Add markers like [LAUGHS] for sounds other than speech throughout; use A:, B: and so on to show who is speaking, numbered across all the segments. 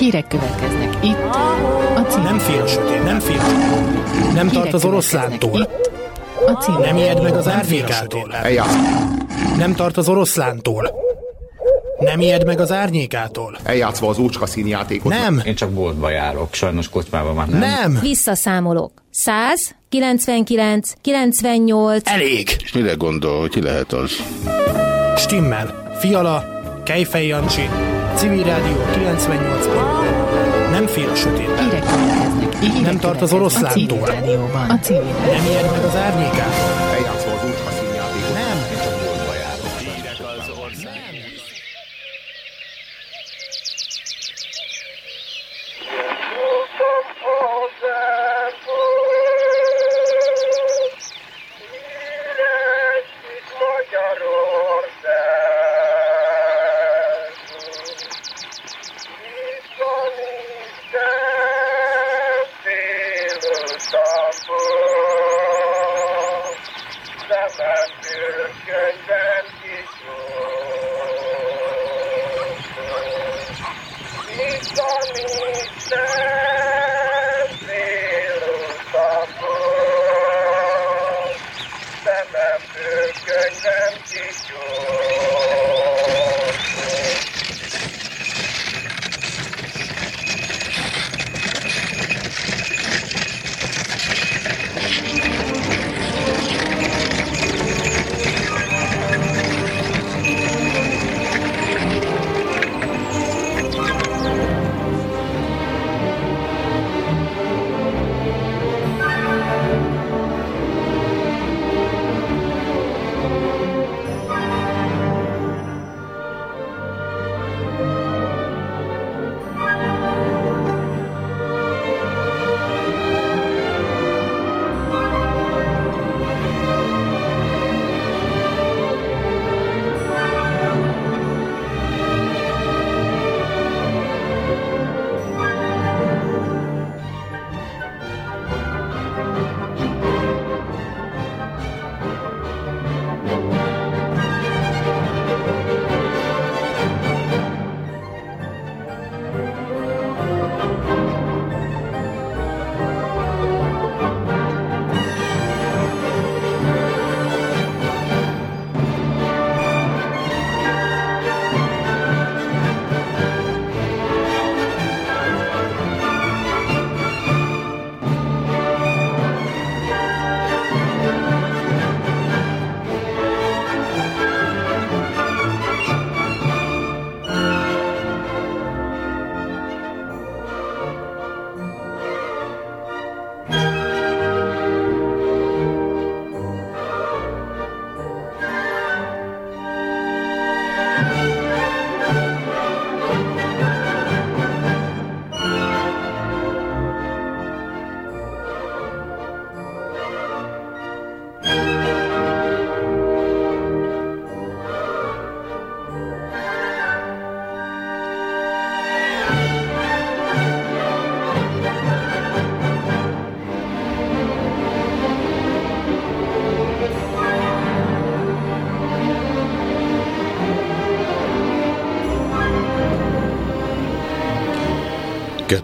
A: Hírek következnek itt, a cím.
B: Nem fél a sötét, nem fél. Nem
A: Hírek
B: tart az oroszlántól.
A: Itt, a cím.
B: Nem ijed meg az árnyékától. Nem tart az oroszlántól. Nem ijed meg az árnyékától.
C: Eljátszva az ócska színjátékot.
B: Nem,
D: Én csak boltba járok, sajnos kocsmában már nem.
B: nem.
E: Visszaszámolok. 100, 99, 98,
B: Elég.
F: És mire gondol, hogy ki lehet az?
B: Stimmel. Fiala, Kejfej Jancsi, Civil Rádió 98 Nem fél a sötét.
A: Hírek következnek
B: Nem tart az oroszlántól.
A: A civil rádióban. A civil rádióban.
B: Nem ijed meg az árnyékától.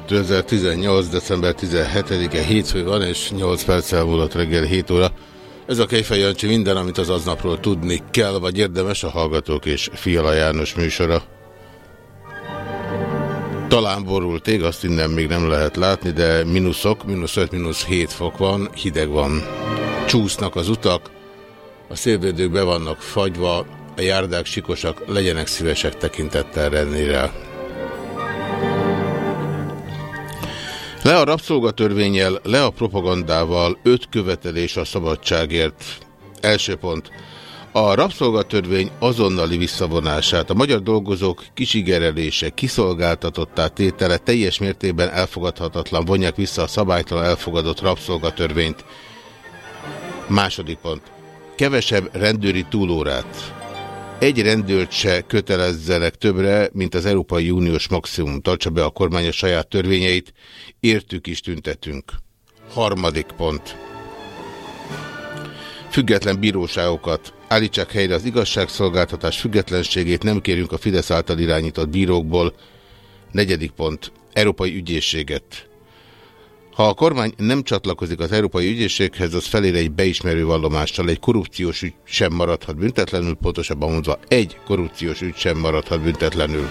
F: 2018. december 17-e hétfő van, és 8 perccel múlott reggel 7 óra. Ez a Kejfej Jancsi minden, amit az aznapról tudni kell, vagy érdemes a Hallgatók és Fiala János műsora. Talán borult ég, azt innen még nem lehet látni, de mínuszok, mínusz 5, mínusz 7 fok van, hideg van. Csúsznak az utak, a szélvédők be vannak fagyva, a járdák sikosak, legyenek szívesek tekintettel rennére. Le a rabszolgatörvényel, le a propagandával, öt követelés a szabadságért. Első pont. A rabszolgatörvény azonnali visszavonását, a magyar dolgozók kisigerelése, kiszolgáltatottá tétele teljes mértékben elfogadhatatlan, vonják vissza a szabálytalan elfogadott rabszolgatörvényt. Második pont. Kevesebb rendőri túlórát. Egy rendőrt se kötelezzenek többre, mint az Európai Uniós maximum. Tartsa be a kormány a saját törvényeit. Értük is tüntetünk. Harmadik pont. Független bíróságokat. Állítsák helyre az igazságszolgáltatás függetlenségét, nem kérünk a Fidesz által irányított bírókból. Negyedik pont. Európai Ügyészséget. Ha a kormány nem csatlakozik az Európai Ügyészséghez, az felér egy beismerő vallomással. Egy korrupciós ügy sem maradhat büntetlenül, pontosabban mondva egy korrupciós ügy sem maradhat büntetlenül.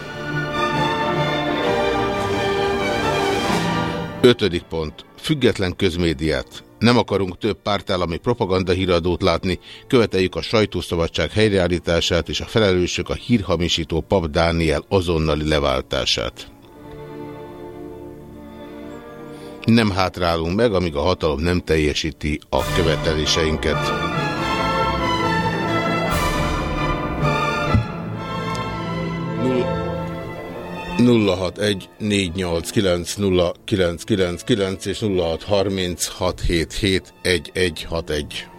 F: Ötödik pont. Független közmédiát. Nem akarunk több pártállami propaganda híradót látni, követeljük a sajtószabadság helyreállítását és a felelősök a hírhamisító Pap Dániel azonnali leváltását. Nem hátrálunk meg, amíg a hatalom nem teljesíti a követeléseinket. 061 489 és 0636771161.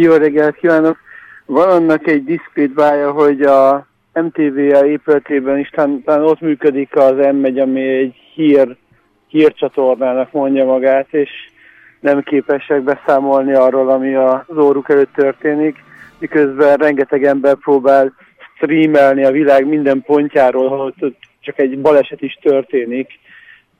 F: Jó reggelt
G: kívánok! Van annak egy diszkrétbája, hogy a MTV-a épületében is talán, ott működik az M1, ami egy hír, hírcsatornának mondja magát, és nem képesek beszámolni arról, ami az óruk előtt történik, miközben rengeteg ember próbál streamelni a világ minden pontjáról, ahol csak egy baleset is történik,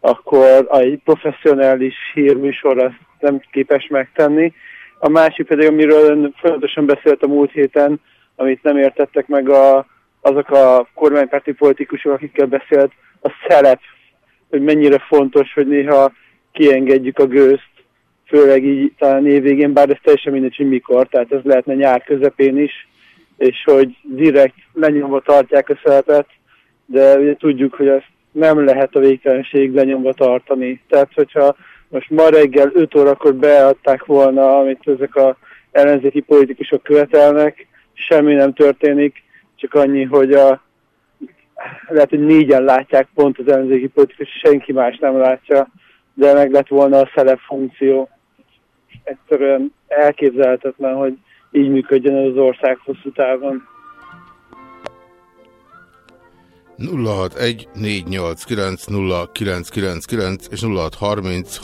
G: akkor egy professzionális hírműsor azt nem képes megtenni. A másik pedig, amiről ön folyamatosan beszélt a múlt héten, amit nem értettek meg a, azok a kormánypárti politikusok, akikkel beszélt, a szelep, hogy mennyire fontos, hogy néha kiengedjük a gőzt, főleg így talán évvégén, bár ez teljesen mindegy, hogy mikor, tehát ez lehetne nyár közepén is, és hogy direkt lenyomva tartják a szelepet, de ugye tudjuk, hogy ezt nem lehet a végtelenség lenyomva tartani. Tehát, hogyha most ma reggel 5 órakor beadták volna, amit ezek a ellenzéki politikusok követelnek, semmi nem történik, csak annyi, hogy a, lehet, hogy négyen látják pont az ellenzéki politikus, senki más nem látja, de meg lett volna a szelep funkció. Egyszerűen elképzelhetetlen, hogy így működjön az ország hosszú távon.
F: 061 489 0999 és 0630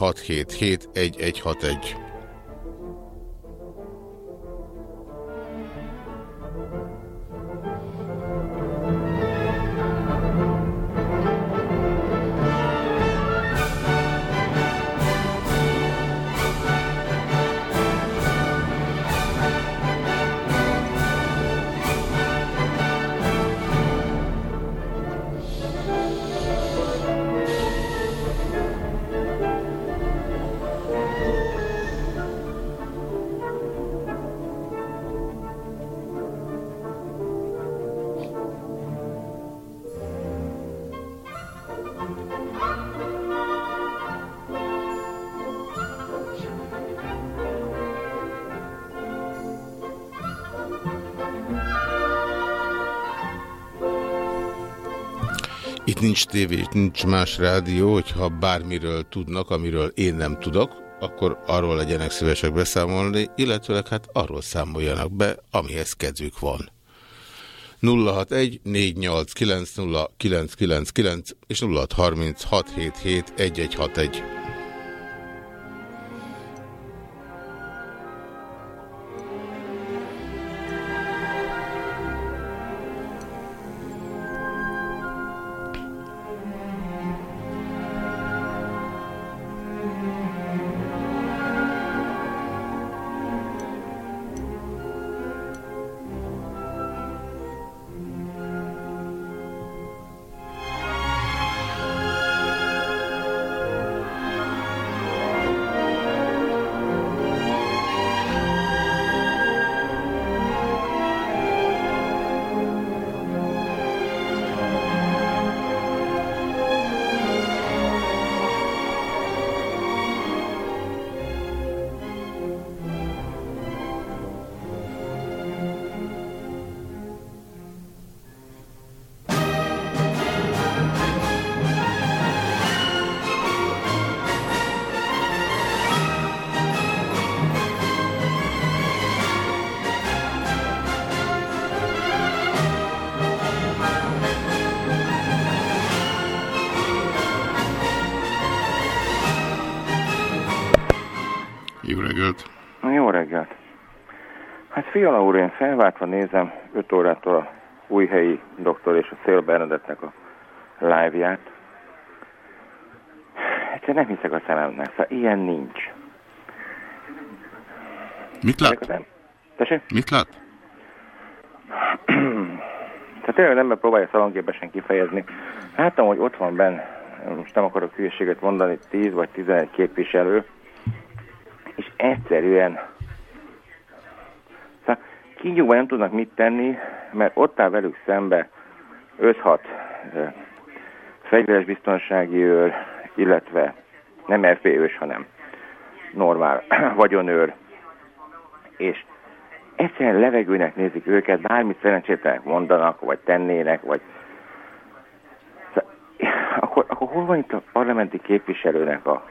F: Itt nincs tévé, itt nincs más rádió, hogyha bármiről tudnak, amiről én nem tudok, akkor arról legyenek szívesek beszámolni, illetőleg hát arról számoljanak be, amihez kedvük van. 061 489 és 0636771161.
H: felváltva nézem 5 órától a újhelyi doktor és a Szél Bernadettnek a live-ját. Egyszer nem hiszek a szememnek, szóval ilyen nincs.
F: Mit lát?
H: az em- Tessék?
F: Mit lát? [CLEARS THROAT]
H: Tehát tényleg nem próbálja szalonképesen kifejezni. Láttam, hogy ott van benn, most nem akarok hülyeséget mondani, 10 vagy 11 képviselő, és egyszerűen kígyóban nem tudnak mit tenni, mert ott áll velük szembe 5-6 ö, fegyveres biztonsági őr, illetve nem FB-ős, hanem normál [CLEARS THROAT] vagyonőr, és egyszerűen levegőnek nézik őket, bármit szerencsétlenek mondanak, vagy tennének, vagy... [CLEARS THROAT] Akkor, akkor hol van itt a parlamenti képviselőnek a,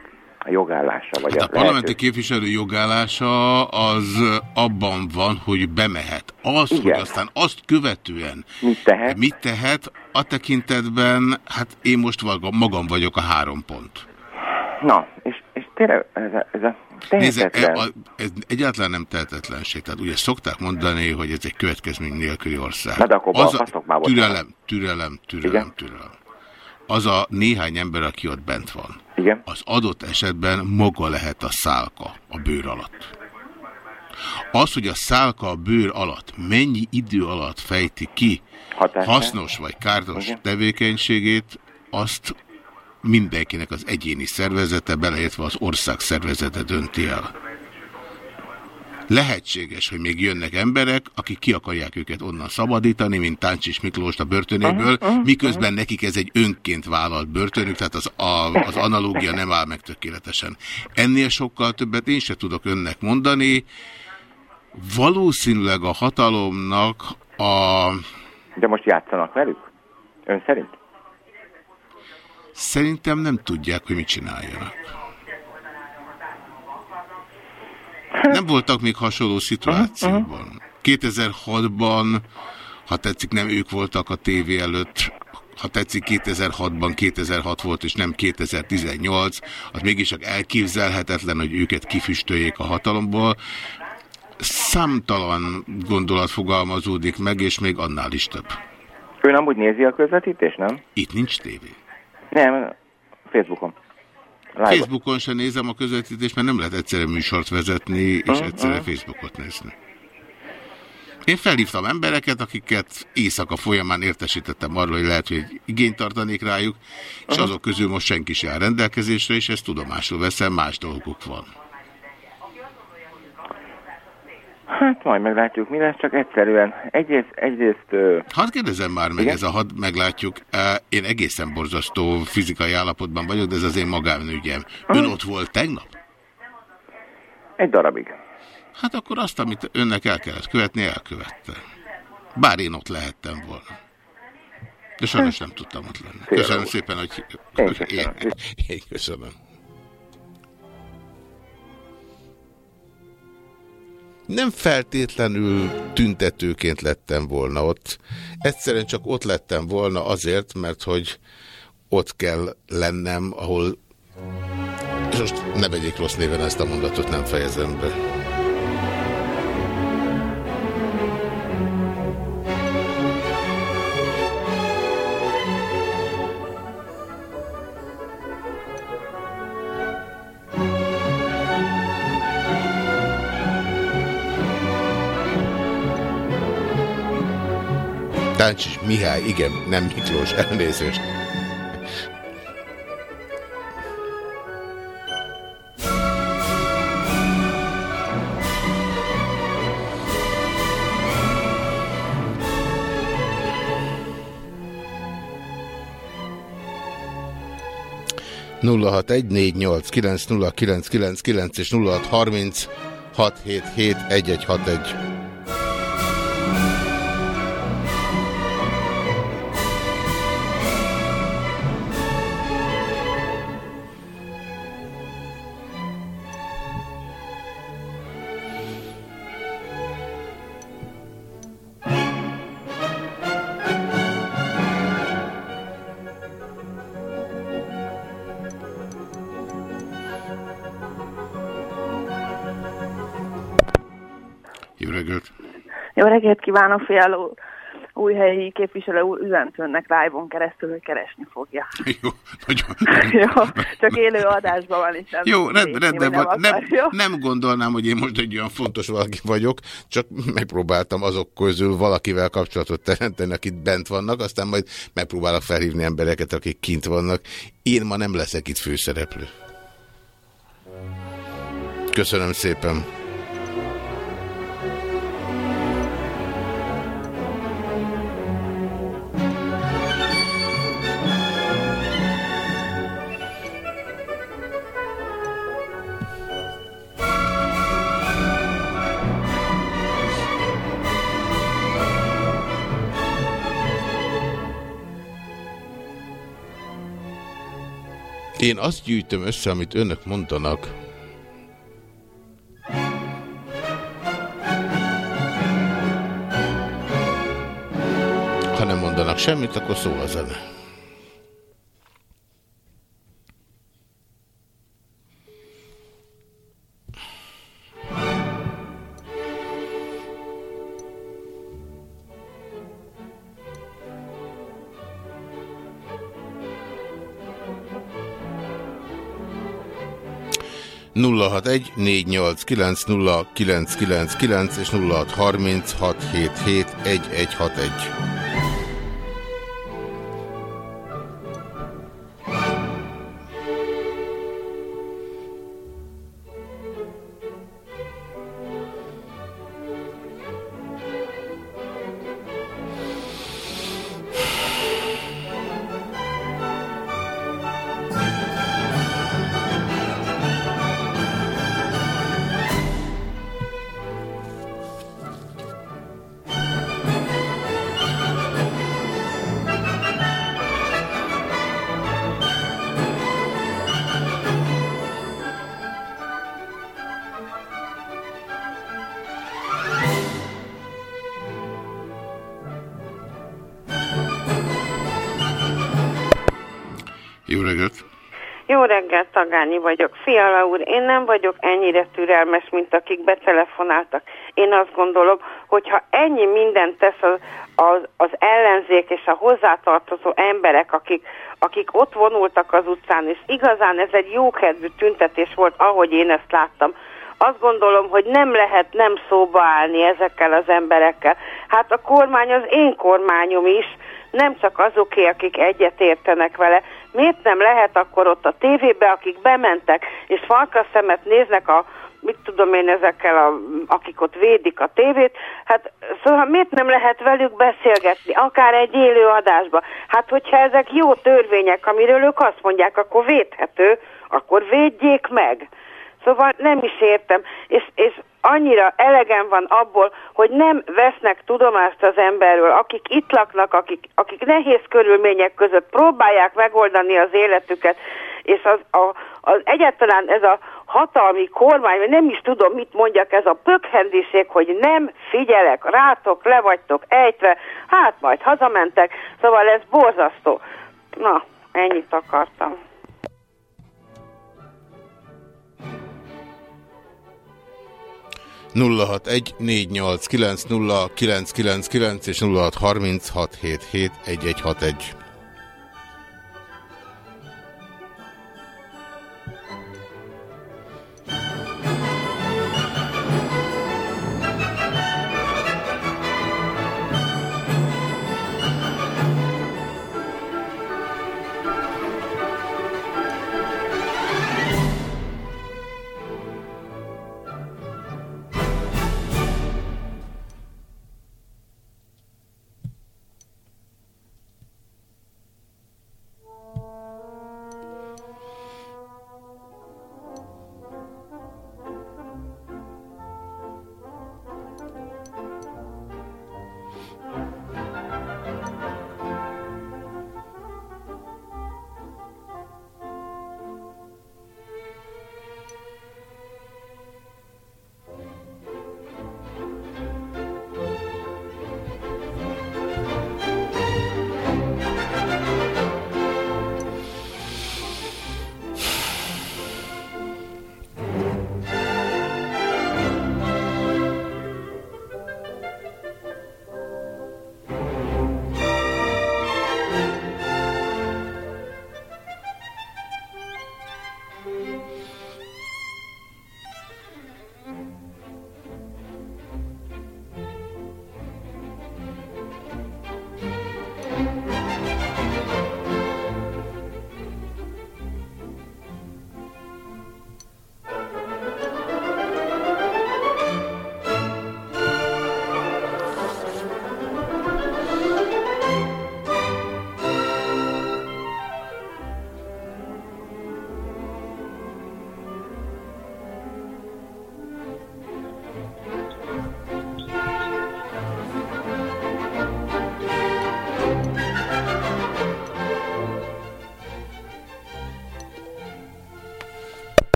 H: a jogállása? Vagy
F: Hát a
H: a
F: parlamenti
H: lehető-
F: képviselő jogállása az abban van, hogy bemehet. Az, hogy
H: Igen.
F: aztán azt követően
H: Mit tehet?
F: mit tehet, a tekintetben, hát én most magam, vagyok a három pont.
H: Na, és, és tényleg ez a, ez a
F: Nézze, e, a, ez egyáltalán nem tehetetlenség. Tehát ugye szokták mondani, hogy ez egy következmény nélküli ország.
H: Na de akkor
F: az a,
H: már
F: türelem, türelem, türelem,
H: Igen?
F: türelem. Az a néhány ember, aki ott bent van,
H: Igen?
F: az adott esetben maga lehet a szálka a bőr alatt. Az, hogy a szálka a bőr alatt mennyi idő alatt fejti ki
H: Hatását?
F: hasznos vagy káros
H: Igen.
F: tevékenységét, azt mindenkinek az egyéni szervezete, beleértve az ország szervezete dönti el. Lehetséges, hogy még jönnek emberek, akik ki akarják őket onnan szabadítani, mint Táncsis Miklós a börtönéből, miközben nekik ez egy önként vállalt börtönük, tehát az, a, az analógia nem áll meg tökéletesen. Ennél sokkal többet én se tudok önnek mondani. Valószínűleg a hatalomnak a...
H: De most játszanak velük? Ön szerint?
F: Szerintem nem tudják, hogy mit csináljanak. Nem voltak még hasonló szituációban. 2006-ban, ha tetszik, nem ők voltak a tévé előtt, ha tetszik 2006-ban 2006 volt, és nem 2018, az mégis csak elképzelhetetlen, hogy őket kifüstöljék a hatalomból. Számtalan gondolat fogalmazódik meg, és még annál is több.
H: Ön amúgy nézi a közvetítést, nem?
F: Itt nincs tévé.
H: Nem, Facebookon.
F: Facebookon sem nézem a közvetítést, mert nem lehet egyszerre műsort vezetni, és egyszerre Facebookot nézni. Én felhívtam embereket, akiket éjszaka folyamán értesítettem arról, hogy lehet, hogy igényt tartanék rájuk, és azok közül most senki sem áll rendelkezésre, és ezt tudomásul veszem, más dolguk van.
H: Hát majd meglátjuk, mi lesz, csak egyszerűen. Egyrészt, egyrészt ö,
F: Hadd kérdezem már meg,
H: Igen?
F: ez a hadd meglátjuk. Én egészen borzasztó fizikai állapotban vagyok, de ez az én magánügyem. Ön ott volt tegnap?
H: egy darabig.
F: Hát akkor azt, amit önnek el kellett követni, elkövette. Bár én ott lehettem volna. De sajnos nem tudtam ott lenni. Köszönöm szépen, hogy...
I: Én köszönöm.
F: Én köszönöm. Nem feltétlenül tüntetőként lettem volna ott. Egyszerűen csak ott lettem volna azért, mert hogy ott kell lennem, ahol... És most ne vegyék rossz néven ezt a mondatot, nem fejezem be. Táncsis Mihály, igen, nem Miklós, [LAUGHS] elnézést. nulla egy négy nyolc kilenc nulla kilenc kilenc kilenc és nulla hat harminc hat hét hét egy egy hat egy. Reggelt
J: kívánok, Fialó újhelyi képviselő úr üzent önnek live-on keresztül, hogy keresni fogja. [LAUGHS]
F: Jó, nagyon... [LAUGHS]
J: Jó, csak élő adásban van, és nem
F: Jó, rend, rendben
J: vagy
F: van. Nem, nem gondolnám, hogy én most egy olyan fontos valaki vagyok, csak megpróbáltam azok közül valakivel kapcsolatot teremteni, akik bent vannak, aztán majd megpróbálok felhívni embereket, akik kint vannak. Én ma nem leszek itt főszereplő. Köszönöm szépen. Én azt gyűjtöm össze, amit önök mondanak. Ha nem mondanak semmit, akkor szól a zene. 061 és
K: 0636771161. Tagányi vagyok. Fiala úr, én nem vagyok ennyire türelmes, mint akik betelefonáltak. Én azt gondolom, hogyha ennyi mindent tesz az, az, az ellenzék és a hozzátartozó emberek, akik, akik ott vonultak az utcán, és igazán ez egy jókedvű tüntetés volt, ahogy én ezt láttam, azt gondolom, hogy nem lehet nem szóba állni ezekkel az emberekkel. Hát a kormány az én kormányom is, nem csak azoké, akik egyet értenek vele. Miért nem lehet akkor ott a tévébe, akik bementek, és falka szemet néznek a, mit tudom én ezekkel, a, akik ott védik a tévét, hát szóval miért nem lehet velük beszélgetni, akár egy élő adásba? Hát hogyha ezek jó törvények, amiről ők azt mondják, akkor védhető, akkor védjék meg. Szóval nem is értem. És, és annyira elegem van abból, hogy nem vesznek tudomást az emberről, akik itt laknak, akik, akik nehéz körülmények között próbálják megoldani az életüket, és az, a, az egyáltalán ez a hatalmi kormány, vagy nem is tudom, mit mondjak, ez a pökhendiség, hogy nem figyelek, rátok, le vagytok ejtve, hát majd hazamentek, szóval ez borzasztó. Na, ennyit akartam.
F: 061 és 0636771161.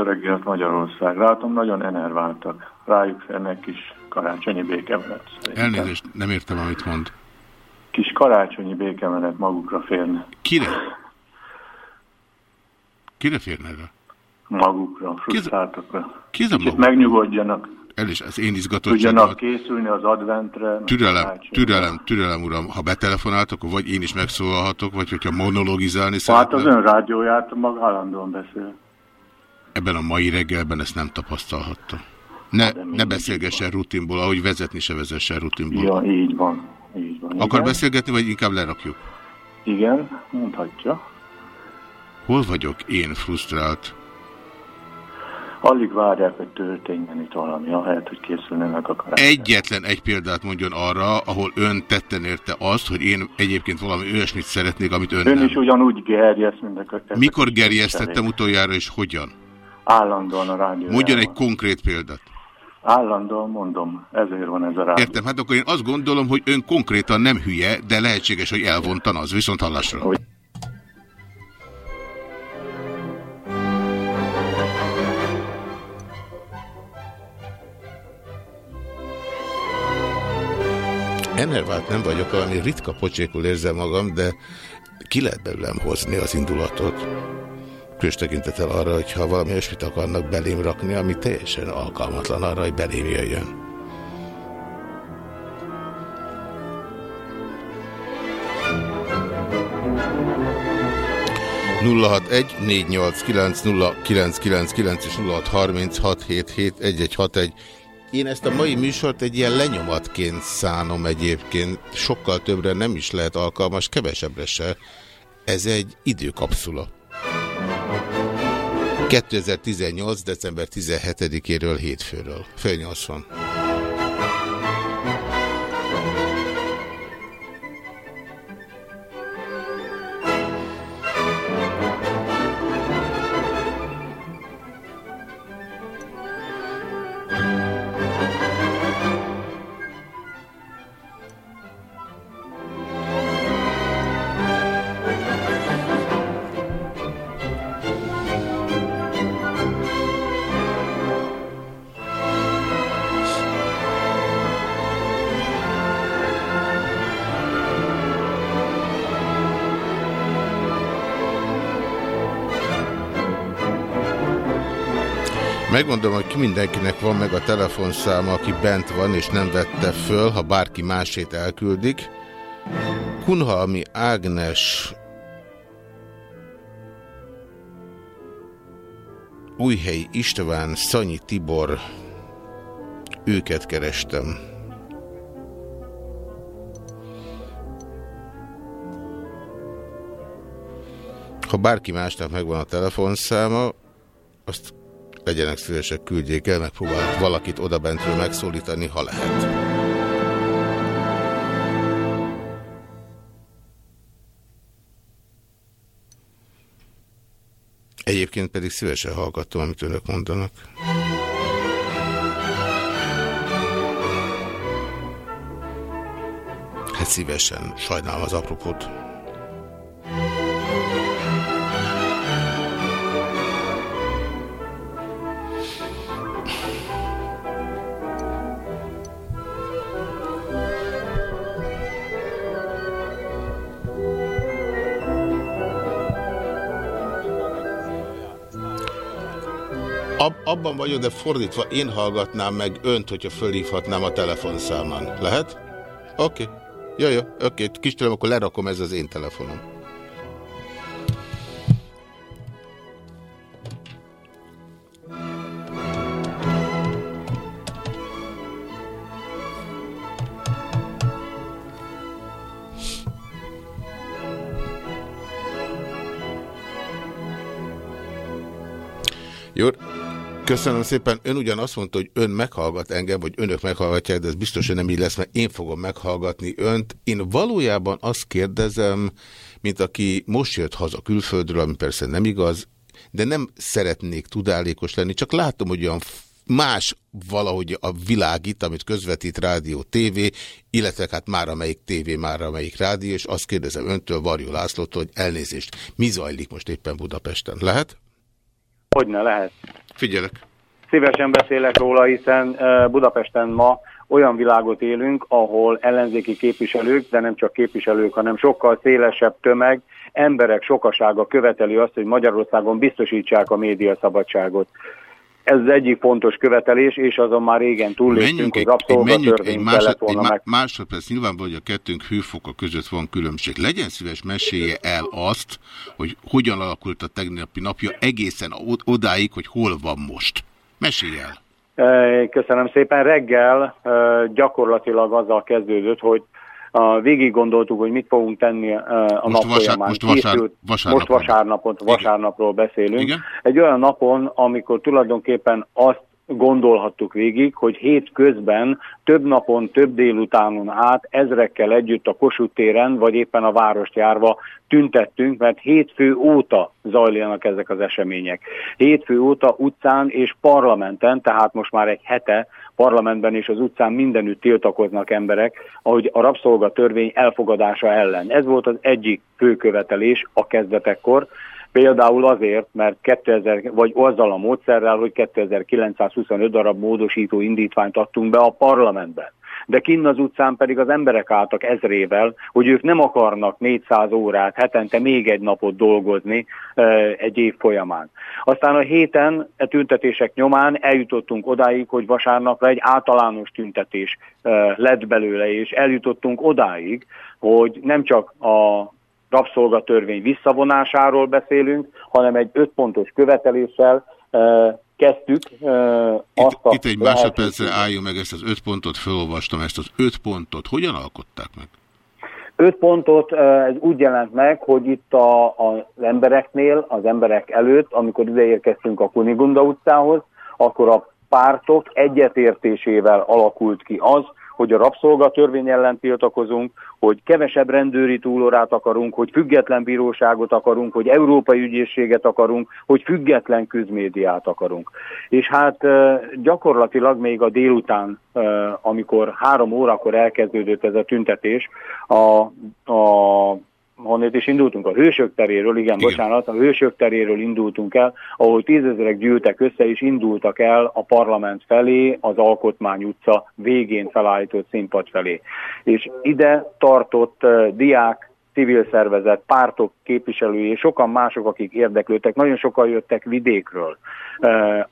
F: jó reggelt
L: Magyarország. Látom, nagyon enerváltak. Rájuk férnek kis karácsonyi békemenet.
F: Elnézést, nem értem, amit mond.
L: Kis karácsonyi békemenet magukra férne.
F: Kire? Kire férne rá?
L: Magukra, frusztráltakra. Kicsit megnyugodjanak.
F: El is, ez én
L: Tudjanak
F: izgatottságomat.
L: készülni az adventre.
F: Türelem, türelem, türelem, uram. Ha betelefonáltok, vagy én is megszólalhatok, vagy hogyha monologizálni
L: Hát
F: szeretnék.
L: az ön rádióját maga állandóan beszél.
F: Ebben a mai reggelben ezt nem tapasztalhatta. Ne, ne beszélgessen rutinból, ahogy vezetni se vezessen rutinból.
L: Ja, így van. Így van.
F: Akar
L: Igen.
F: beszélgetni, vagy inkább lerakjuk?
L: Igen, mondhatja.
F: Hol vagyok én frusztrált?
L: Alig várják, hogy történjen itt valami, ahelyett, hogy készülnének a karácsony.
F: Egyetlen egy példát mondjon arra, ahol ön tetten érte azt, hogy én egyébként valami olyasmit szeretnék, amit ön,
L: Ön
F: nem.
L: is ugyanúgy gerjesz, mint a kötők.
F: Mikor gerjesztettem utoljára, és hogyan?
L: Állandóan a rádió.
F: Mondjon egy konkrét példát.
L: Állandóan mondom, ezért van ez a rádió.
F: Értem, hát akkor én azt gondolom, hogy ön konkrétan nem hülye, de lehetséges, hogy elvontan az. Viszont hallásra. Enervált nem vagyok, valami ritka pocsékul érzem magam, de ki lehet belőlem hozni az indulatot. Különös tekintettel arra, hogyha valami olyasmit akarnak belém rakni, ami teljesen alkalmatlan arra, hogy belém jöjjön. és nulla hat harminc hat hét hét egy egy hat egy én ezt a mai műsort egy ilyen lenyomatként szánom egyébként, sokkal többre nem is lehet alkalmas, kevesebbre se. Ez egy időkapszula. 2018. december 17-éről hétfőről. Fő 80. mindenkinek van meg a telefonszáma, aki bent van és nem vette föl, ha bárki másét elküldik. Kunhalmi Ágnes Újhelyi István, Szanyi Tibor, őket kerestem. Ha bárki másnak megvan a telefonszáma, azt legyenek szívesek, küldjék el, megpróbálok valakit odabentről megszólítani, ha lehet. Egyébként pedig szívesen hallgatom, amit önök mondanak. Hát szívesen, sajnálom az apropót. Vagyok, de fordítva én hallgatnám meg önt, hogyha fölhívhatnám a telefonszámán. Lehet? Oké. Okay. Jó, jó, oké. Okay. Kis tudom, akkor lerakom, ez az én telefonom. Köszönöm szépen. Ön ugyan azt mondta, hogy ön meghallgat engem, vagy önök meghallgatják, de ez biztos, hogy nem így lesz, mert én fogom meghallgatni önt. Én valójában azt kérdezem, mint aki most jött haza külföldről, ami persze nem igaz, de nem szeretnék tudálékos lenni, csak látom, hogy olyan más valahogy a világ itt, amit közvetít rádió, tévé, illetve hát már amelyik tévé, már amelyik rádió, és azt kérdezem öntől, Varjó Lászlótól, hogy elnézést, mi zajlik most éppen Budapesten? Lehet?
M: Hogyne lehet.
F: Figyelek.
M: Szívesen beszélek róla, hiszen Budapesten ma olyan világot élünk, ahol ellenzéki képviselők, de nem csak képviselők, hanem sokkal szélesebb tömeg, emberek sokasága követeli azt, hogy Magyarországon biztosítsák a média szabadságot. Ez az egyik fontos követelés, és azon már régen túlléptünk, hogy rabszolgatörvény kellett volna
F: egy meg. Másodperc, nyilvánvaló, hogy a kettőnk hőfoka között van különbség. Legyen szíves, mesélje el azt, hogy hogyan alakult a tegnapi napja egészen odáig, hogy hol van most. Mesélj el!
M: Köszönöm szépen. Reggel gyakorlatilag azzal kezdődött, hogy végig gondoltuk, hogy mit fogunk tenni a most nap folyamán.
F: Most, vasár, vasárnap
M: most vasárnapot, vasárnapról beszélünk. Igen? Egy olyan napon, amikor tulajdonképpen azt gondolhattuk végig, hogy hét közben több napon, több délutánon át ezrekkel együtt a Kossuth téren, vagy éppen a várost járva tüntettünk, mert hétfő óta zajlanak ezek az események. Hétfő óta utcán és parlamenten, tehát most már egy hete parlamentben és az utcán mindenütt tiltakoznak emberek, ahogy a rabszolgatörvény elfogadása ellen. Ez volt az egyik fő követelés a kezdetekkor, Például azért, mert 2000, vagy azzal a módszerrel, hogy 2925 darab módosító indítványt adtunk be a parlamentben. De kinn az utcán pedig az emberek álltak ezrével, hogy ők nem akarnak 400 órát, hetente még egy napot dolgozni egy év folyamán. Aztán a héten e tüntetések nyomán eljutottunk odáig, hogy vasárnapra egy általános tüntetés lett belőle, és eljutottunk odáig, hogy nem csak a rabszolgatörvény visszavonásáról beszélünk, hanem egy ötpontos követeléssel kezdtük uh,
F: azt itt, a... Itt egy másodpercre álljunk meg, ezt az öt pontot felolvastam, ezt az öt pontot hogyan alkották meg?
M: Öt pontot ez úgy jelent meg, hogy itt a, az embereknél, az emberek előtt, amikor ideérkeztünk a Kunigunda utcához, akkor a pártok egyetértésével alakult ki az, hogy a rabszolgatörvény ellen tiltakozunk, hogy kevesebb rendőri túlórát akarunk, hogy független bíróságot akarunk, hogy európai ügyészséget akarunk, hogy független közmédiát akarunk. És hát gyakorlatilag még a délután, amikor három órakor elkezdődött ez a tüntetés, a, a honnét is indultunk? A Hősök teréről, igen, igen, bocsánat, a Hősök teréről indultunk el, ahol tízezerek gyűltek össze, és indultak el a parlament felé, az Alkotmány utca végén felállított színpad felé. És ide tartott uh, diák, civil szervezet, pártok képviselői, és sokan mások, akik érdeklődtek, nagyon sokan jöttek vidékről,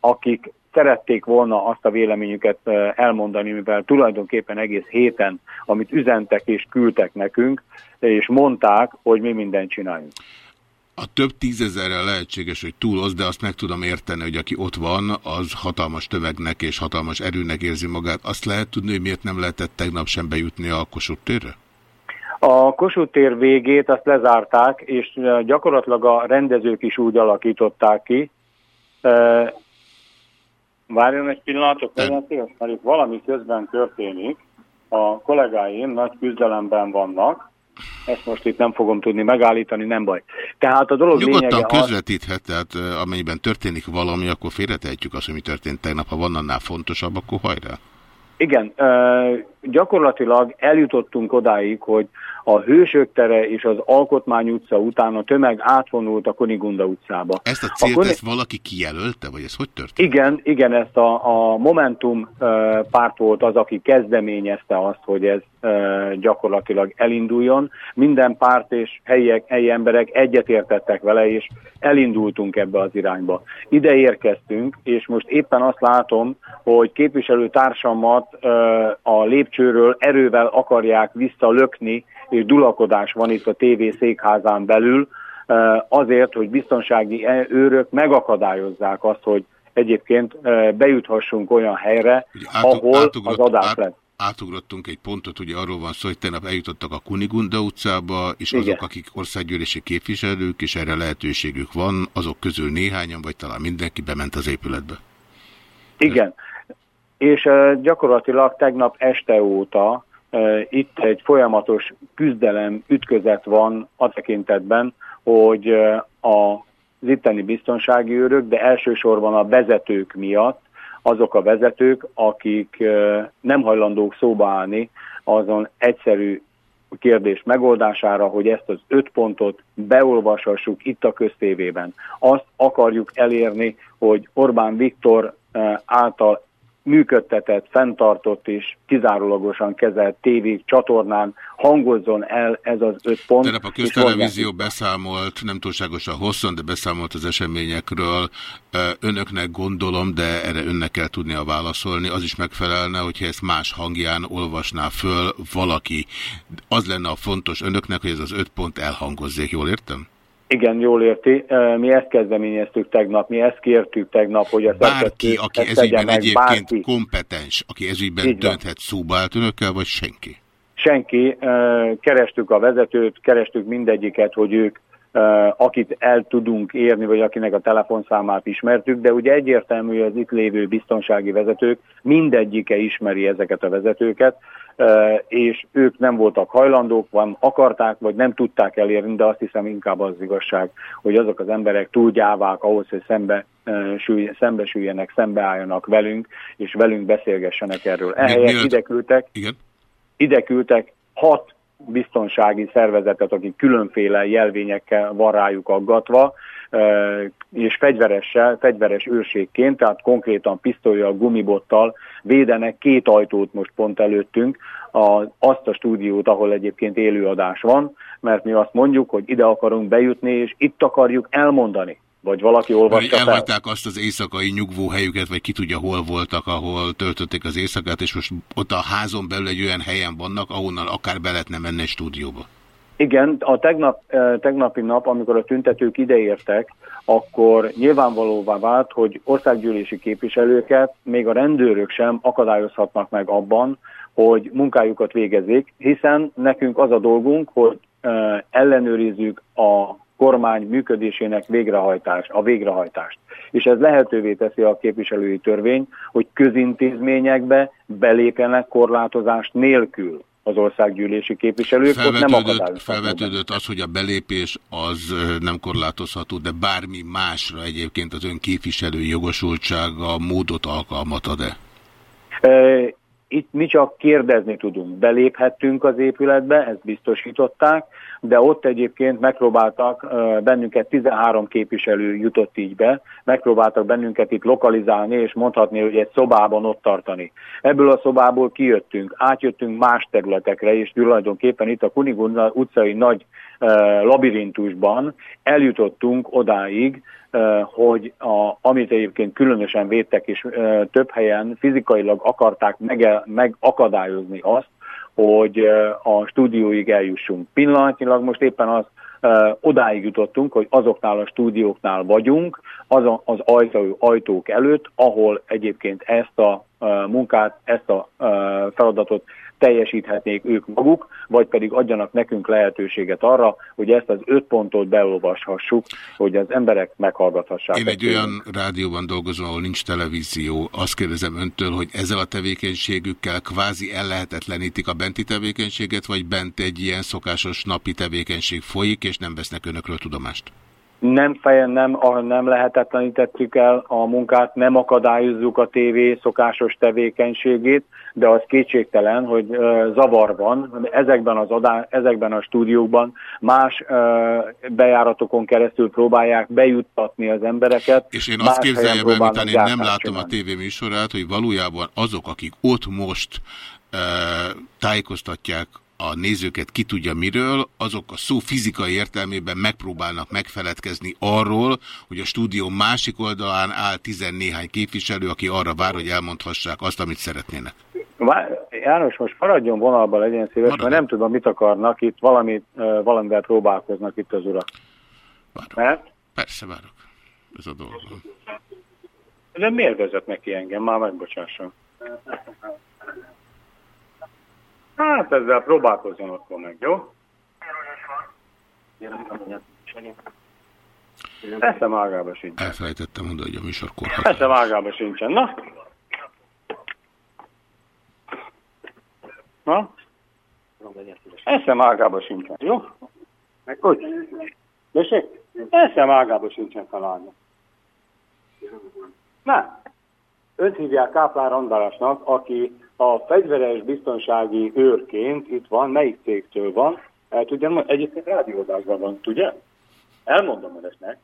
M: akik szerették volna azt a véleményüket elmondani, mivel tulajdonképpen egész héten, amit üzentek és küldtek nekünk, és mondták, hogy mi mindent csináljunk.
F: A több tízezerrel lehetséges, hogy túl az, de azt meg tudom érteni, hogy aki ott van, az hatalmas tövegnek és hatalmas erőnek érzi magát. Azt lehet tudni, hogy miért nem lehetett tegnap sem bejutni a Kossuth térre?
M: A Kossuth tér végét azt lezárták, és gyakorlatilag a rendezők is úgy alakították ki. Várjon egy pillanatot, mert itt valami közben történik. A kollégáim nagy küzdelemben vannak, ezt most itt nem fogom tudni megállítani, nem baj. Tehát a dolog
F: Nyugodtan
M: lényege
F: közvetíthet, tehát amennyiben történik valami, akkor félretehetjük azt, hogy mi történt tegnap. Ha van annál fontosabb, akkor hajrá.
M: Igen, gyakorlatilag eljutottunk odáig, hogy a Hősök tere és az Alkotmány utca után a tömeg átvonult a Konigunda utcába.
F: Ezt a célt a Koni... ezt valaki kijelölte, vagy ez hogy történt?
M: Igen, igen, ezt a, a Momentum párt volt az, aki kezdeményezte azt, hogy ez gyakorlatilag elinduljon. Minden párt és helyi, helyi emberek egyetértettek vele, és elindultunk ebbe az irányba. Ide érkeztünk, és most éppen azt látom, hogy képviselő társamat a lépcsőről erővel akarják visszalökni, és dulakodás van itt a TV székházán belül, azért, hogy biztonsági őrök megakadályozzák azt, hogy egyébként bejuthassunk olyan helyre, ahol az adás lesz
F: átugrottunk egy pontot, ugye arról van szó, hogy tegnap eljutottak a Kunigunda utcába, és azok, Igen. akik országgyűlési képviselők, és erre lehetőségük van, azok közül néhányan, vagy talán mindenki bement az épületbe.
M: Igen, és uh, gyakorlatilag tegnap este óta itt egy folyamatos küzdelem, ütközet van a tekintetben, hogy az itteni biztonsági őrök, de elsősorban a vezetők miatt azok a vezetők, akik nem hajlandók szóba állni azon egyszerű kérdés megoldására, hogy ezt az öt pontot beolvashassuk itt a köztévében. Azt akarjuk elérni, hogy Orbán Viktor által működtetett, fenntartott és kizárólagosan kezelt tévé csatornán hangozzon el ez az öt pont.
F: Tegnap a köztelevízió beszámolt, nem túlságosan hosszan, de beszámolt az eseményekről. Önöknek gondolom, de erre önnek kell tudnia válaszolni. Az is megfelelne, hogyha ezt más hangján olvasná föl valaki. Az lenne a fontos önöknek, hogy ez az öt pont elhangozzék, jól értem?
M: Igen, jól érti. Mi ezt kezdeményeztük tegnap, mi ezt kértük tegnap, hogy ezt
F: Bárki, ezt, aki ezt ezügyben egyébként bárki. kompetens, aki ezügyben Így dönthet szóba állt önökkel, vagy senki?
M: Senki. Kerestük a vezetőt, kerestük mindegyiket, hogy ők akit el tudunk érni, vagy akinek a telefonszámát ismertük, de ugye egyértelmű, hogy az itt lévő biztonsági vezetők mindegyike ismeri ezeket a vezetőket, és ők nem voltak hajlandók, van akarták, vagy nem tudták elérni, de azt hiszem inkább az igazság, hogy azok az emberek túl gyávák ahhoz, hogy szembe, szembesüljenek, szembeálljanak velünk, és velünk beszélgessenek erről. Ehelyett ide küldtek, Igen? ide küldtek hat biztonsági szervezetet, akik különféle jelvényekkel van rájuk aggatva, és fegyveressel, fegyveres őrségként, tehát konkrétan pisztolyjal, gumibottal védenek két ajtót most pont előttünk, a, azt a stúdiót, ahol egyébként élőadás van, mert mi azt mondjuk, hogy ide akarunk bejutni, és itt akarjuk elmondani vagy valaki olvasta
F: fel. Elhagyták azt az éjszakai nyugvóhelyüket, vagy ki tudja, hol voltak, ahol töltötték az éjszakát, és most ott a házon belül egy olyan helyen vannak, ahonnan akár be lehetne menni egy stúdióba.
M: Igen, a tegnap, tegnapi nap, amikor a tüntetők ideértek, akkor nyilvánvalóvá vált, hogy országgyűlési képviselőket még a rendőrök sem akadályozhatnak meg abban, hogy munkájukat végezzék, hiszen nekünk az a dolgunk, hogy ellenőrizzük a kormány működésének végrehajtás, a végrehajtást. És ez lehetővé teszi a képviselői törvény, hogy közintézményekbe belépjenek korlátozást nélkül az országgyűlési képviselők,
F: felvetődött, ott nem akadályozható. Felvetődött az, hogy a belépés az nem korlátozható, de bármi másra egyébként az ön képviselői jogosultsága módot alkalmat ad-e?
M: itt mi csak kérdezni tudunk. Beléphettünk az épületbe, ezt biztosították, de ott egyébként megpróbáltak bennünket, 13 képviselő jutott így be, megpróbáltak bennünket itt lokalizálni, és mondhatni, hogy egy szobában ott tartani. Ebből a szobából kijöttünk, átjöttünk más területekre, és tulajdonképpen itt a Kunigunda utcai nagy labirintusban eljutottunk odáig, hogy a, amit egyébként különösen védtek, és több helyen fizikailag akarták meg, megakadályozni azt, hogy a stúdióig eljussunk. Pillanatnyilag most éppen az odáig jutottunk, hogy azoknál a stúdióknál vagyunk, az az ajtó, ajtók előtt, ahol egyébként ezt a munkát, ezt a feladatot teljesíthetnék ők maguk, vagy pedig adjanak nekünk lehetőséget arra, hogy ezt az öt pontot beolvashassuk, hogy az emberek meghallgathassák.
F: Én egy olyan rádióban dolgozom, ahol nincs televízió. Azt kérdezem öntől, hogy ezzel a tevékenységükkel kvázi ellehetetlenítik a benti tevékenységet, vagy bent egy ilyen szokásos napi tevékenység folyik, és nem vesznek önökről tudomást?
M: Nem fejen, nem, nem lehetetlenítettük el a munkát, nem akadályozzuk a tévé szokásos tevékenységét, de az kétségtelen, hogy zavar van. Ezekben, az adá, ezekben a stúdiókban más bejáratokon keresztül próbálják bejuttatni az embereket.
F: És én azt képzeljem el, miután én nem látom a tévéműsorát, hogy valójában azok, akik ott most tájékoztatják a nézőket ki tudja miről, azok a szó fizikai értelmében megpróbálnak megfeledkezni arról, hogy a stúdió másik oldalán áll tizennéhány képviselő, aki arra vár, hogy elmondhassák azt, amit szeretnének.
M: János, most maradjon vonalba, legyen szíves, Marad. mert nem tudom, mit akarnak, itt valamit, valamivel próbálkoznak itt az urak.
F: Várok. Mert? Persze várok. Ez a dolgom.
M: De miért vezetnek ki engem? Már megbocsásson. Hát ezzel próbálkozzon akkor meg, jó? Eszem ágába sincsen.
F: Elfelejtettem mondani, hogy a műsorkor
M: Eszem ágába sincsen. Na? Na? Eszem ágába sincsen, jó? Meg? Tessék? Eszem ágába sincsen felállni. Na? Önt hívják Káplár Andrásnak, aki a fegyveres biztonsági őrként itt van, melyik cégtől van, el tudja mondani, egyébként rádióadásban van, tudja? Elmondom önöknek.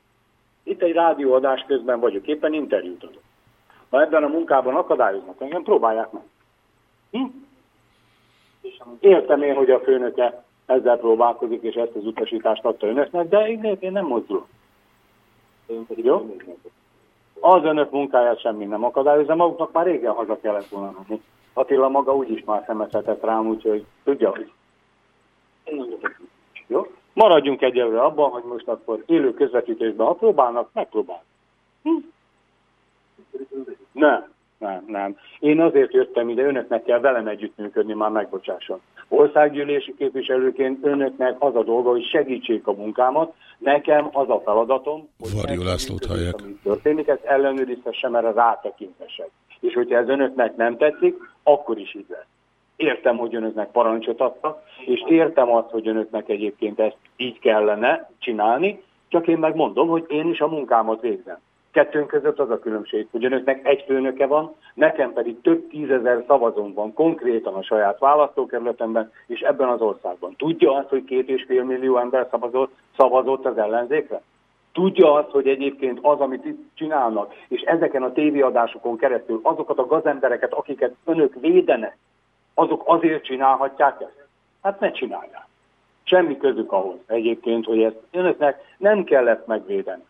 M: Itt egy rádióadás közben vagyok, éppen interjút adok. Ha ebben a munkában akadályoznak engem, próbálják meg. Hm? Értem én, hogy a főnöke ezzel próbálkozik, és ezt az utasítást adta önöknek, de én, én nem mozdulok. Jó? Az önök munkáját semmi nem akadályozza, maguknak már régen haza kellett volna menni. Attila maga úgyis már szemetetett rám, úgyhogy tudja, hogy... Jó? Maradjunk egyelőre abban, hogy most akkor élő közvetítésben, ha próbálnak, megpróbálnak. Hm? Nem, nem, nem. Én azért jöttem ide, önöknek kell velem együttműködni, már megbocsásson. Országgyűlési képviselőként önöknek az a dolga, hogy segítsék a munkámat. Nekem az a feladatom, hogy
F: Varjú Lászlót hallják.
M: történik, ezt ellenőrizhessem, erre rátekintesek és hogyha ez önöknek nem tetszik, akkor is így lesz. Értem, hogy önöknek parancsot adtak, és értem azt, hogy önöknek egyébként ezt így kellene csinálni, csak én megmondom, hogy én is a munkámat végzem. Kettőnk között az a különbség, hogy önöknek egy főnöke van, nekem pedig több tízezer szavazón van konkrétan a saját választókerületemben és ebben az országban. Tudja azt, hogy két és fél millió ember szavazott, szavazott az ellenzékre? Tudja azt, hogy egyébként az, amit itt csinálnak, és ezeken a tévéadásokon keresztül azokat a gazembereket, akiket önök védenek, azok azért csinálhatják ezt? Hát ne csinálják. Semmi közük ahhoz egyébként, hogy ezt önöknek nem kellett megvédeni.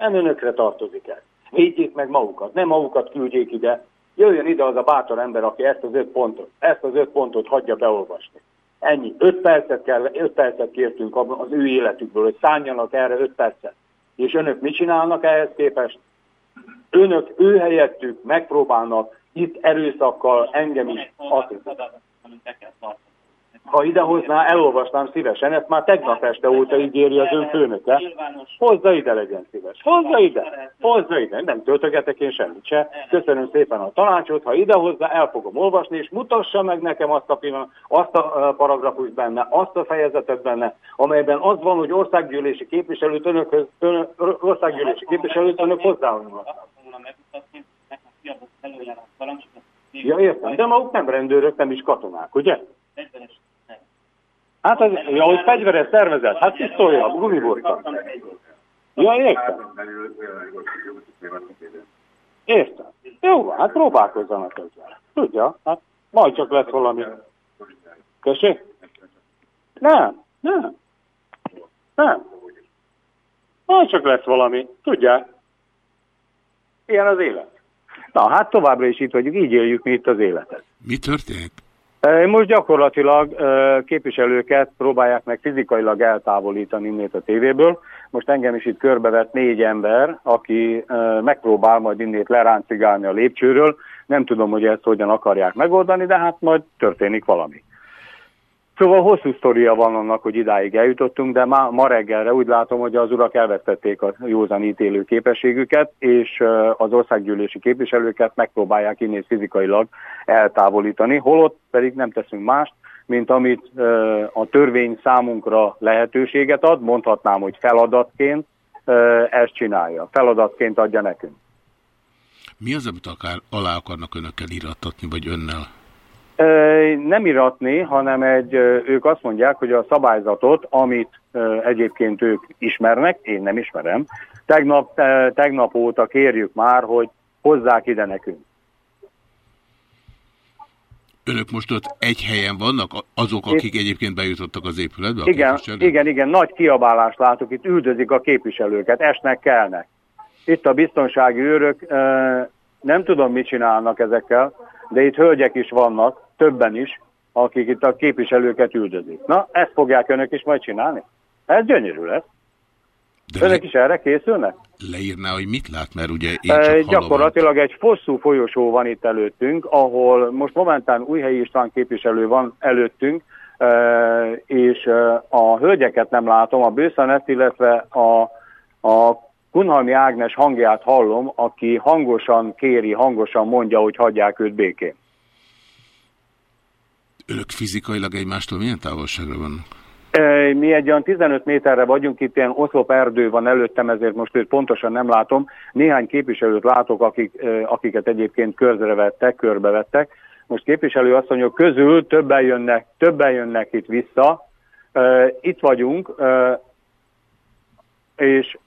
M: Nem önökre tartozik ez. Védjék meg magukat, nem magukat küldjék ide. Jöjjön ide az a bátor ember, aki ezt az öt pontot, ezt az öt pontot hagyja beolvasni. Ennyi. Öt percet, kell, öt percet kértünk az ő életükből, hogy szálljanak erre öt percet. És önök mit csinálnak ehhez képest? Önök ő helyettük megpróbálnak itt erőszakkal engem is azt ha idehozná, elolvasnám szívesen, ezt már tegnap este óta ígéri az ön főnöke. Hozza ide, legyen szíves. Hozza ide, hozza ide. Nem töltögetek én semmit se. Köszönöm szépen a tanácsot, ha idehozza, el fogom olvasni, és mutassa meg nekem azt a, pillanat, azt a paragrafust benne, azt a fejezetet benne, amelyben az van, hogy országgyűlési képviselőt önökhöz, ön, országgyűlési képviselőt önök hozzáadnak. Ja, értem, de maguk nem rendőrök, nem is katonák, ugye? Hát az, ja, hogy fegyveres szervezet, hát pisztolya, gumiburka. Ja, értem. Értem. Jó, hát próbálkozzanak ezzel. Tudja, hát majd csak lesz valami. Köszönjük? Nem, nem. Nem. Majd csak lesz valami. Tudják. Ilyen az élet. Na, hát továbbra is itt vagyunk, így éljük mi itt az életet.
F: Mi történik?
M: Most gyakorlatilag képviselőket próbálják meg fizikailag eltávolítani innét a tévéből. Most engem is itt körbevett négy ember, aki megpróbál majd innét leráncigálni a lépcsőről. Nem tudom, hogy ezt hogyan akarják megoldani, de hát majd történik valami. Szóval hosszú sztoria van annak, hogy idáig eljutottunk, de ma, ma reggelre úgy látom, hogy az urak elvesztették a józan ítélő képességüket, és az országgyűlési képviselőket megpróbálják innét fizikailag eltávolítani, holott pedig nem teszünk mást, mint amit a törvény számunkra lehetőséget ad, mondhatnám, hogy feladatként ezt csinálja. Feladatként adja nekünk.
F: Mi az, amit akár alá akarnak önökkel irattatni, vagy önnel?
M: Nem iratni, hanem egy, ők azt mondják, hogy a szabályzatot, amit egyébként ők ismernek, én nem ismerem, tegnap, tegnap óta kérjük már, hogy hozzák ide nekünk.
F: Önök most ott egy helyen vannak, azok, akik egyébként bejutottak az épületbe?
M: Igen, igen, igen, nagy kiabálást látok, itt üldözik a képviselőket, esnek, kelnek. Itt a biztonsági őrök, nem tudom, mit csinálnak ezekkel, de itt hölgyek is vannak, többen is, akik itt a képviselőket üldözik. Na, ezt fogják önök is majd csinálni? Ez gyönyörű lesz. De önök le... is erre készülnek?
F: Leírná, hogy mit lát, mert ugye én csak
M: e, Gyakorlatilag egy fosszú folyosó van itt előttünk, ahol most momentán Újhelyi István képviselő van előttünk, és a hölgyeket nem látom, a bőszenet, illetve a, a Kunhalmi Ágnes hangját hallom, aki hangosan kéri, hangosan mondja, hogy hagyják őt békén.
F: Önök fizikailag egymástól milyen távolságra vannak?
M: Mi egy olyan 15 méterre vagyunk, itt ilyen oszlop erdő van előttem, ezért most őt pontosan nem látom. Néhány képviselőt látok, akik, akiket egyébként körbevettek, körbevettek. Most képviselő asszonyok közül többen jönnek, többen jönnek itt vissza. Itt vagyunk, és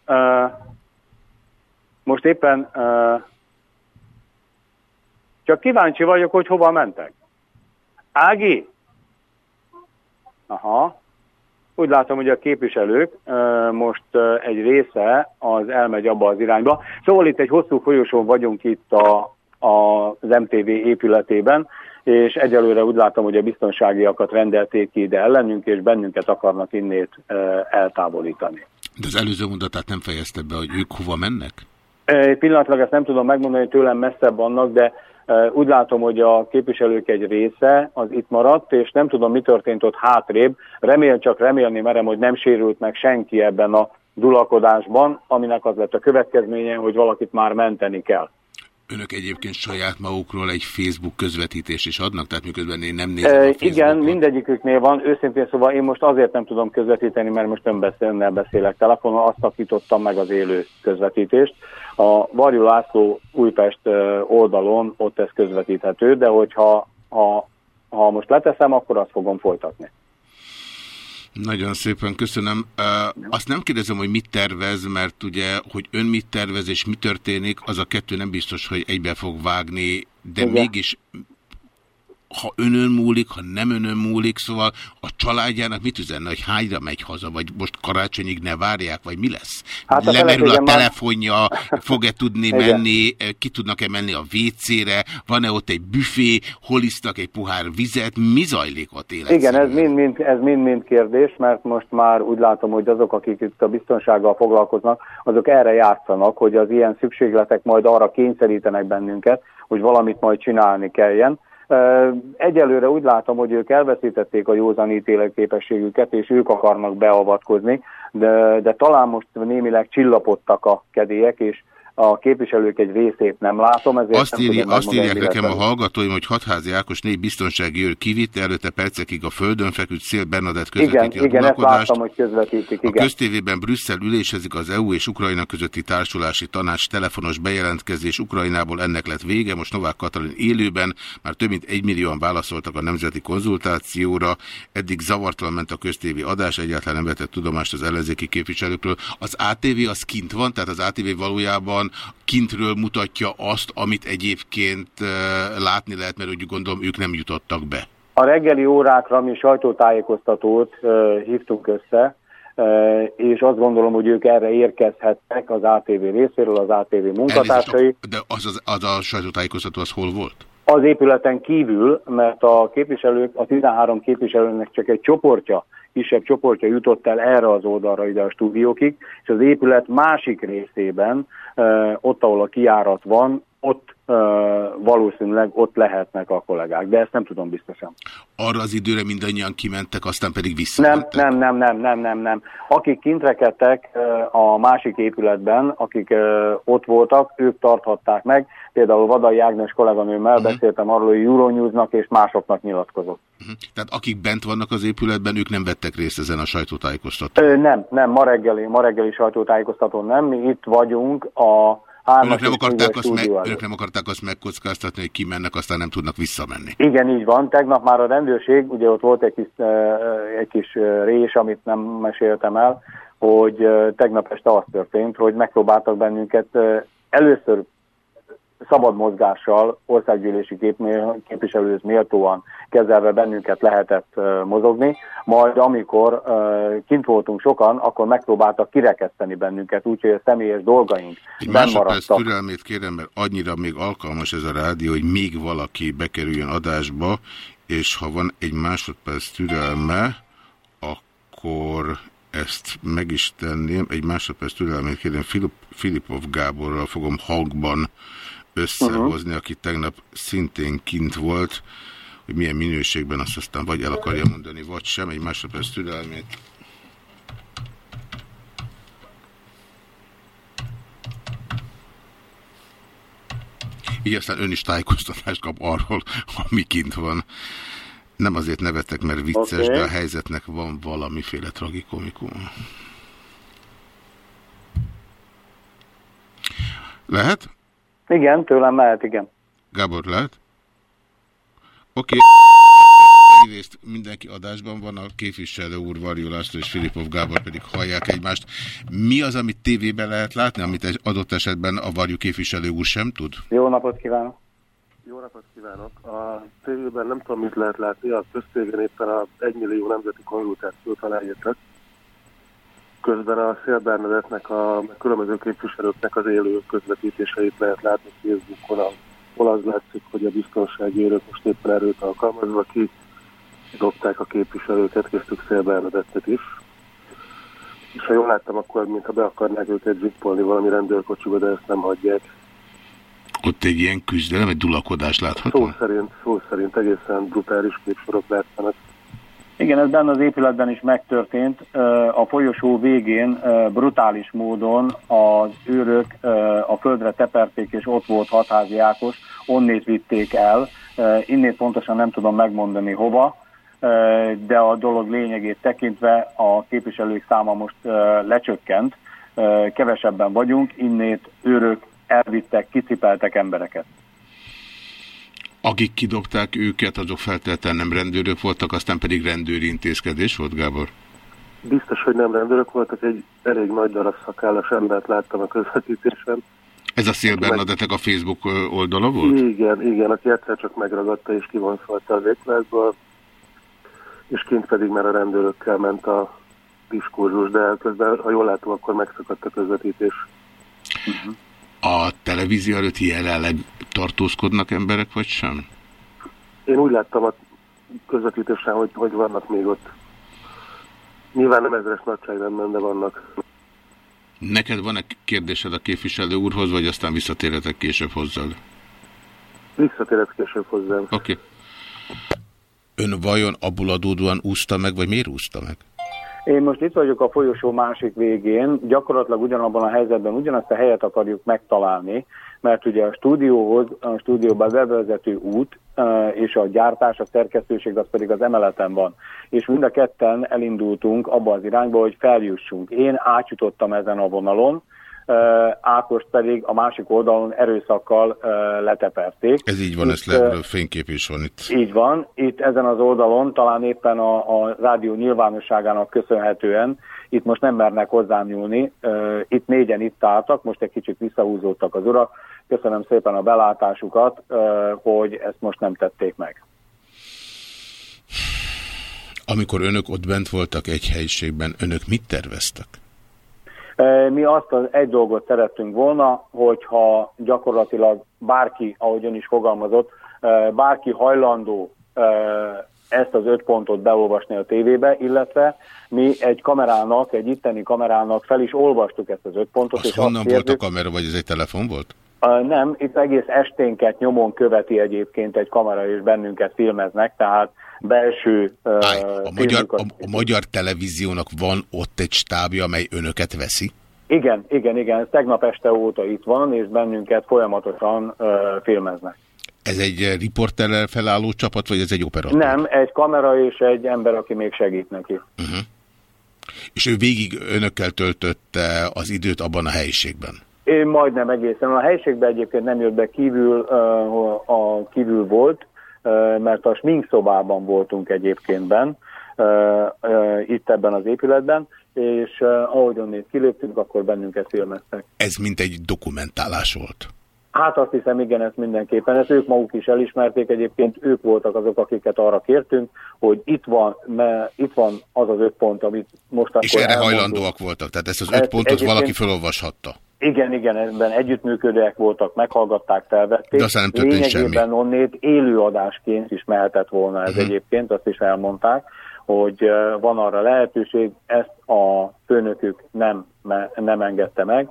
M: most éppen csak kíváncsi vagyok, hogy hova mentek. Ági? Aha. Úgy látom, hogy a képviselők most egy része az elmegy abba az irányba. Szóval itt egy hosszú folyosón vagyunk itt a, a, az MTV épületében, és egyelőre úgy látom, hogy a biztonságiakat rendelték ki ide ellenünk, és bennünket akarnak innét eltávolítani.
F: De az előző mondatát nem fejezte be, hogy ők hova mennek?
M: Pillanatlag ezt nem tudom megmondani, hogy tőlem messzebb vannak, de úgy látom, hogy a képviselők egy része az itt maradt, és nem tudom, mi történt ott hátrébb. Remél csak remélni merem, hogy nem sérült meg senki ebben a dulakodásban, aminek az lett a következménye, hogy valakit már menteni kell.
F: Önök egyébként saját magukról egy Facebook közvetítést is adnak, tehát miközben én nem nézem e,
M: Igen, mindegyiküknél van. Őszintén szóval én most azért nem tudom közvetíteni, mert most önbeszélnel beszélek telefonon, azt szakítottam meg az élő közvetítést. A Varjú László Újpest oldalon ott ez közvetíthető, de hogyha ha, ha most leteszem, akkor azt fogom folytatni.
F: Nagyon szépen köszönöm. Azt nem kérdezem, hogy mit tervez, mert ugye, hogy ön mit tervez és mi történik, az a kettő nem biztos, hogy egybe fog vágni, de Igen. mégis ha önön múlik, ha nem önön múlik, szóval a családjának mit üzenne, hogy hányra megy haza, vagy most karácsonyig ne várják, vagy mi lesz? Hát a Lemerül a telefonja, már... fog-e tudni Igen. menni, ki tudnak-e menni a WC-re, van-e ott egy büfé, hol isztak egy pohár vizet, mi zajlik ott
M: életszerűen? Igen, ez mind-mind ez mind, mind kérdés, mert most már úgy látom, hogy azok, akik itt a biztonsággal foglalkoznak, azok erre játszanak, hogy az ilyen szükségletek majd arra kényszerítenek bennünket, hogy valamit majd csinálni kelljen Egyelőre úgy látom, hogy ők elveszítették a józan képességüket, és ők akarnak beavatkozni, de, de talán most némileg csillapodtak a kedélyek, és a képviselők egy részét nem látom, ezért
F: azt,
M: nem
F: írja, azt írják nekem a hallgatóim, hogy hatházi Ákos négy biztonsági őr kivitte, előtte percekig a földön feküdt Szél Bernadett
M: Igen,
F: közvetíti a
M: igen, ezt láttam, hogy közvetítik,
F: A
M: igen.
F: köztévében Brüsszel ülésezik az EU és Ukrajna közötti társulási tanács telefonos bejelentkezés. Ukrajnából ennek lett vége, most Novák Katalin élőben, már több mint egy millióan válaszoltak a nemzeti konzultációra. Eddig zavartalan ment a köztévi adás, egyáltalán nem vetett tudomást az ellenzéki képviselőkről. Az ATV az kint van, tehát az ATV valójában kintről mutatja azt, amit egyébként látni lehet, mert úgy gondolom ők nem jutottak be.
M: A reggeli órákra mi sajtótájékoztatót hívtunk össze, és azt gondolom, hogy ők erre érkezhettek az ATV részéről, az ATV munkatársai.
F: De az, az, az a sajtótájékoztató az hol volt?
M: Az épületen kívül, mert a képviselők, a 13 képviselőnek csak egy csoportja, kisebb csoportja jutott el erre az oldalra ide a stúdiókig, és az épület másik részében, ott, ahol a kiárat van, ott valószínűleg ott lehetnek a kollégák, de ezt nem tudom biztosan.
F: Arra az időre mindannyian kimentek, aztán pedig visszamentek?
M: nem, nem, nem, nem, nem, nem. Akik kint rekedtek uh, a másik épületben, akik ott voltak, ők tarthatták meg. Például Vadai Ágnes kolléganőmmel uh-huh. beszéltem arról, hogy Euronews-nak és másoknak nyilatkozott.
F: Tehát akik bent vannak az épületben, ők nem vettek részt ezen a sajtótájékoztatón?
M: Ö, nem, nem, ma reggeli, ma reggeli sajtótájékoztatón nem, mi itt vagyunk a
F: Önök nem, akarták azt meg, önök nem akarták azt megkockáztatni, hogy kimennek, aztán nem tudnak visszamenni.
M: Igen, így van. Tegnap már a rendőrség, ugye ott volt egy kis, egy kis rés, amit nem meséltem el, hogy tegnap este az történt, hogy megpróbáltak bennünket először szabad mozgással, országgyűlési kép- képviselőhöz méltóan kezelve bennünket lehetett eh, mozogni, majd amikor kint voltunk sokan, akkor megpróbáltak kirekeszteni bennünket, úgyhogy a személyes dolgaink
F: Egy másodperc türelmét kérem, mert annyira még alkalmas ez a rádió, hogy még valaki bekerüljön adásba, és ha van egy másodperc türelme, akkor ezt meg is tenném. Egy másodperc türelmét kérem, Filip, Filipov Gáborral fogom hangban összehozni, aki tegnap szintén kint volt, hogy milyen minőségben azt aztán vagy el akarja mondani, vagy sem. Egy másodperc türelmét. Így aztán ön is tájékoztatást kap arról, ami kint van. Nem azért nevetek, mert vicces,
M: Oké.
F: de a helyzetnek van valamiféle tragikomikum. Lehet?
M: Igen, tőlem mehet, igen.
F: Gábor, lehet? Oké. Egyrészt mindenki adásban van, a képviselő úr Varjú László és Filipov Gábor pedig hallják egymást. Mi az, amit tévében lehet látni, amit egy adott esetben a Varjú képviselő úr sem tud?
M: Jó napot kívánok!
N: Jó napot kívánok! A tévében nem tudom, mit lehet látni, a köztévén éppen a 1 millió nemzeti konzultációt aláírtak. Közben a Szél Bernadettnek, a különböző képviselőknek az élő közvetítéseit lehet látni Facebookon, ahol az látszik, hogy a biztonsági őrök most éppen erőt alkalmazva ki dobták a képviselőket, köztük Szél Bernadettet is. És ha jól láttam, akkor mintha be akarnák őket zsippolni valami rendőrkocsiba, de ezt nem hagyják.
F: Ott egy ilyen küzdelem, egy dulakodás látható?
N: Szó szerint, szó szerint egészen brutális képsorok látszanak.
M: Igen, ez benne az épületben is megtörtént. A folyosó végén brutális módon az őrök a földre teperték, és ott volt hatházi Ákos, onnét vitték el. Innét pontosan nem tudom megmondani hova, de a dolog lényegét tekintve a képviselők száma most lecsökkent. Kevesebben vagyunk, innét őrök elvittek, kicipeltek embereket.
F: Akik kidobták őket, azok feltétlenül nem rendőrök voltak, aztán pedig rendőri intézkedés volt, Gábor?
N: Biztos, hogy nem rendőrök voltak, egy elég nagy darab szakállas embert láttam a közvetítésen.
F: Ez a Szél Bernadettek a Facebook oldala volt?
N: Igen, igen, aki egyszer csak megragadta és kivonszolta az épületből, és kint pedig már a rendőrökkel ment a diskurzus, de közben, ha jól látom, akkor megszakadt a közvetítés.
F: A televízió előtt jelenleg tartózkodnak emberek, vagy sem?
N: Én úgy láttam a közvetítésen, hogy, hogy vannak még ott. Nyilván nem ezres nagyságrendben, de vannak.
F: Neked van-e kérdésed a képviselő úrhoz, vagy aztán visszatérhetek később hozzád?
N: Visszatérek később hozzám.
F: Oké. Okay. Ön vajon abból adódóan úszta meg, vagy miért úszta meg?
M: Én most itt vagyok a folyosó másik végén, gyakorlatilag ugyanabban a helyzetben ugyanazt a helyet akarjuk megtalálni, mert ugye a stúdióhoz, a stúdióban bevezető út és a gyártás, a szerkesztőség az pedig az emeleten van. És mind a ketten elindultunk abba az irányba, hogy feljussunk. Én átjutottam ezen a vonalon, Ákost pedig a másik oldalon erőszakkal leteperték.
F: Ez így van, ez le, fénykép is van itt.
M: Így van, itt ezen az oldalon, talán éppen a, a rádió nyilvánosságának köszönhetően, itt most nem mernek hozzám nyúlni, itt négyen itt álltak, most egy kicsit visszahúzódtak az urak, köszönöm szépen a belátásukat, hogy ezt most nem tették meg.
F: Amikor önök ott bent voltak egy helyiségben, önök mit terveztek?
M: Mi azt az egy dolgot szerettünk volna, hogyha gyakorlatilag bárki, ahogy ön is fogalmazott, bárki hajlandó ezt az öt pontot beolvasni a tévébe, illetve mi egy kamerának, egy itteni kamerának fel is olvastuk ezt az öt pontot.
F: Azt és honnan azt volt a kamera, vagy ez egy telefon volt?
M: Nem, itt egész esténket nyomon követi egyébként egy kamera, és bennünket filmeznek, tehát belső...
F: Állj, a, magyar, a, a magyar televíziónak van ott egy stábja, amely önöket veszi?
M: Igen, igen, igen. Ez tegnap este óta itt van, és bennünket folyamatosan uh, filmeznek.
F: Ez egy riporterrel felálló csapat, vagy ez egy operatőr?
M: Nem, egy kamera és egy ember, aki még segít neki. Uh
F: -huh. És ő végig önökkel töltötte az időt abban a helyiségben?
M: Én majdnem egészen. A helyiségben egyébként nem jött be kívül, uh, a kívül volt, uh, mert a smink szobában voltunk egyébként ben, itt ebben az épületben, és uh, ahogy onnét kiléptünk, akkor bennünket filmeztek.
F: Ez mint egy dokumentálás volt?
M: Hát azt hiszem, igen, ez mindenképpen. Ezt ők maguk is elismerték, egyébként ők voltak azok, akiket arra kértünk, hogy itt van, mert itt van az az öt pont, amit most
F: És erre elmondunk. hajlandóak voltak? Tehát ezt az öt ezt pontot valaki felolvashatta?
M: Igen, igen, ebben együttműködőek voltak, meghallgatták, felvették.
F: De aztán nem Lényegében semmi.
M: onnét élőadásként is mehetett volna ez uh mhm. -huh. egyébként, azt is elmondták, hogy van arra lehetőség, ezt a főnökük nem, nem engedte meg,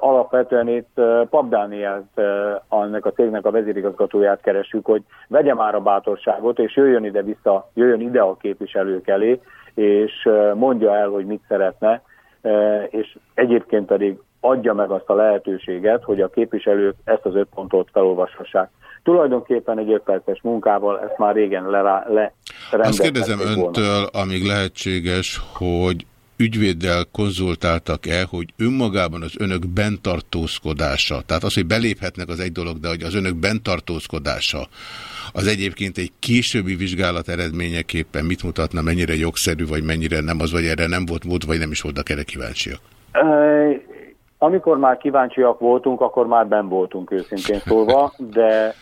M: Alapvetően itt Pap Dánielt, annak a cégnek a vezérigazgatóját keresünk, hogy vegye már a bátorságot, és jöjjön ide vissza, jöjjön ide a képviselők elé, és mondja el, hogy mit szeretne, és egyébként pedig adja meg azt a lehetőséget, hogy a képviselők ezt az öt pontot felolvashassák. Tulajdonképpen egy öt perces munkával ezt már régen le, le
F: Azt kérdezem öntől, amíg lehetséges, hogy ügyvéddel konzultáltak-e, hogy önmagában az önök bentartózkodása, tehát az, hogy beléphetnek az egy dolog, de hogy az önök bentartózkodása, az egyébként egy későbbi vizsgálat eredményeképpen mit mutatna, mennyire jogszerű, vagy mennyire nem az, vagy erre nem volt mód, vagy nem is voltak erre kíváncsiak?
M: Amikor már kíváncsiak voltunk, akkor már ben voltunk őszintén szólva, de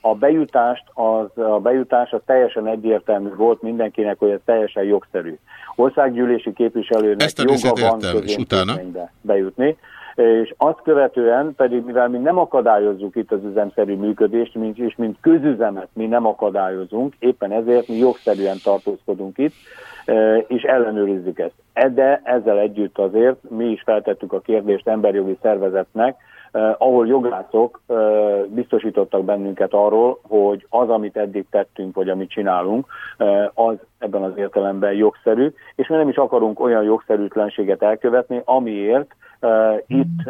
M: a bejutást, az, a bejutás az teljesen egyértelmű volt mindenkinek, hogy ez teljesen jogszerű. Országgyűlési képviselőnek
F: Ezt a joga van közénségbe
M: bejutni, és azt követően pedig, mivel mi nem akadályozzuk itt az üzemszerű működést, mint, és mint közüzemet mi nem akadályozunk, éppen ezért mi jogszerűen tartózkodunk itt, e, és ellenőrizzük ezt. E, de ezzel együtt azért mi is feltettük a kérdést emberjogi szervezetnek, ahol jogászok biztosítottak bennünket arról, hogy az, amit eddig tettünk, vagy amit csinálunk, az ebben az értelemben jogszerű, és mi nem is akarunk olyan jogszerűtlenséget elkövetni, amiért itt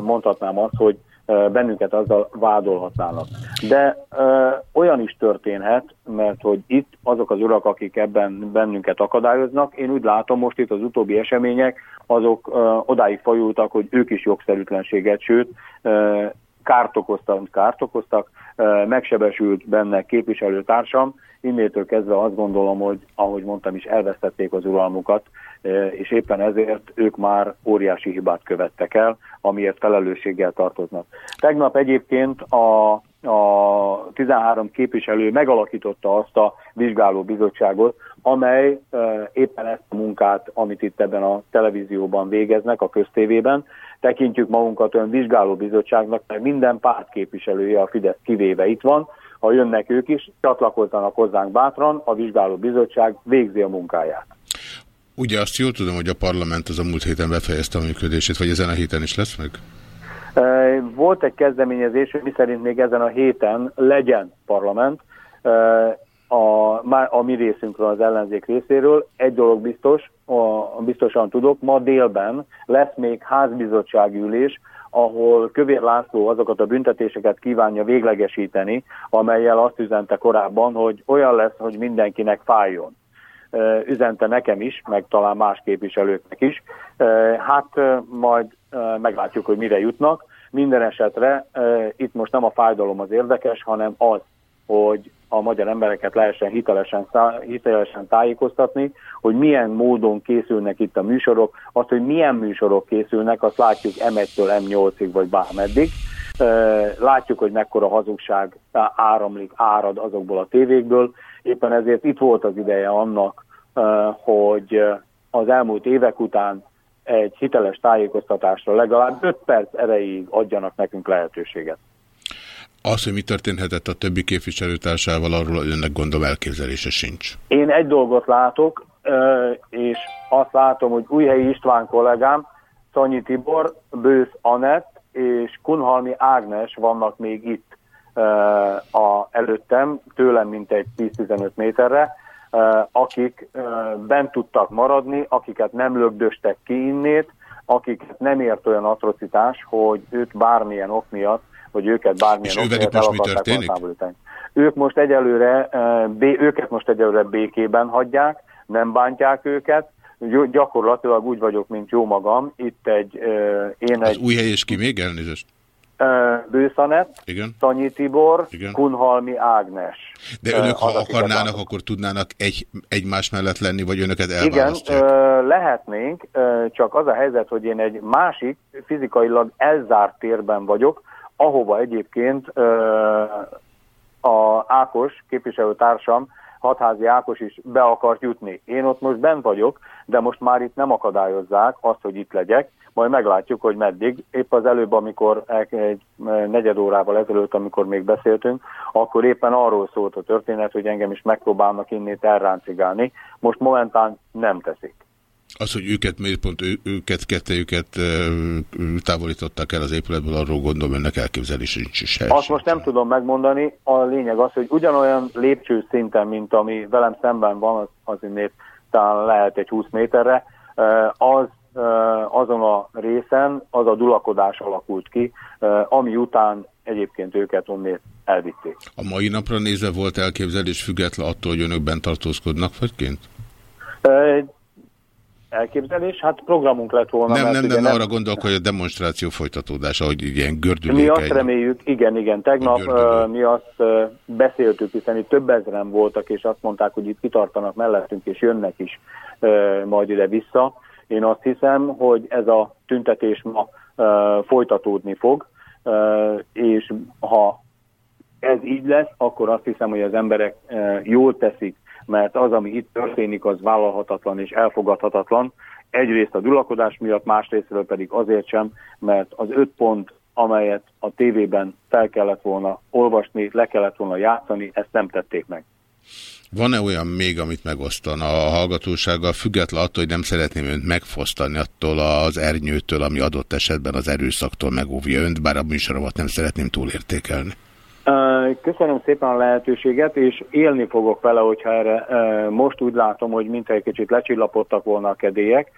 M: mondhatnám azt, hogy bennünket azzal vádolhatnának. De ö, olyan is történhet, mert hogy itt azok az urak, akik ebben bennünket akadályoznak, én úgy látom most itt az utóbbi események, azok ö, odáig fajultak, hogy ők is jogszerűtlenséget, sőt, ö, kárt okoztak, kárt okoztak, megsebesült benne képviselőtársam, innétől kezdve azt gondolom, hogy ahogy mondtam is, elvesztették az uralmukat, és éppen ezért ők már óriási hibát követtek el, amiért felelősséggel tartoznak. Tegnap egyébként a, a 13 képviselő megalakította azt a vizsgálóbizottságot, amely éppen ezt a munkát, amit itt ebben a televízióban végeznek, a köztévében, tekintjük magunkat olyan vizsgálóbizottságnak, mert minden párt képviselője a Fidesz kivéve itt van, ha jönnek ők is, csatlakozzanak hozzánk bátran, a vizsgálóbizottság végzi a munkáját.
F: Ugye azt jól tudom, hogy a parlament az a múlt héten befejezte a működését, vagy ezen a héten is lesz meg?
M: Volt egy kezdeményezés, hogy miszerint még ezen a héten legyen parlament. A, a mi részünkről, az ellenzék részéről. Egy dolog biztos, a, biztosan tudok, ma délben lesz még házbizottsági ülés, ahol Kövér László azokat a büntetéseket kívánja véglegesíteni, amelyel azt üzente korábban, hogy olyan lesz, hogy mindenkinek fájjon. Üzente nekem is, meg talán más képviselőknek is. Hát majd meglátjuk, hogy mire jutnak. Minden esetre itt most nem a fájdalom az érdekes, hanem az, hogy a magyar embereket lehessen hitelesen, hitelesen tájékoztatni, hogy milyen módon készülnek itt a műsorok, azt, hogy milyen műsorok készülnek, azt látjuk M1-től M8-ig vagy bármeddig. Látjuk, hogy mekkora hazugság áramlik, árad azokból a tévékből. Éppen ezért itt volt az ideje annak, hogy az elmúlt évek után egy hiteles tájékoztatásra legalább 5 perc erejéig adjanak nekünk lehetőséget.
F: Az, hogy mi történhetett a többi képviselőtársával, arról önnek gondolom elképzelése sincs.
M: Én egy dolgot látok, és azt látom, hogy Újhelyi István kollégám, Szanyi Tibor, Bősz Anett és Kunhalmi Ágnes vannak még itt a, előttem, tőlem mint egy 10-15 méterre, akik bent tudtak maradni, akiket nem lögdöstek ki innét, akiket nem ért olyan atrocitás, hogy őt bármilyen ok miatt hogy őket bármilyen
F: És ővelük most mi történik?
M: Ők most egyelőre, őket most egyelőre békében hagyják, nem bántják őket, gyakorlatilag úgy vagyok, mint jó magam. Itt egy... Én
F: Az
M: egy,
F: új hely és ki még elnézést?
M: Bőszanet,
F: Igen.
M: Tanyi Tibor,
F: Igen.
M: Kunhalmi Ágnes.
F: De önök, ha
M: az,
F: akarnának, akkor tudnának egy, egymás mellett lenni, vagy önöket
M: Igen,
F: elválasztják?
M: ö, lehetnénk, csak az a helyzet, hogy én egy másik, fizikailag elzárt térben vagyok, ahova egyébként a Ákos képviselőtársam, Hatházi Ákos is be akart jutni. Én ott most bent vagyok, de most már itt nem akadályozzák azt, hogy itt legyek, majd meglátjuk, hogy meddig. Épp az előbb, amikor egy negyed órával ezelőtt, amikor még beszéltünk, akkor éppen arról szólt a történet, hogy engem is megpróbálnak innét elráncigálni. Most momentán nem teszik.
F: Az, hogy őket, miért pont ő, őket, kettejüket távolították el az épületből, arról gondolom önnek elképzelése nincs is helyes.
M: Azt most nem tudom megmondani, a lényeg az, hogy ugyanolyan lépcső szinten, mint ami velem szemben van, az, az innét talán lehet egy 20 méterre, az azon a részen az a dulakodás alakult ki, ami után egyébként őket onnét elvitték.
F: A mai napra nézve volt elképzelés független attól, hogy önök bent tartózkodnak, vagy kint?
M: Elképzelés? Hát programunk lett volna.
F: Nem, nem,
M: ugye
F: nem, arra gondolok, hogy a demonstráció folytatódása, hogy ilyen
M: Mi
F: gördülékeny.
M: azt reméljük, igen, igen, tegnap uh, mi azt uh, beszéltük, hiszen itt több ezeren voltak, és azt mondták, hogy itt kitartanak mellettünk, és jönnek is uh, majd ide-vissza. Én azt hiszem, hogy ez a tüntetés ma folytatódni fog, és ha ez így lesz, akkor azt hiszem, hogy az emberek jól teszik, mert az, ami itt történik, az vállalhatatlan és elfogadhatatlan. Egyrészt a dulakodás miatt, másrésztről pedig azért sem, mert az öt pont, amelyet a tévében fel kellett volna olvasni, le kellett volna játszani, ezt nem tették meg.
F: Van-e olyan még, amit megosztana a hallgatósággal, független attól, hogy nem szeretném önt megfosztani attól az ernyőtől, ami adott esetben az erőszaktól megóvja önt, bár a műsoromat nem szeretném túlértékelni.
M: Köszönöm szépen a lehetőséget, és élni fogok vele, hogyha erre most úgy látom, hogy mint egy kicsit lecsillapodtak volna a kedélyek.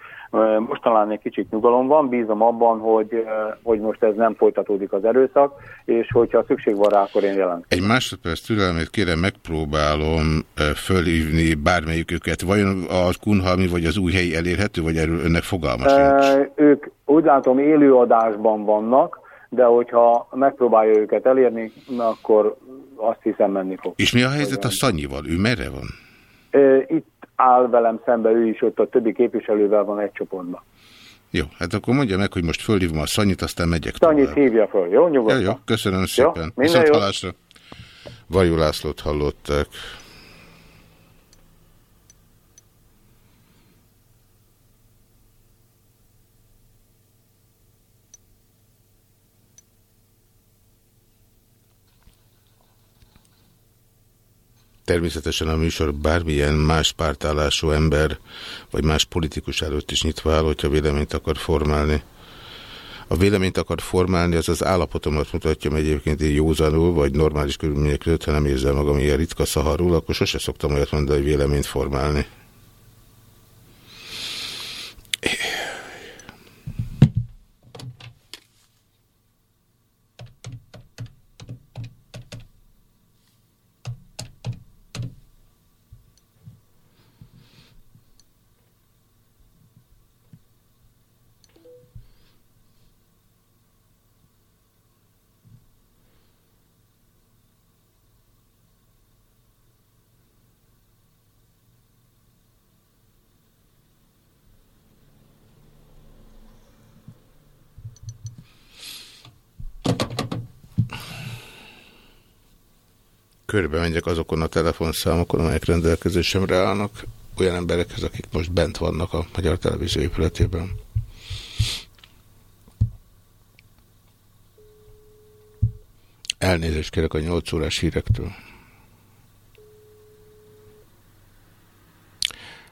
M: Most talán egy kicsit nyugalom van, bízom abban, hogy, hogy most ez nem folytatódik az erőszak, és hogyha szükség van rá, akkor én jelent.
F: Egy másodperc türelmét kérem, megpróbálom fölhívni bármelyiküket. Vajon a Kunhalmi vagy az új helyi elérhető, vagy erről önnek fogalma sincs?
M: Ők úgy látom élőadásban vannak, de hogyha megpróbálja őket elérni, akkor azt hiszem menni fog.
F: És mi a helyzet a Szanyival? Ő merre van?
M: Itt áll velem szembe, ő is ott a többi képviselővel van egy csoportban.
F: Jó, hát akkor mondja meg, hogy most fölhívom a Szanyit, aztán megyek
M: Szanyit
F: tovább.
M: hívja föl, jó? Nyugodtan.
F: Ja, jó, köszönöm szépen.
M: minden
F: Viszont
M: jó.
F: hallásra. Vajú Lászlót hallották. Természetesen a műsor bármilyen más pártállású ember, vagy más politikus előtt is nyitva áll, hogyha véleményt akar formálni. A véleményt akar formálni, az az állapotomat mutatja, hogy egyébként én józanul, vagy normális körülmények között, ha nem érzem magam ilyen ritka szaharul, akkor sose szoktam olyat mondani, hogy véleményt formálni. Körbe menjek azokon a telefonszámokon, amelyek rendelkezésemre állnak, olyan emberekhez, akik most bent vannak a Magyar Televízió épületében. Elnézést kérek a 8 órás hírektől.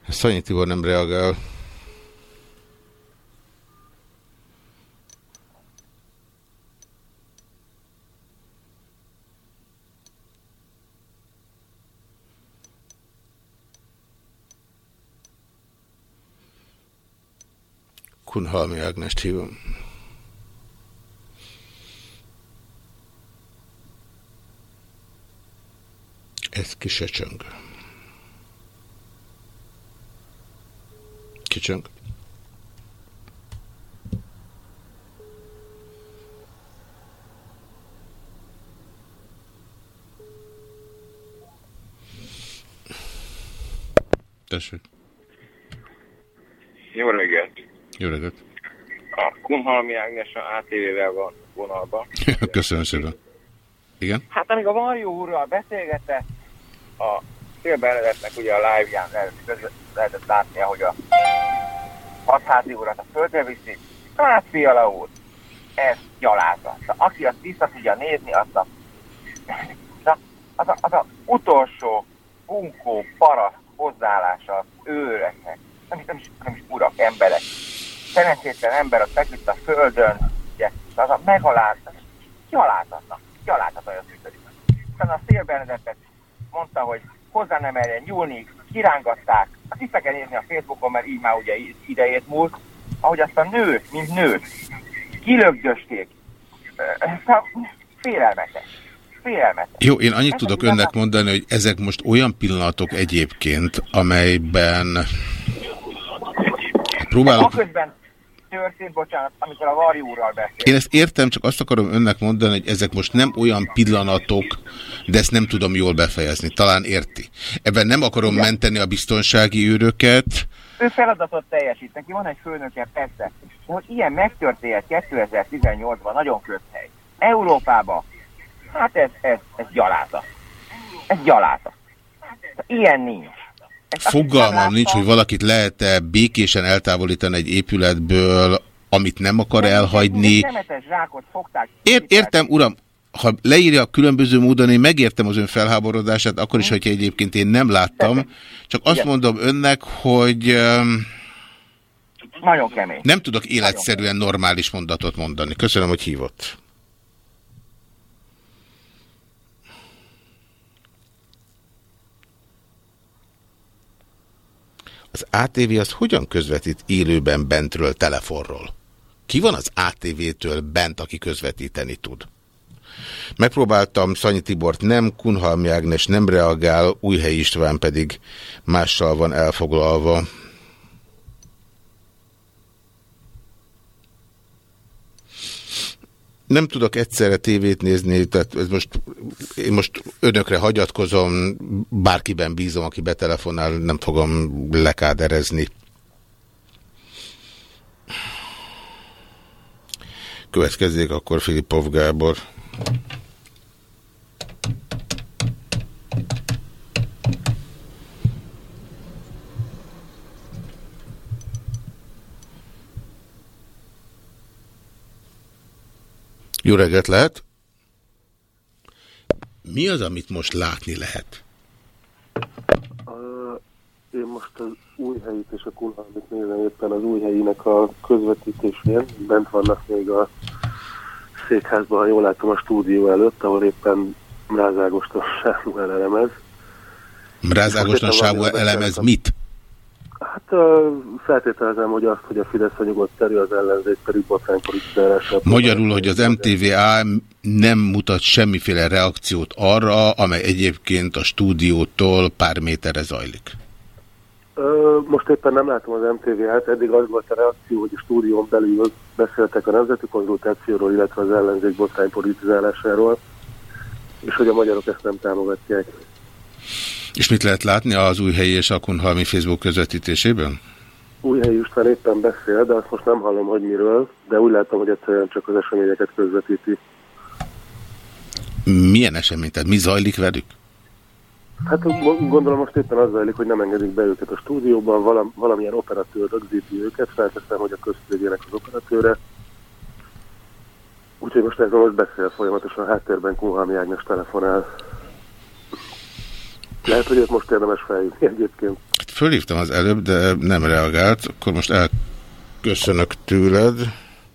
F: Szanyi Tibor nem reagál. Kunhalmi Ágnest hívom. Ez kisecsöng. Kicsöng. Tessék.
I: Jó reggelt!
F: Jó reggelt!
I: A Kunhalmi Ágnes a ATV-vel van vonalban. [LAUGHS]
F: Köszönöm szépen. Igen?
I: Hát amíg a Varjú úrral beszélgetett, a Szél Benedetnek ugye a live-ján lehetett látnia, hogy a hatházi urat a földre viszi. Hát Fiala úr, ez gyalázat. Aki azt vissza tudja nézni, az a, az a, az a utolsó bunkó, paraszt hozzáállása az őreknek. Nem, nem, is, nem is urak, emberek szerencsétlen ember ott feküdt a földön, ugye, az a megaláz, gyalázatnak, gyalázat olyan működik. Aztán a Szél Benedettet mondta, hogy hozzá nem merjen nyúlni, kirángatták, azt vissza kell nézni a Facebookon, mert így már ugye idejét múlt, ahogy azt a nő, mint nő, kilögdösték. Félelmetes. Félelmetes.
F: Jó, én annyit tudok önnek mondani, hogy ezek most olyan pillanatok egyébként, amelyben.
I: Aközben történt, bocsánat, amikor a Varjú úrral beszélt.
F: Én ezt értem, csak azt akarom önnek mondani, hogy ezek most nem olyan pillanatok, de ezt nem tudom jól befejezni. Talán érti. Ebben nem akarom Igen. menteni a biztonsági őröket.
I: Ő feladatot teljesít, neki van egy főnöke, persze. De hogy ilyen megtörtént 2018-ban, nagyon közhely. Európában, hát ez, ez, ez gyaláta. Ez gyaláta. Ilyen nincs.
F: Fogalmam nincs, hogy valakit lehet-e békésen eltávolítani egy épületből, amit nem akar elhagyni. Ér értem, uram, ha leírja a különböző módon, én megértem az ön felháborodását, akkor is, hogyha egyébként én nem láttam. Csak azt mondom önnek, hogy...
I: Nagyon kemény.
F: Nem tudok életszerűen normális mondatot mondani. Köszönöm, hogy hívott. Az ATV az hogyan közvetít élőben bentről telefonról? Ki van az ATV-től bent, aki közvetíteni tud? Megpróbáltam Szanyi Tibort nem, Kunhalmi Ágnes nem reagál, Újhely István pedig mással van elfoglalva. Nem tudok egyszerre tévét nézni, tehát ez most, én most önökre hagyatkozom, bárkiben bízom, aki betelefonál, nem fogom lekáderezni. Következzék akkor Filipov Gábor. Jó reggelt lehet! Mi az, amit most látni lehet?
N: Én most az új helyit és a Kunhalmit nézem éppen az új helyinek a közvetítésén. Bent vannak még a székházban, ha jól látom, a stúdió előtt, ahol éppen Mrázágoston Sámú elemez.
F: Mrázágoston Sámú elemez mit?
N: Hát feltételezem, hogy azt, hogy a Fidesz a nyugodt terül, az ellenzék pedig botránypolitizálása.
F: Magyarul, hogy az MTVA nem mutat semmiféle reakciót arra, amely egyébként a stúdiótól pár méterre zajlik.
N: Most éppen nem látom az MTV-t, eddig az volt a reakció, hogy a stúdión belül beszéltek a nemzeti konzultációról, illetve az ellenzék botránypolitizálásáról, és hogy a magyarok ezt nem támogatják.
F: És mit lehet látni az új helyi és a Kunhalmi Facebook közvetítésében?
N: Új helyi István éppen beszél, de azt most nem hallom, hogy miről, de úgy látom, hogy egyszerűen csak az eseményeket közvetíti.
F: Milyen esemény? Tehát mi zajlik velük?
N: Hát gondolom most éppen az zajlik, hogy nem engedik be őket a stúdióban, valam, valamilyen operatőr rögzíti őket, felteszem, hogy a köztudjének az operatőre. Úgyhogy most ez most beszél folyamatosan, a háttérben Kunhalmi Ágnes telefonál. Lehet, hogy őt most érdemes felhívni egyébként.
F: Hát fölhívtam az előbb, de nem reagált. Akkor most elköszönök tőled,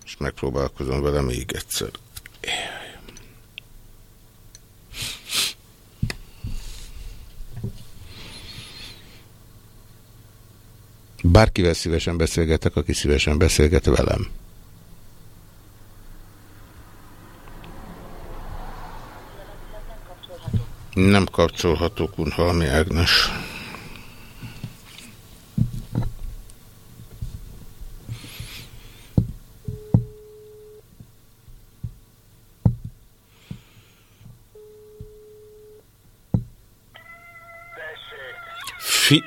F: és megpróbálkozom vele még egyszer. Bárkivel szívesen beszélgetek, aki szívesen beszélget velem. Nem kapcsolható Kunhalmi Ágnes. Fi...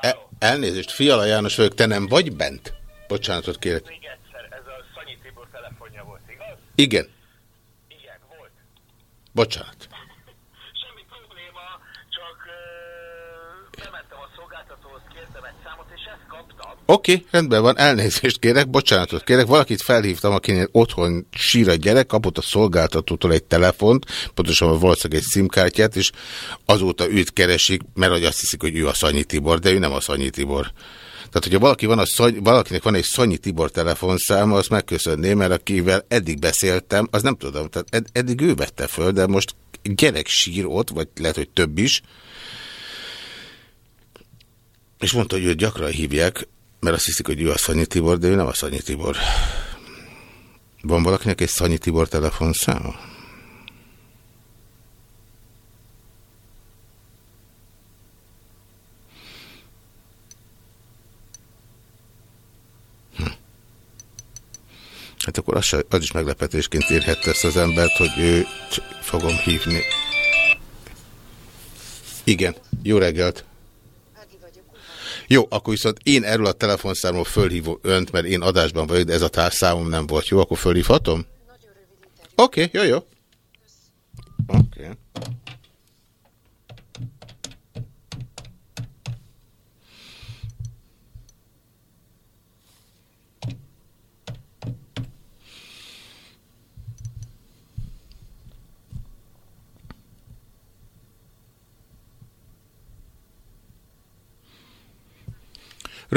F: E elnézést, Fiala János vagyok, te nem vagy bent? Bocsánatot kérek.
O: Még egyszer, ez a Szanyi Tibor telefonja volt, igaz?
F: Igen.
O: Igen, volt.
F: Bocsánat.
O: Semmi probléma, csak uh, bementem a szolgáltatóhoz, kértem egy számot, és ezt kaptam.
F: Oké, rendben van, elnézést kérek, bocsánatot kérek. Valakit felhívtam, akinél otthon sír a gyerek, kapott a szolgáltatótól egy telefont, pontosan valószínűleg egy szimkártyát, és azóta őt keresik, mert hogy azt hiszik, hogy ő a Szanyi Tibor, de ő nem a Szanyi Tibor. Tehát, hogyha valaki van a Szany, valakinek van egy Szanyi Tibor telefonszáma, azt megköszönném, mert akivel eddig beszéltem, az nem tudom, tehát ed eddig ő vette föl, de most gyerek sír ott, vagy lehet, hogy több is, és mondta, hogy őt gyakran hívják, mert azt hiszik, hogy ő a Szanyi Tibor, de ő nem a Szanyi Tibor. Van valakinek egy Szanyi Tibor telefonszáma? Hm. Hát akkor az, az is meglepetésként érhette ezt az embert, hogy őt fogom hívni. Igen, jó reggelt! Jó, akkor viszont én erről a telefonszámról fölhívom önt, mert én adásban vagyok, de ez a társzámom nem volt jó, akkor fölhívhatom? Oké, okay, jó, jó. Oké. Okay.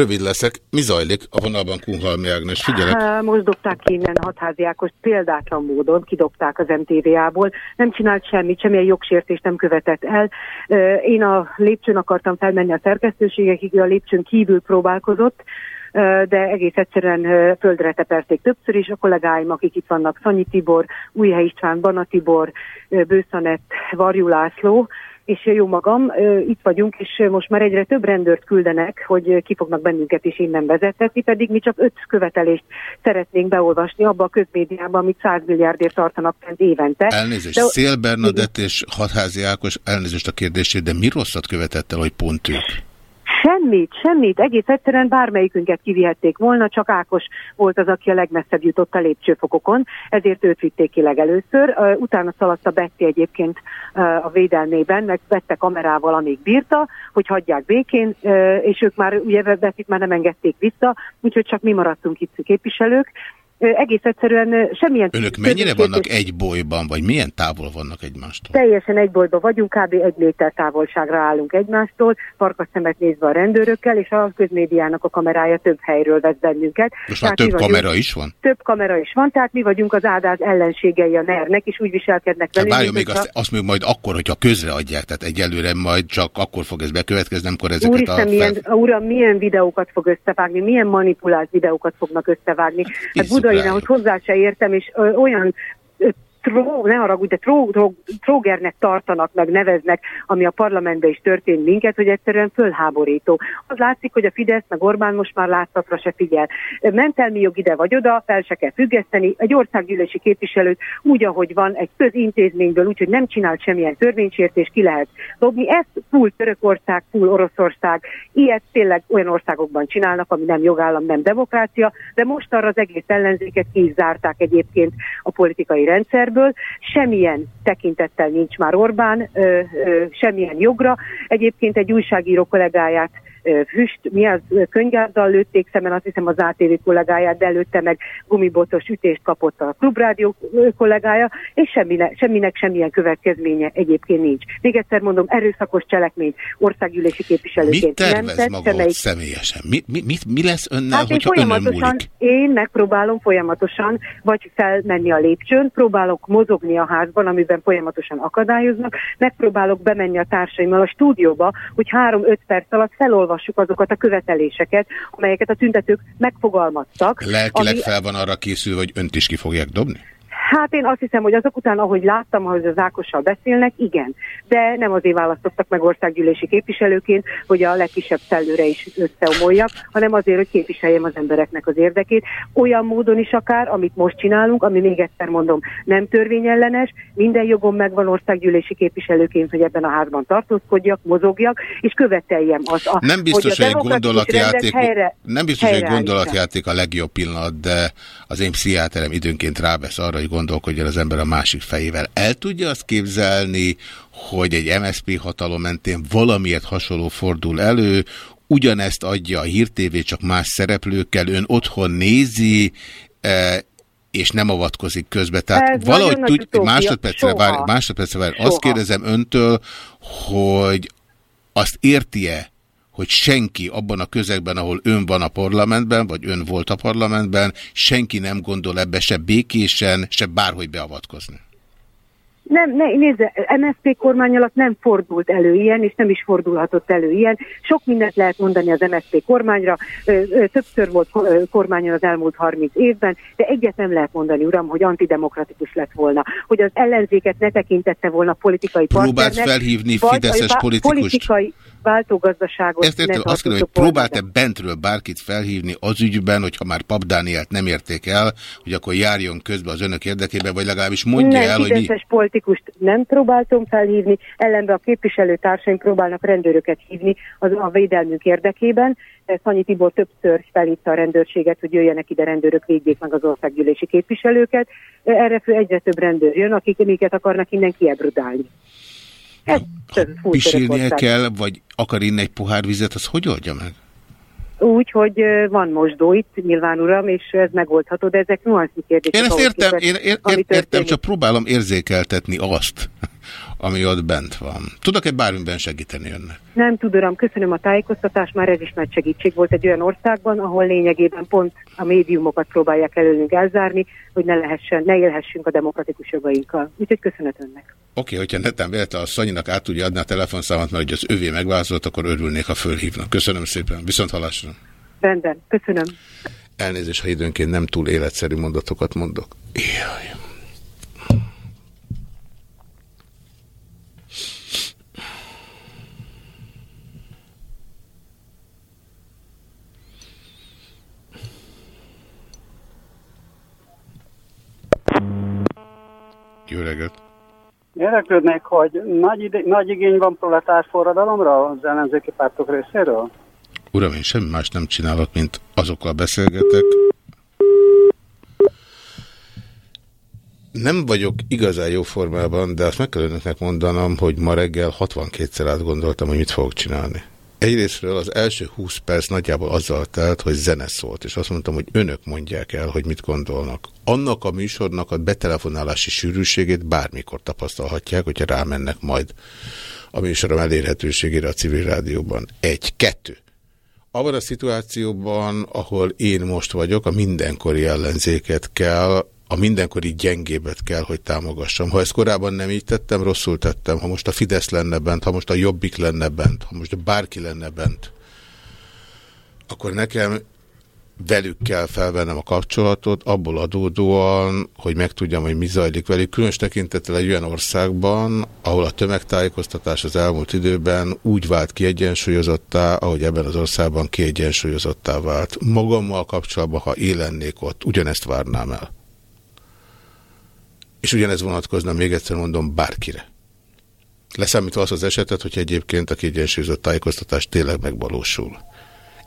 F: Rövid leszek. Mi zajlik a vonalban Kunhalmi Ágnes? Figyelek.
P: Most dobták ki innen hatházi Ákos példátlan módon, kidobták az MTV-ából. Nem csinált semmit, semmilyen jogsértést nem követett el. Én a lépcsőn akartam felmenni a szerkesztőségekig, a lépcsőn kívül próbálkozott, de egész egyszerűen földre teperték többször is. A kollégáim, akik itt vannak, Szanyi Tibor, Újhely István, Bana Tibor, Bőszanett, Varjú László, és jó magam, itt vagyunk, és most már egyre több rendőrt küldenek, hogy ki fognak bennünket is innen vezetni, pedig mi csak öt követelést szeretnénk beolvasni abba a közmédiában, amit 100 milliárdért tartanak fent évente.
F: Elnézést, de... Szél Bernadett és Hatházi Ákos, elnézést a kérdését, de mi rosszat követett el, hogy pont ők?
P: Semmit, semmit. Egész egyszerűen bármelyikünket kivihették volna, csak Ákos volt az, aki a legmesszebb jutott a lépcsőfokokon, ezért őt vitték ki legelőször. Utána szaladt a Betty egyébként a védelmében, meg vette kamerával, amíg bírta, hogy hagyják békén, és ők már, ugye Betty már nem engedték vissza, úgyhogy csak mi maradtunk itt képviselők, egész egyszerűen semmilyen...
F: Önök mennyire vannak egy bolyban, vagy milyen távol vannak egymástól?
P: Teljesen egy bolyban vagyunk, kb. egy méter távolságra állunk egymástól, farkas szemet nézve a rendőrökkel, és a közmédiának a kamerája több helyről vesz bennünket.
F: Most már több vagyunk, kamera is van?
P: Több kamera is van, tehát mi vagyunk az áldás ellenségei a ner és úgy viselkednek velünk.
F: Várjon még, azt, azt még majd akkor, hogyha közreadják, tehát egyelőre majd csak akkor fog ez bekövetkezni, amikor ezeket
P: Úristen, a... Fel... milyen, uram, milyen videókat fog összevágni, milyen manipulált videókat fognak összevágni. Hát Budain, hozzá se értem, és ö, olyan tró, ne haragudj, de tró, tró, trógernek tartanak, meg neveznek, ami a parlamentben is történt minket, hogy egyszerűen fölháborító. Az látszik, hogy a Fidesz, meg Orbán most már látszatra se figyel. Mentelmi jog ide vagy oda, fel se kell függeszteni. Egy országgyűlési képviselőt úgy, ahogy van, egy közintézményből, úgyhogy nem csinált semmilyen törvénysértés, ki lehet dobni. Ezt full Törökország, full Oroszország, ilyet tényleg olyan országokban csinálnak, ami nem jogállam, nem demokrácia, de most arra az egész ellenzéket ki egyébként a politikai rendszer ebből, semmilyen tekintettel nincs már Orbán, ö, ö, semmilyen jogra. Egyébként egy újságíró kollégáját füst, mi az könygázzal lőtték szemben, azt hiszem az ATV kollégáját, de előtte meg gumibotos ütést kapott a klubrádió kollégája, és semminek, semminek semmilyen következménye egyébként nincs. Még egyszer mondom, erőszakos cselekmény országgyűlési képviselőként
F: mit tervez nem maga semmelyik... személyesen? Mi, mi, mi, mi lesz önnel, hát hogyha
P: én folyamatosan, Én megpróbálom folyamatosan vagy felmenni a lépcsőn, próbálok mozogni a házban, amiben folyamatosan akadályoznak, megpróbálok bemenni a társaimmal a stúdióba, hogy három-öt perc alatt felolvasni olvassuk azokat a követeléseket, amelyeket a tüntetők megfogalmaztak.
F: Lelkileg ami... fel van arra készül, hogy önt is ki fogják dobni?
P: Hát én azt hiszem, hogy azok után, ahogy láttam, hogy az Ákossal beszélnek, igen. De nem azért választottak meg országgyűlési képviselőként, hogy a legkisebb szellőre is összeomoljak, hanem azért, hogy képviseljem az embereknek az érdekét. Olyan módon is akár, amit most csinálunk, ami még egyszer mondom, nem törvényellenes, minden jogom megvan országgyűlési képviselőként, hogy ebben a házban tartózkodjak, mozogjak, és követeljem az, a,
F: nem biztos, hogy, hogy gondolatjáték, helyre, nem biztos, hogy gondolatjáték a legjobb pillanat, de az én pszichiáterem időnként rábesz arra, hogy gondolkodjon az ember a másik fejével. El tudja azt képzelni, hogy egy MSP hatalom mentén valamiért hasonló fordul elő, ugyanezt adja a hírtévé, csak más szereplőkkel, ön otthon nézi, e, és nem avatkozik közbe. Tehát Ez valahogy tud, másodpercre vár, másodpercre vár. Azt kérdezem öntől, hogy azt érti-e, hogy senki abban a közegben, ahol ön van a parlamentben, vagy ön volt a parlamentben, senki nem gondol ebbe se békésen, se bárhogy beavatkozni.
P: Nem, ne, nézze, MSZP kormány alatt nem fordult elő ilyen, és nem is fordulhatott elő ilyen. Sok mindent lehet mondani az MSZP kormányra, többször volt kormányon az elmúlt 30 évben, de egyet nem lehet mondani, uram, hogy antidemokratikus lett volna, hogy az ellenzéket ne tekintette volna politikai
F: Próbált partnernek. felhívni Fideszes politikust? Politikai,
P: váltógazdaságot...
F: Ezt értem, azt kérdem, hogy próbált-e bentről bárkit felhívni az ügyben, hogyha már Pap Dánielt nem érték el, hogy akkor járjon közbe az önök érdekében, vagy legalábbis mondja
P: nem,
F: el, hogy mi...
P: politikust nem próbáltam felhívni, ellenben a képviselőtársaim próbálnak rendőröket hívni az a védelmünk érdekében. Szanyi Tibor többször felhívta a rendőrséget, hogy jöjjenek ide rendőrök, védjék meg az országgyűlési képviselőket. Erre fő egyre több rendőr jön, akik minket akarnak innen kiebrudálni.
F: Ez Pisírnie kell, vagy akar inni egy pohár vizet, az hogy oldja meg?
P: Úgy, hogy van mosdó itt, nyilván uram, és ez megoldható, de ezek nuansznyi kérdések.
F: Én ezt értem, én ér, ér, értem, csak próbálom érzékeltetni azt, ami ott bent van. Tudok-e bármiben segíteni önnek?
P: Nem tudom, köszönöm a tájékoztatást, már ez is nagy segítség volt egy olyan országban, ahol lényegében pont a médiumokat próbálják előnünk elzárni, hogy ne lehessen, ne élhessünk a demokratikus jogainkkal. Úgyhogy köszönet önnek.
F: Oké, okay, hogyha netán véletlen a Szanyinak át tudja adni a telefonszámot, mert hogy az övé megválaszolt, akkor örülnék, ha fölhívnak. Köszönöm szépen. Viszont hallásra.
P: Rendben, köszönöm.
F: Elnézést, ha időnként nem túl életszerű mondatokat mondok. Jaj. Jó reggelt!
Q: Érdeklődnék, hogy nagy, ide, nagy igény van proletár forradalomra az ellenzéki pártok részéről?
F: Uram, én semmi más nem csinálok, mint azokkal beszélgetek. Nem vagyok igazán jó formában, de azt meg kell önöknek mondanom, hogy ma reggel 62-szer átgondoltam, hogy mit fogok csinálni. Egyrésztről az első 20 perc nagyjából azzal telt, hogy zene szólt, és azt mondtam, hogy önök mondják el, hogy mit gondolnak. Annak a műsornak a betelefonálási sűrűségét bármikor tapasztalhatják, hogyha rámennek majd a műsorom elérhetőségére a civil rádióban. Egy, kettő. Abban a szituációban, ahol én most vagyok, a mindenkori ellenzéket kell a mindenkori gyengébet kell, hogy támogassam. Ha ezt korábban nem így tettem, rosszul tettem. Ha most a Fidesz lenne bent, ha most a Jobbik lenne bent, ha most bárki lenne bent, akkor nekem velük kell felvennem a kapcsolatot, abból adódóan, hogy megtudjam, hogy mi zajlik velük, különös tekintettel egy olyan országban, ahol a tömegtájékoztatás az elmúlt időben úgy vált kiegyensúlyozottá, ahogy ebben az országban kiegyensúlyozottá vált. Magammal kapcsolatban, ha élennék ott, ugyanezt várnám el. És ugyanez vonatkozna, még egyszer mondom, bárkire. Leszámítva az az esetet, hogy egyébként a kiegyensúlyozott tájékoztatás tényleg megvalósul.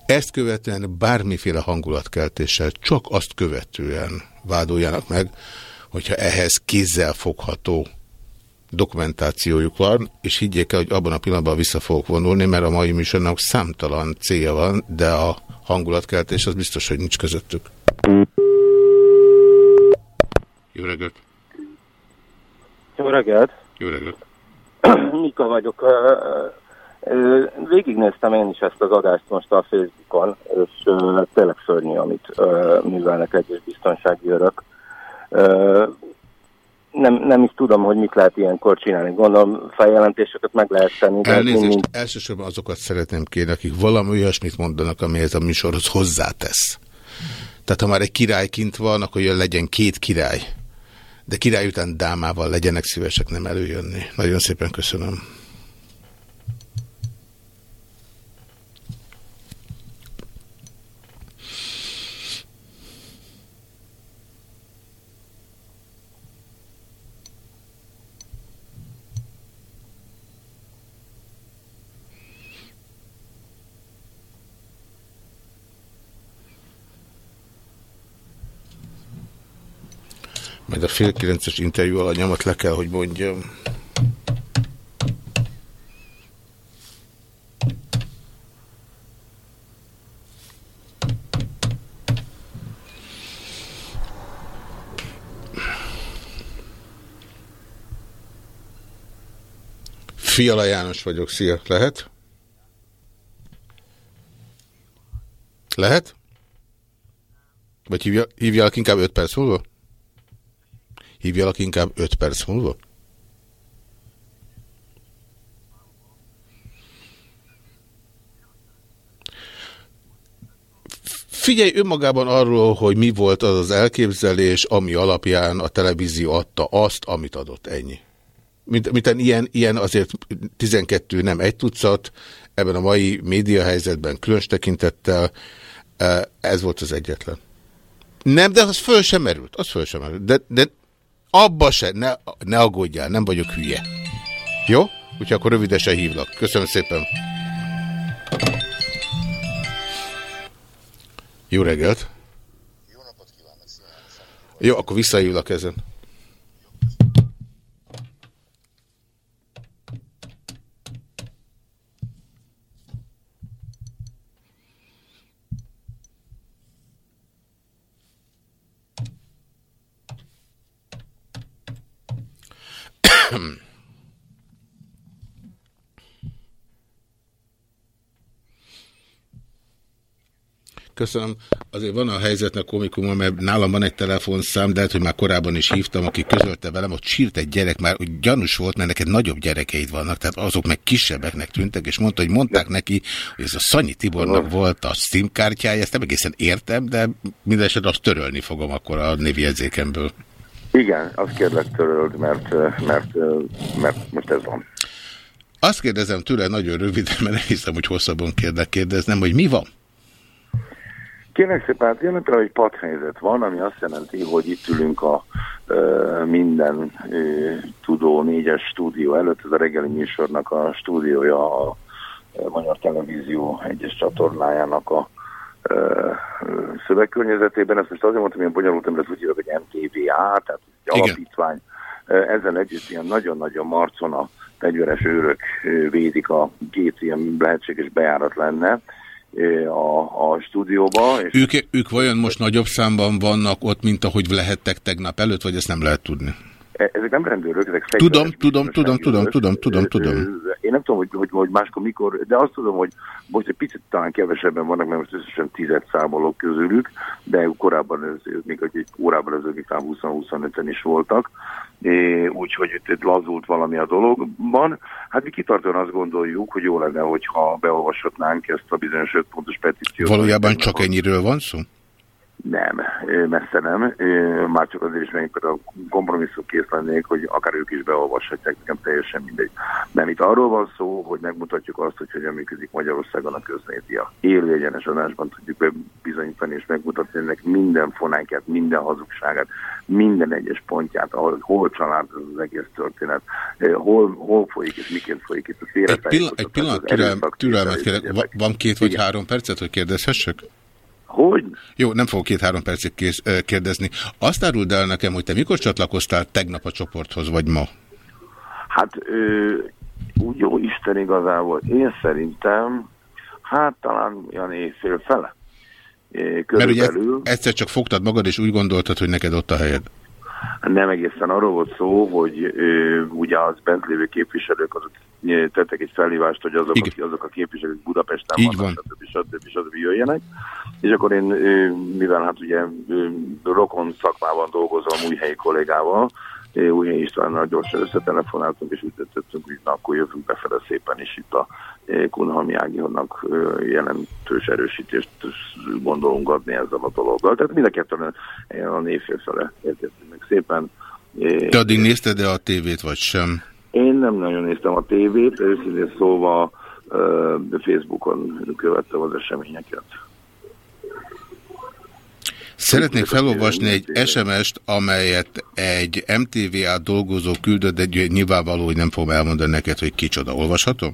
F: Ezt követően bármiféle hangulatkeltéssel csak azt követően vádoljanak meg, hogyha ehhez kézzel fogható dokumentációjuk van, és higgyék el, hogy abban a pillanatban vissza fogok vonulni, mert a mai műsornak számtalan célja van, de a hangulatkeltés az biztos, hogy nincs közöttük. Jó reggelt!
R: Jó reggelt!
F: Jó reggelt! [CLEARS THROAT]
R: Mika vagyok. Végignéztem én is ezt az adást most a Facebookon, és tényleg szörnyű, amit művelnek egyes biztonsági örök. Nem, nem is tudom, hogy mit lehet ilyenkor csinálni. Gondolom feljelentéseket meg lehet tenni.
F: Elnézést,
R: mind...
F: elsősorban azokat szeretném kérni, akik valami olyasmit mondanak, ami ez a műsorhoz hozzátesz. Tehát ha már egy király kint van, akkor jön legyen két király de király után dámával legyenek szívesek nem előjönni. Nagyon szépen köszönöm. Majd a fél kilences interjú alanyamat le kell, hogy mondjam. Fiala János vagyok, szia. Lehet? Lehet? Vagy hívja, hívjalak inkább 5 perc múlva? Hívjalak inkább 5 perc múlva? Figyelj önmagában arról, hogy mi volt az az elképzelés, ami alapján a televízió adta azt, amit adott. Ennyi. Mint, mint ilyen, ilyen azért 12 nem egy tucat, ebben a mai médiahelyzetben különös tekintettel eh, ez volt az egyetlen. Nem, de az föl sem merült. Az föl sem merült. De, de abba se, ne, ne aggódjál, nem vagyok hülye. Jó? Úgyhogy akkor rövidesen hívlak. Köszönöm szépen. Jó reggelt! Jó napot kívánok! Jó, akkor visszahívlak ezen. Köszönöm. Azért van a helyzetnek komikuma, mert nálam van egy telefonszám, de lehet, hogy már korábban is hívtam, aki közölte velem, hogy sírt egy gyerek, már hogy gyanús volt, mert neked nagyobb gyerekeid vannak, tehát azok meg kisebbeknek tűntek, és mondta, hogy mondták neki, hogy ez a Szanyi Tibornak volt a SIM kártyája, ezt nem egészen értem, de mindesetre azt törölni fogom akkor a névjegyzékemből.
R: Igen, azt kérlek töröld, mert, mert, mert most ez van.
F: Azt kérdezem tőle nagyon röviden, mert nem hiszem, hogy hosszabban kérdek kérdeznem, hogy mi van?
R: Kérlek szépen, hát jelenleg egy padhelyzet van, ami azt jelenti, hogy itt ülünk a ö, minden ö, tudó négyes stúdió előtt, ez a reggeli műsornak a stúdiója a Magyar Televízió egyes csatornájának a szövegkörnyezetében. Ezt most azért mondtam, hogy bonyolult, mert ez úgy hívják, hogy MTVA, tehát egy Igen. alapítvány Ezzel együtt ilyen nagyon-nagyon marcona fegyveres őrök védik a két ilyen lehetséges bejárat lenne a, a stúdióba.
F: És ők, ők vajon most nagyobb számban vannak ott, mint ahogy lehettek tegnap előtt, vagy ezt nem lehet tudni?
R: Ezek nem rendőrök, ezek
F: Tudom, tudom, tudom, tudom, tudom, tudom, tudom.
R: Én nem tudom, hogy, hogy, hogy máskor mikor, de azt tudom, hogy most egy picit talán kevesebben vannak, mert most összesen tizet számolok közülük, de korábban, ez, még egy órában ezelőtt talán 20-25-en is voltak, úgyhogy itt lazult valami a dologban. Hát mi kitartóan azt gondoljuk, hogy jó lenne, hogyha beolvashatnánk ezt a bizonyos 5 pontos petíciót.
F: Valójában csak ennyiről van szó?
R: Nem, messze nem. Már csak azért is, mert a kompromisszum kész lennék, hogy akár ők is beolvashatják, nekem teljesen mindegy. Nem, itt arról van szó, hogy megmutatjuk azt, hogy hogyan működik Magyarországon a közmédia. Élő egyenes adásban tudjuk bizonyítani és megmutatni ennek minden fonánkját, minden hazugságát, minden egyes pontját, ahol, hol család ez az egész történet, hol, hol folyik és miként folyik itt a
F: Egy, pillanat, egy pillanat türel, türelmet kérek. Van két vagy Igen. három percet, hogy kérdezhessek?
R: Hogy?
F: Jó, nem fogok két-három percig kérdezni. Azt áruld el nekem, hogy te mikor csatlakoztál tegnap a csoporthoz, vagy ma?
R: Hát, ö, úgy jó Isten igazából. Én szerintem, hát talán olyan évfél fele.
F: Mert ugye egyszer csak fogtad magad, és úgy gondoltad, hogy neked ott a helyed.
R: Nem egészen arról volt szó, hogy ö, ugye az bent lévő képviselők azok tettek egy felhívást, hogy azok, a, azok a képviselők Budapesten
F: Így
R: vannak, van. stb. stb. stb. jöjjenek. És akkor én, mivel hát ugye rokon szakmában dolgozom új helyi kollégával, Újhely Istvánnal gyorsan összetelefonáltunk, és úgy tettettünk, hogy na, akkor jövünk befele szépen is itt a Kunhalmi Ágihonnak jelentős erősítést gondolunk adni ezzel a dologgal. Tehát mind a kettően a névfél fele értettünk meg szépen.
F: Te addig nézted-e a tévét, vagy sem?
R: Én nem nagyon néztem a tévét, őszintén szóval Facebookon követtem az eseményeket.
F: Szeretnék felolvasni egy SMS-t, amelyet egy MTVA dolgozó küldött, de nyilvánvaló, hogy nem fogom elmondani neked, hogy kicsoda. Olvashatom?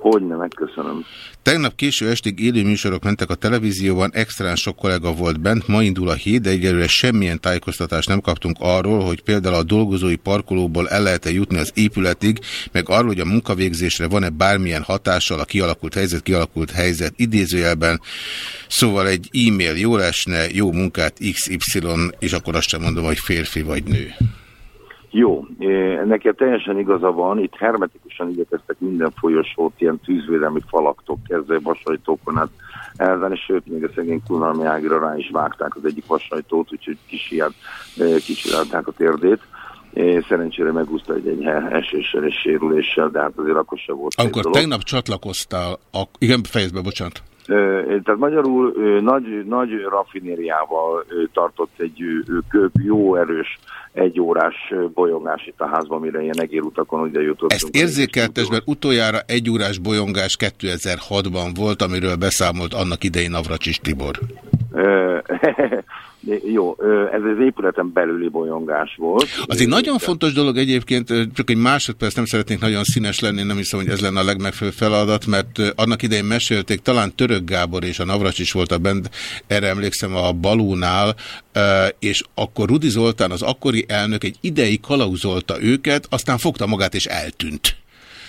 R: Hogy nem, megköszönöm.
F: Tegnap késő estig élő műsorok mentek a televízióban, extrán sok kollega volt bent, ma indul a híd, de egyelőre semmilyen tájékoztatást nem kaptunk arról, hogy például a dolgozói parkolóból el lehet-e jutni az épületig, meg arról, hogy a munkavégzésre van-e bármilyen hatással a kialakult helyzet, kialakult helyzet idézőjelben. Szóval egy e-mail jó lesne, jó munkát XY, és akkor azt sem mondom, hogy férfi vagy nő.
R: Jó, neki teljesen igaza van, itt hermetikusan igyekeztek minden folyosót, ilyen tűzvédelmi falaktól kezdve vasajtókon át elvenni, sőt, még a szegény Kunalmi Ágira rá is vágták az egyik vasajtót, úgyhogy kicsinálták a térdét. Szerencsére megúszta egy enyhe eséssel és sérüléssel, de hát azért akkor se volt.
F: Amikor tegnap csatlakoztál, a... igen, fejezd be, bocsánat.
R: Tehát magyarul nagy, nagy raffinériával tartott egy jó erős egy órás bolyongás itt a házban, mire ilyen egérutakon ugye jutottunk.
F: Ezt érzékeltes, mert utoljára egy órás bolyongás 2006-ban volt, amiről beszámolt annak idején Navracsis Tibor. [LAUGHS]
R: Jó, ez az épületen belüli bolyongás volt.
F: Az egy nagyon fontos dolog egyébként, csak egy másodperc nem szeretnék nagyon színes lenni, nem hiszem, hogy ez lenne a legmegfelelőbb feladat, mert annak idején mesélték, talán Török Gábor és a Navracs is volt a bent, erre emlékszem a Balúnál, és akkor Rudi Zoltán, az akkori elnök egy ideig kalauzolta őket, aztán fogta magát és eltűnt.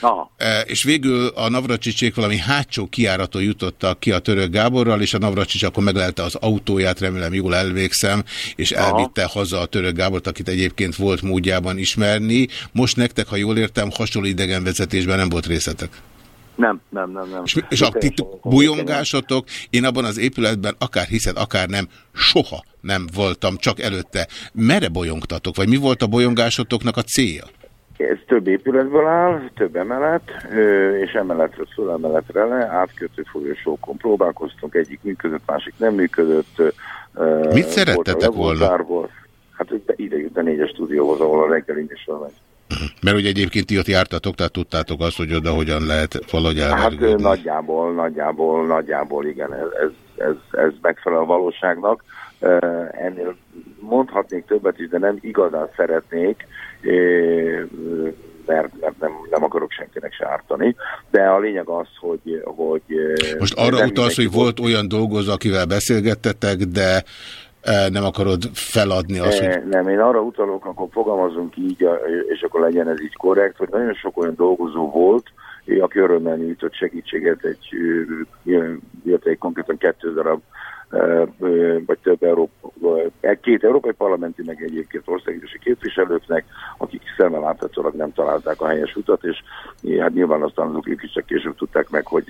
R: Aha.
F: És végül a Navracsicsék valami hátsó kiáraton jutottak ki a török Gáborral, és a Navracsics akkor meglelte az autóját, remélem jól elvégszem, és Aha. elvitte haza a török Gábort, akit egyébként volt módjában ismerni. Most nektek, ha jól értem, hasonló idegenvezetésben nem volt részletek.
R: Nem, nem, nem. nem.
F: És, és a ti bujongásotok, én abban az épületben, akár hiszed, akár nem, soha nem voltam, csak előtte. Mere bolyongtatok, vagy mi volt a bolyongásotoknak a célja?
R: Ez több épületből áll, több emelet, és emeletről föl emeletre le, átkötő folyosókon próbálkoztunk, egyik működött, másik nem működött.
F: Mit szerettetek volna?
R: Hát ide jut a négyes stúdióhoz, ahol a reggeli is megy.
F: Mert ugye egyébként ti ott jártatok, tehát tudtátok azt, hogy oda hogyan lehet valahogy
R: elvergődni. Hát nagyjából, nagyjából, nagyjából igen, ez, ez, ez megfelel a valóságnak. Ennél mondhatnék többet is, de nem igazán szeretnék, mert, mert nem, nem akarok senkinek se ártani. De a lényeg az, hogy... hogy
F: Most arra utalsz, hogy volt olyan dolgozó, akivel beszélgettetek, de nem akarod feladni azt, hogy...
R: Eh, Nem, én arra utalok, akkor fogalmazunk így, és akkor legyen ez így korrekt, hogy nagyon sok olyan dolgozó volt, aki örömmel nyújtott segítséget, egy, jött egy konkrétan kettő darab, vagy több Európa, ö, két európai parlamenti, meg egyébként országgyűlési képviselőknek, akik szemmel láthatólag nem találták a helyes utat, és hát nyilván aztán ők is csak később tudták meg, hogy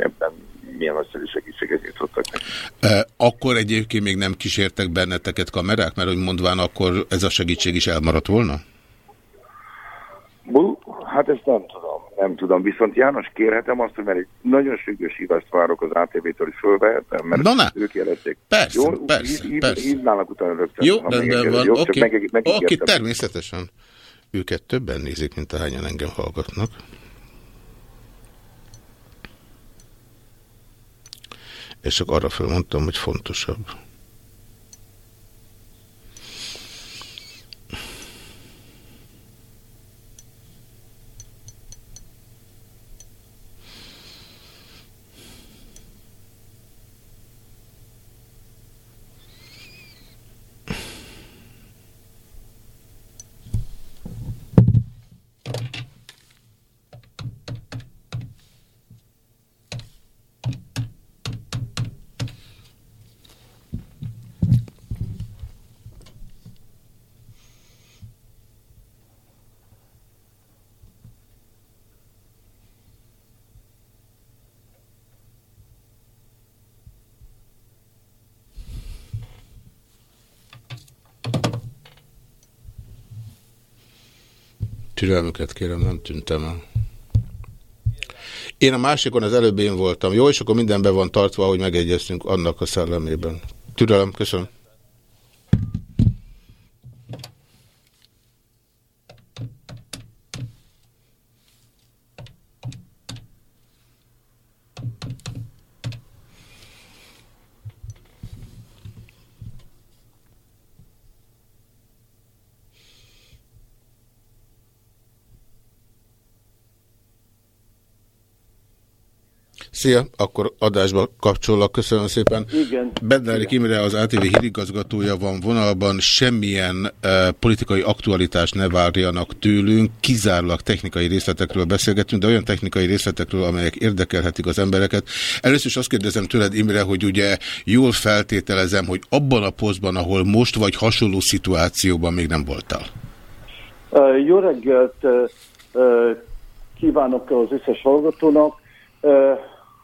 R: ebben milyen nagyszerű segítséget nyújtottak neki.
F: E, Akkor egyébként még nem kísértek benneteket kamerák, mert hogy mondván akkor ez a segítség is elmaradt volna?
R: Hát ezt nem tudom, nem tudom. Viszont János, kérhetem azt, hogy mert egy nagyon sürgős hívást várok az ATV-től, is fölvehetem, mert
F: Na,
R: ők jelezték.
F: Persze,
R: Jó,
F: persze,
R: hív,
F: persze.
R: Hívnának utána rögtön.
F: Jó, rendben van,
R: Jó,
F: oké,
R: meg,
F: oké,
R: megígértem.
F: természetesen. Őket többen nézik, mint ahányan engem hallgatnak. És csak arra felmondtam, hogy fontosabb. Türelmüket kérem, nem tűntem el. Én a másikon az előbb én voltam. Jó, és akkor minden be van tartva, hogy megegyeztünk annak a szellemében. Türelem, köszönöm. Szia, akkor adásba kapcsolok. Köszönöm szépen.
S: Igen.
F: Bednárik Imre az ATV hírigazgatója van vonalban, semmilyen uh, politikai aktualitást ne várjanak tőlünk, kizárólag technikai részletekről beszélgetünk, de olyan technikai részletekről, amelyek érdekelhetik az embereket. Először is azt kérdezem tőled, Imre, hogy ugye jól feltételezem, hogy abban a posztban, ahol most vagy hasonló szituációban még nem voltál.
S: Ö, Jó reggelt ö, kívánok az összes hallgatónak.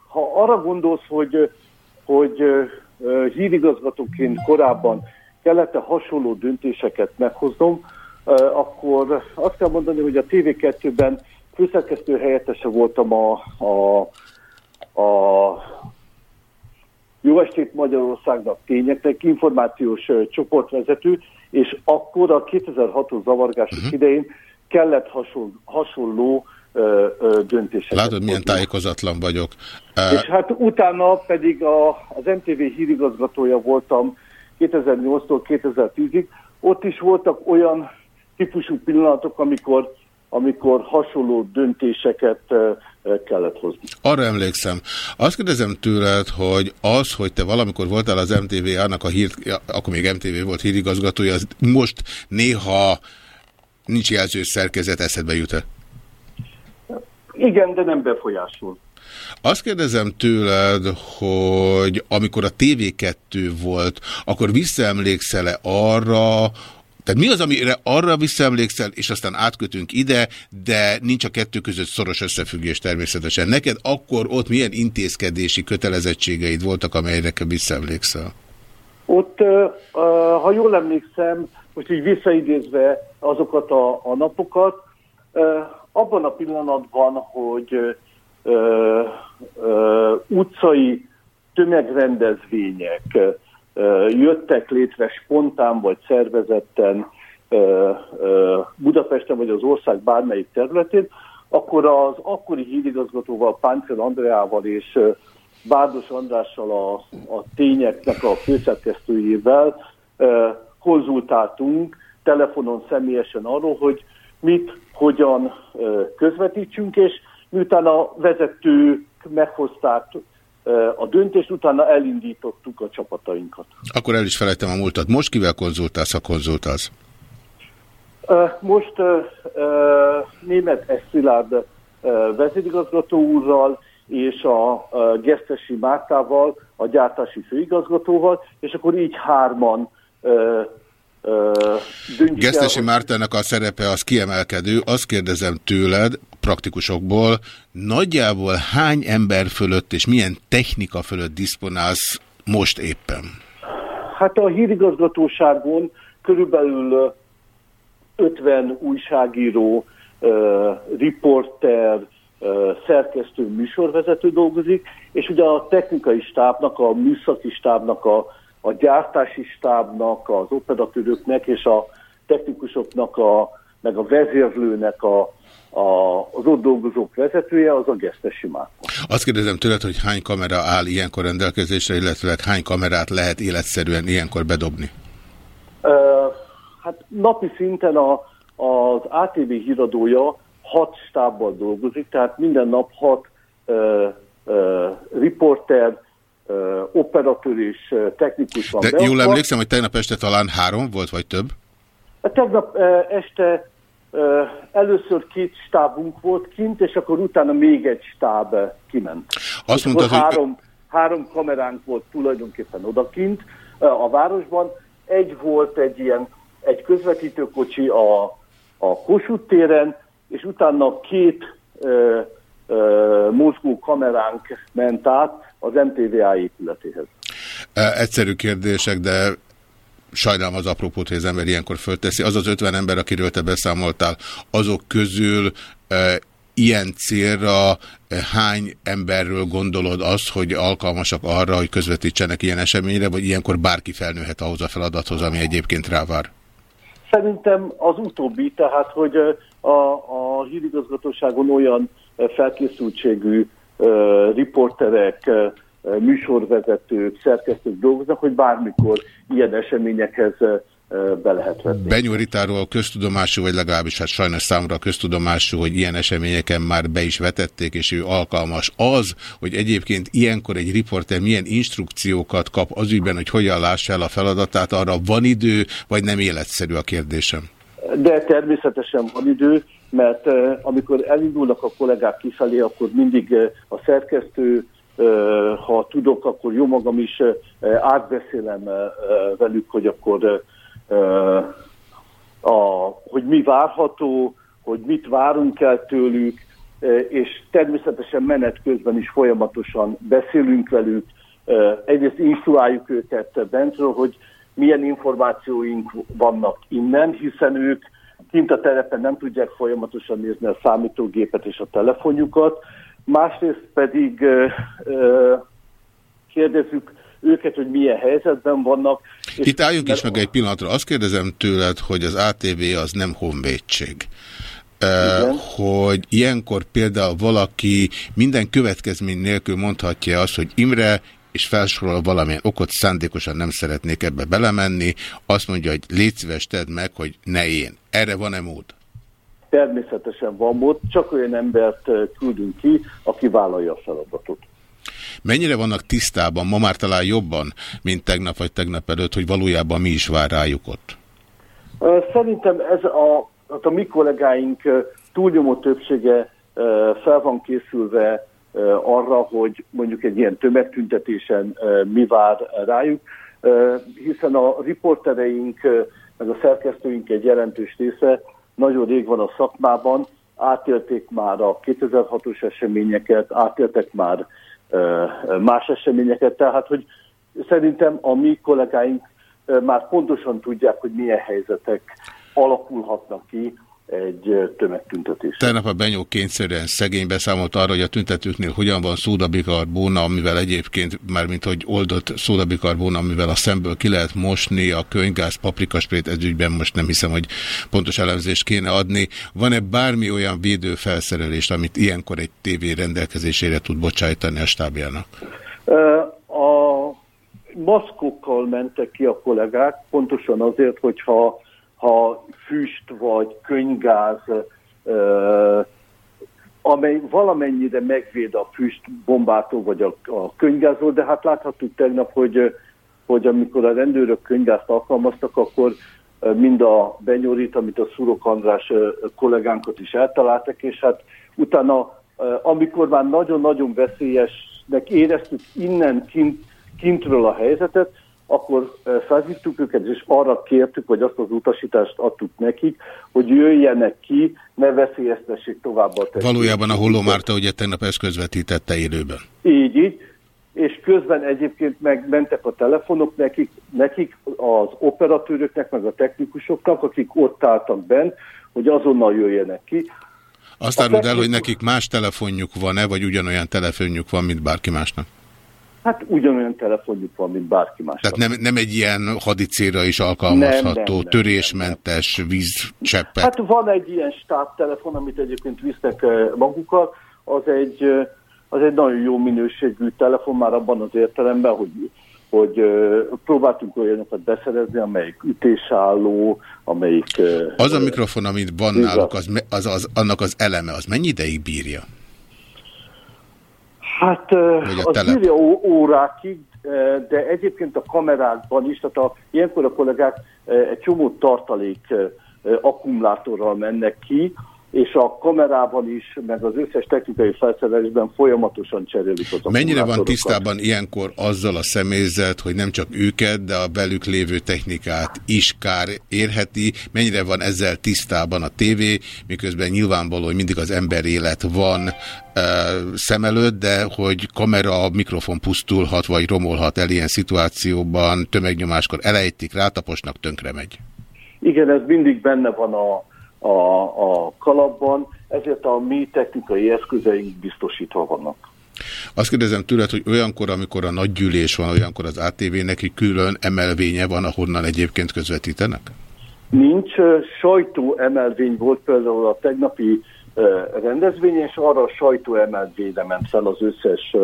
S: Ha arra gondolsz, hogy, hogy hírigazgatóként korábban kellett -e hasonló döntéseket meghoznom, akkor azt kell mondani, hogy a TV2-ben főszerkesztő helyettese voltam a, a, a Jó estét Magyarországnak tényeknek, információs csoportvezető, és akkor a 2006-os zavargások uh-huh. idején kellett hasonló, hasonló ö, ö, döntéseket.
F: Látod, milyen tájékozatlan vagyok.
S: És hát utána pedig a, az MTV hírigazgatója voltam 2008-tól 2010-ig. Ott is voltak olyan típusú pillanatok, amikor, amikor hasonló döntéseket kellett hozni.
F: Arra emlékszem. Azt kérdezem tőled, hogy az, hogy te valamikor voltál az MTV-ának a hír, akkor még MTV volt hírigazgatója, az most néha nincs jelzős szerkezet, eszedbe jut-e?
S: Igen, de nem befolyásol.
F: Azt kérdezem tőled, hogy amikor a TV2 volt, akkor visszaemlékszel-e arra, tehát mi az, amire arra visszaemlékszel, és aztán átkötünk ide, de nincs a kettő között szoros összefüggés természetesen. Neked akkor ott milyen intézkedési kötelezettségeid voltak, amelyre visszaemlékszel?
S: Ott, ha jól emlékszem, most így visszaidézve azokat a, a napokat, abban a pillanatban, hogy ö, ö, utcai tömegrendezvények ö, jöttek létre spontán vagy szervezetten ö, ö, Budapesten vagy az ország bármelyik területén, akkor az akkori hírigazgatóval, Páncél Andreával és ö, Bárdos Andrással a, a tényeknek a főszerkesztőjével ö, konzultáltunk telefonon személyesen arról, hogy mit, hogyan közvetítsünk, és miután a vezetők meghozták a döntést, utána elindítottuk a csapatainkat.
F: Akkor el is felejtem a múltat. Most kivel konzultálsz, ha konzultálsz?
S: Most német Eszilárd vezérigazgató úrral és a Gesztesi Mártával, a gyártási főigazgatóval, és akkor így hárman
F: Gesztesi Mártának a szerepe az kiemelkedő. Azt kérdezem tőled, praktikusokból, nagyjából hány ember fölött és milyen technika fölött disponálsz most éppen?
S: Hát a hírigazgatóságon körülbelül 50 újságíró, riporter, szerkesztő, műsorvezető dolgozik, és ugye a technikai stábnak, a műszaki stábnak, a, a gyártási stábnak, az operatőröknek és a technikusoknak, a, meg a vezérlőnek a, a, az ott dolgozók vezetője az a Gesztesi Márton.
F: Azt kérdezem tőled, hogy hány kamera áll ilyenkor rendelkezésre, illetve hány kamerát lehet életszerűen ilyenkor bedobni?
S: Uh, hát napi szinten a, az ATV híradója hat stábbal dolgozik, tehát minden nap hat uh, uh, riporter, operatőr és technikus van.
F: De jól emlékszem, hogy tegnap este talán három volt, vagy több?
S: Tegnap uh, este először két stábunk volt kint, és akkor utána még egy stáb kiment. Azt mondtad, hogy... Három, három kameránk volt tulajdonképpen odakint a városban. Egy volt egy ilyen, egy közvetítőkocsi a, a Kossuth téren, és utána két ö, ö, mozgó kameránk ment át az MTVA épületéhez.
F: Egyszerű kérdések, de sajnálom az apropót, hogy az ember ilyenkor fölteszi. Az az 50 ember, akiről te beszámoltál, azok közül e, ilyen célra hány emberről gondolod azt, hogy alkalmasak arra, hogy közvetítsenek ilyen eseményre, vagy ilyenkor bárki felnőhet ahhoz a feladathoz, ami egyébként rávár?
S: Szerintem az utóbbi, tehát, hogy a, a hírigazgatóságon olyan felkészültségű riporterek, műsorvezetők, szerkesztők dolgoznak, hogy bármikor ilyen eseményekhez be lehet venni.
F: Benyúritáról köztudomású, vagy legalábbis hát sajnos számra köztudomású, hogy ilyen eseményeken már be is vetették, és ő alkalmas. Az, hogy egyébként ilyenkor egy riporter milyen instrukciókat kap az ügyben, hogy hogyan lássa el a feladatát, arra van idő, vagy nem életszerű a kérdésem?
S: De természetesen van idő, mert amikor elindulnak a kollégák kifelé, akkor mindig a szerkesztő, ha tudok, akkor jó magam is átbeszélem velük, hogy akkor a, hogy mi várható, hogy mit várunk el tőlük, és természetesen menet közben is folyamatosan beszélünk velük, egyrészt instruáljuk őket bentről, hogy milyen információink vannak innen, hiszen ők kint a terepen nem tudják folyamatosan nézni a számítógépet és a telefonjukat, másrészt pedig kérdezzük őket, hogy milyen helyzetben vannak.
F: Itt álljunk is meg egy pillanatra. Azt kérdezem tőled, hogy az ATV az nem honvédség. Igen. hogy ilyenkor például valaki minden következmény nélkül mondhatja azt, hogy Imre, és felsorol valamilyen okot, szándékosan nem szeretnék ebbe belemenni, azt mondja, hogy légy szíves, tedd meg, hogy ne én. Erre van-e mód?
S: Természetesen van mód, csak olyan embert küldünk ki, aki vállalja a feladatot.
F: Mennyire vannak tisztában, ma már talán jobban, mint tegnap vagy tegnap előtt, hogy valójában mi is vár rájuk ott?
S: Szerintem ez a, hát a mi kollégáink túlnyomó többsége fel van készülve arra, hogy mondjuk egy ilyen tömegtüntetésen mi vár rájuk, hiszen a riportereink, meg a szerkesztőink egy jelentős része nagyon rég van a szakmában, átélték már a 2006-os eseményeket, átéltek már más eseményeket, tehát hogy szerintem a mi kollégáink már pontosan tudják, hogy milyen helyzetek alakulhatnak ki egy tömegtüntetés.
F: Tegnap a Benyó kényszerűen szegény beszámolt arra, hogy a tüntetőknél hogyan van szódabikarbóna, amivel egyébként már mint hogy oldott szódabikarbóna, amivel a szemből ki lehet mosni a könyvgáz, paprikasprét, ez ügyben most nem hiszem, hogy pontos elemzést kéne adni. Van-e bármi olyan védőfelszerelést, amit ilyenkor egy tévé rendelkezésére tud bocsájtani a stábjának?
S: A maszkokkal mentek ki a kollégák, pontosan azért, hogyha ha füst vagy könygáz amely valamennyire megvéd a füstbombától vagy a, a könyvgázról, de hát láthattuk tegnap, hogy, hogy amikor a rendőrök könyvgázt alkalmaztak, akkor mind a Benyorit, amit a Szurok András kollégánkat is eltaláltak, és hát utána, amikor már nagyon-nagyon veszélyesnek éreztük innen kint, kintről a helyzetet, akkor felhívtuk őket, és arra kértük, vagy azt az utasítást adtuk nekik, hogy jöjjenek ki, ne veszélyeztessék tovább a
F: testét. Valójában a Holló Márta ugye tegnap ezt közvetítette élőben.
S: Így, így és közben egyébként meg mentek a telefonok nekik, nekik, az operatőröknek, meg a technikusoknak, akik ott álltak bent, hogy azonnal jöjjenek ki.
F: Azt áruld el, hogy nekik más telefonjuk van-e, vagy ugyanolyan telefonjuk van, mint bárki másnak?
S: Hát ugyanolyan telefonjuk van, mint bárki más.
F: Tehát nem, nem egy ilyen hadicélra is alkalmazható, nem, nem, nem, törésmentes nem, nem. vízcseppet?
S: Hát van egy ilyen stábtelefon, amit egyébként visznek eh, magukkal, az egy, eh, az egy nagyon jó minőségű telefon már abban az értelemben, hogy hogy uh, próbáltunk olyanokat beszerezni, amelyik ütésálló, amelyik...
F: Az a mikrofon, amit van náluk, az, az, az, annak az eleme, az mennyi ideig bírja?
S: Hát az írja órákig, de egyébként a kamerákban is, tehát a, ilyenkor a kollégák egy csomó tartalék akkumulátorral mennek ki, és a kamerában is, meg az összes technikai felszerelésben folyamatosan cserélik az
F: Mennyire van tisztában ilyenkor azzal a személyzet, hogy nem csak őket, de a belük lévő technikát is kár érheti? Mennyire van ezzel tisztában a tévé, miközben nyilvánvaló, hogy mindig az ember élet van e, szem előtt, de hogy kamera, mikrofon pusztulhat, vagy romolhat el ilyen szituációban, tömegnyomáskor elejtik, rátaposnak, tönkre megy.
S: Igen, ez mindig benne van a a, a kalapban, ezért a mi technikai eszközeink biztosítva vannak.
F: Azt kérdezem tőled, hogy olyankor, amikor a nagy gyűlés van, olyankor az ATV-nek külön emelvénye van, ahonnan egyébként közvetítenek?
S: Nincs. Sajtó emelvény volt például a tegnapi rendezvény, és arra a sajtó emelvényre ment fel az összes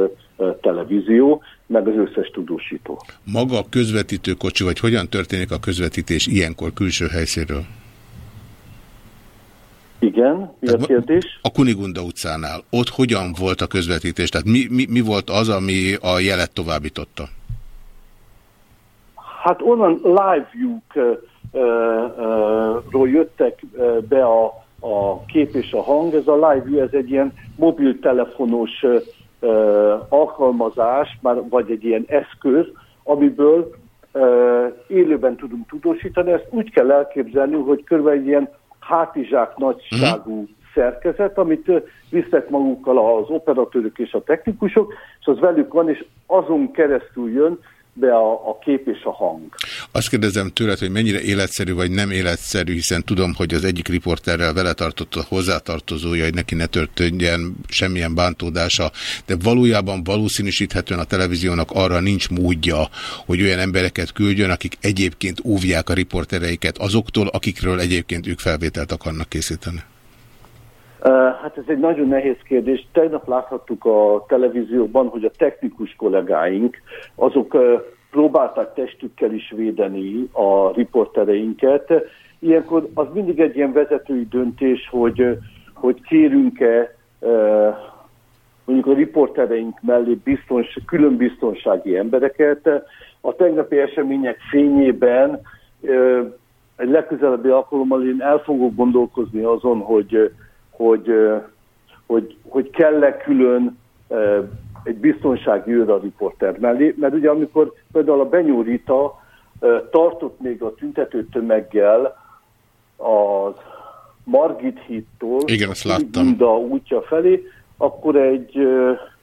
S: televízió, meg az összes tudósító.
F: Maga a közvetítőkocsi, vagy hogyan történik a közvetítés ilyenkor külső helyszínről?
S: Igen, mi a kérdés?
F: A Kunigunda utcánál. Ott hogyan volt a közvetítés? Tehát mi, mi, mi volt az, ami a jelet továbbította?
S: Hát onnan live view-ról jöttek be a, a kép és a hang. Ez a live view, ez egy ilyen mobiltelefonos alkalmazás, már, vagy egy ilyen eszköz, amiből élőben tudunk tudósítani. Ezt úgy kell elképzelni, hogy körülbelül ilyen hátizsák nagyságú mm. szerkezet, amit visznek magukkal az operatőrök és a technikusok, és az velük van, és azon keresztül jön be a, a kép és a hang.
F: Azt kérdezem tőled, hogy mennyire életszerű vagy nem életszerű, hiszen tudom, hogy az egyik riporterrel vele tartott a hozzátartozója, hogy neki ne történjen semmilyen bántódása, de valójában valószínűsíthetően a televíziónak arra nincs módja, hogy olyan embereket küldjön, akik egyébként óvják a riportereiket azoktól, akikről egyébként ők felvételt akarnak készíteni.
S: Hát ez egy nagyon nehéz kérdés. Tegnap láthattuk a televízióban, hogy a technikus kollégáink, azok próbálták testükkel is védeni a riportereinket. Ilyenkor az mindig egy ilyen vezetői döntés, hogy, hogy kérünk-e mondjuk a riportereink mellé biztons, külön biztonsági embereket. A tegnapi események fényében egy legközelebbi alkalommal én el fogok gondolkozni azon, hogy hogy, hogy, hogy kell-e külön egy biztonsági őr a riporter mellé, mert ugye amikor például a Benyó Rita tartott még a tüntető tömeggel az Margit hittól
F: Igen, azt láttam.
S: a útja felé, akkor egy,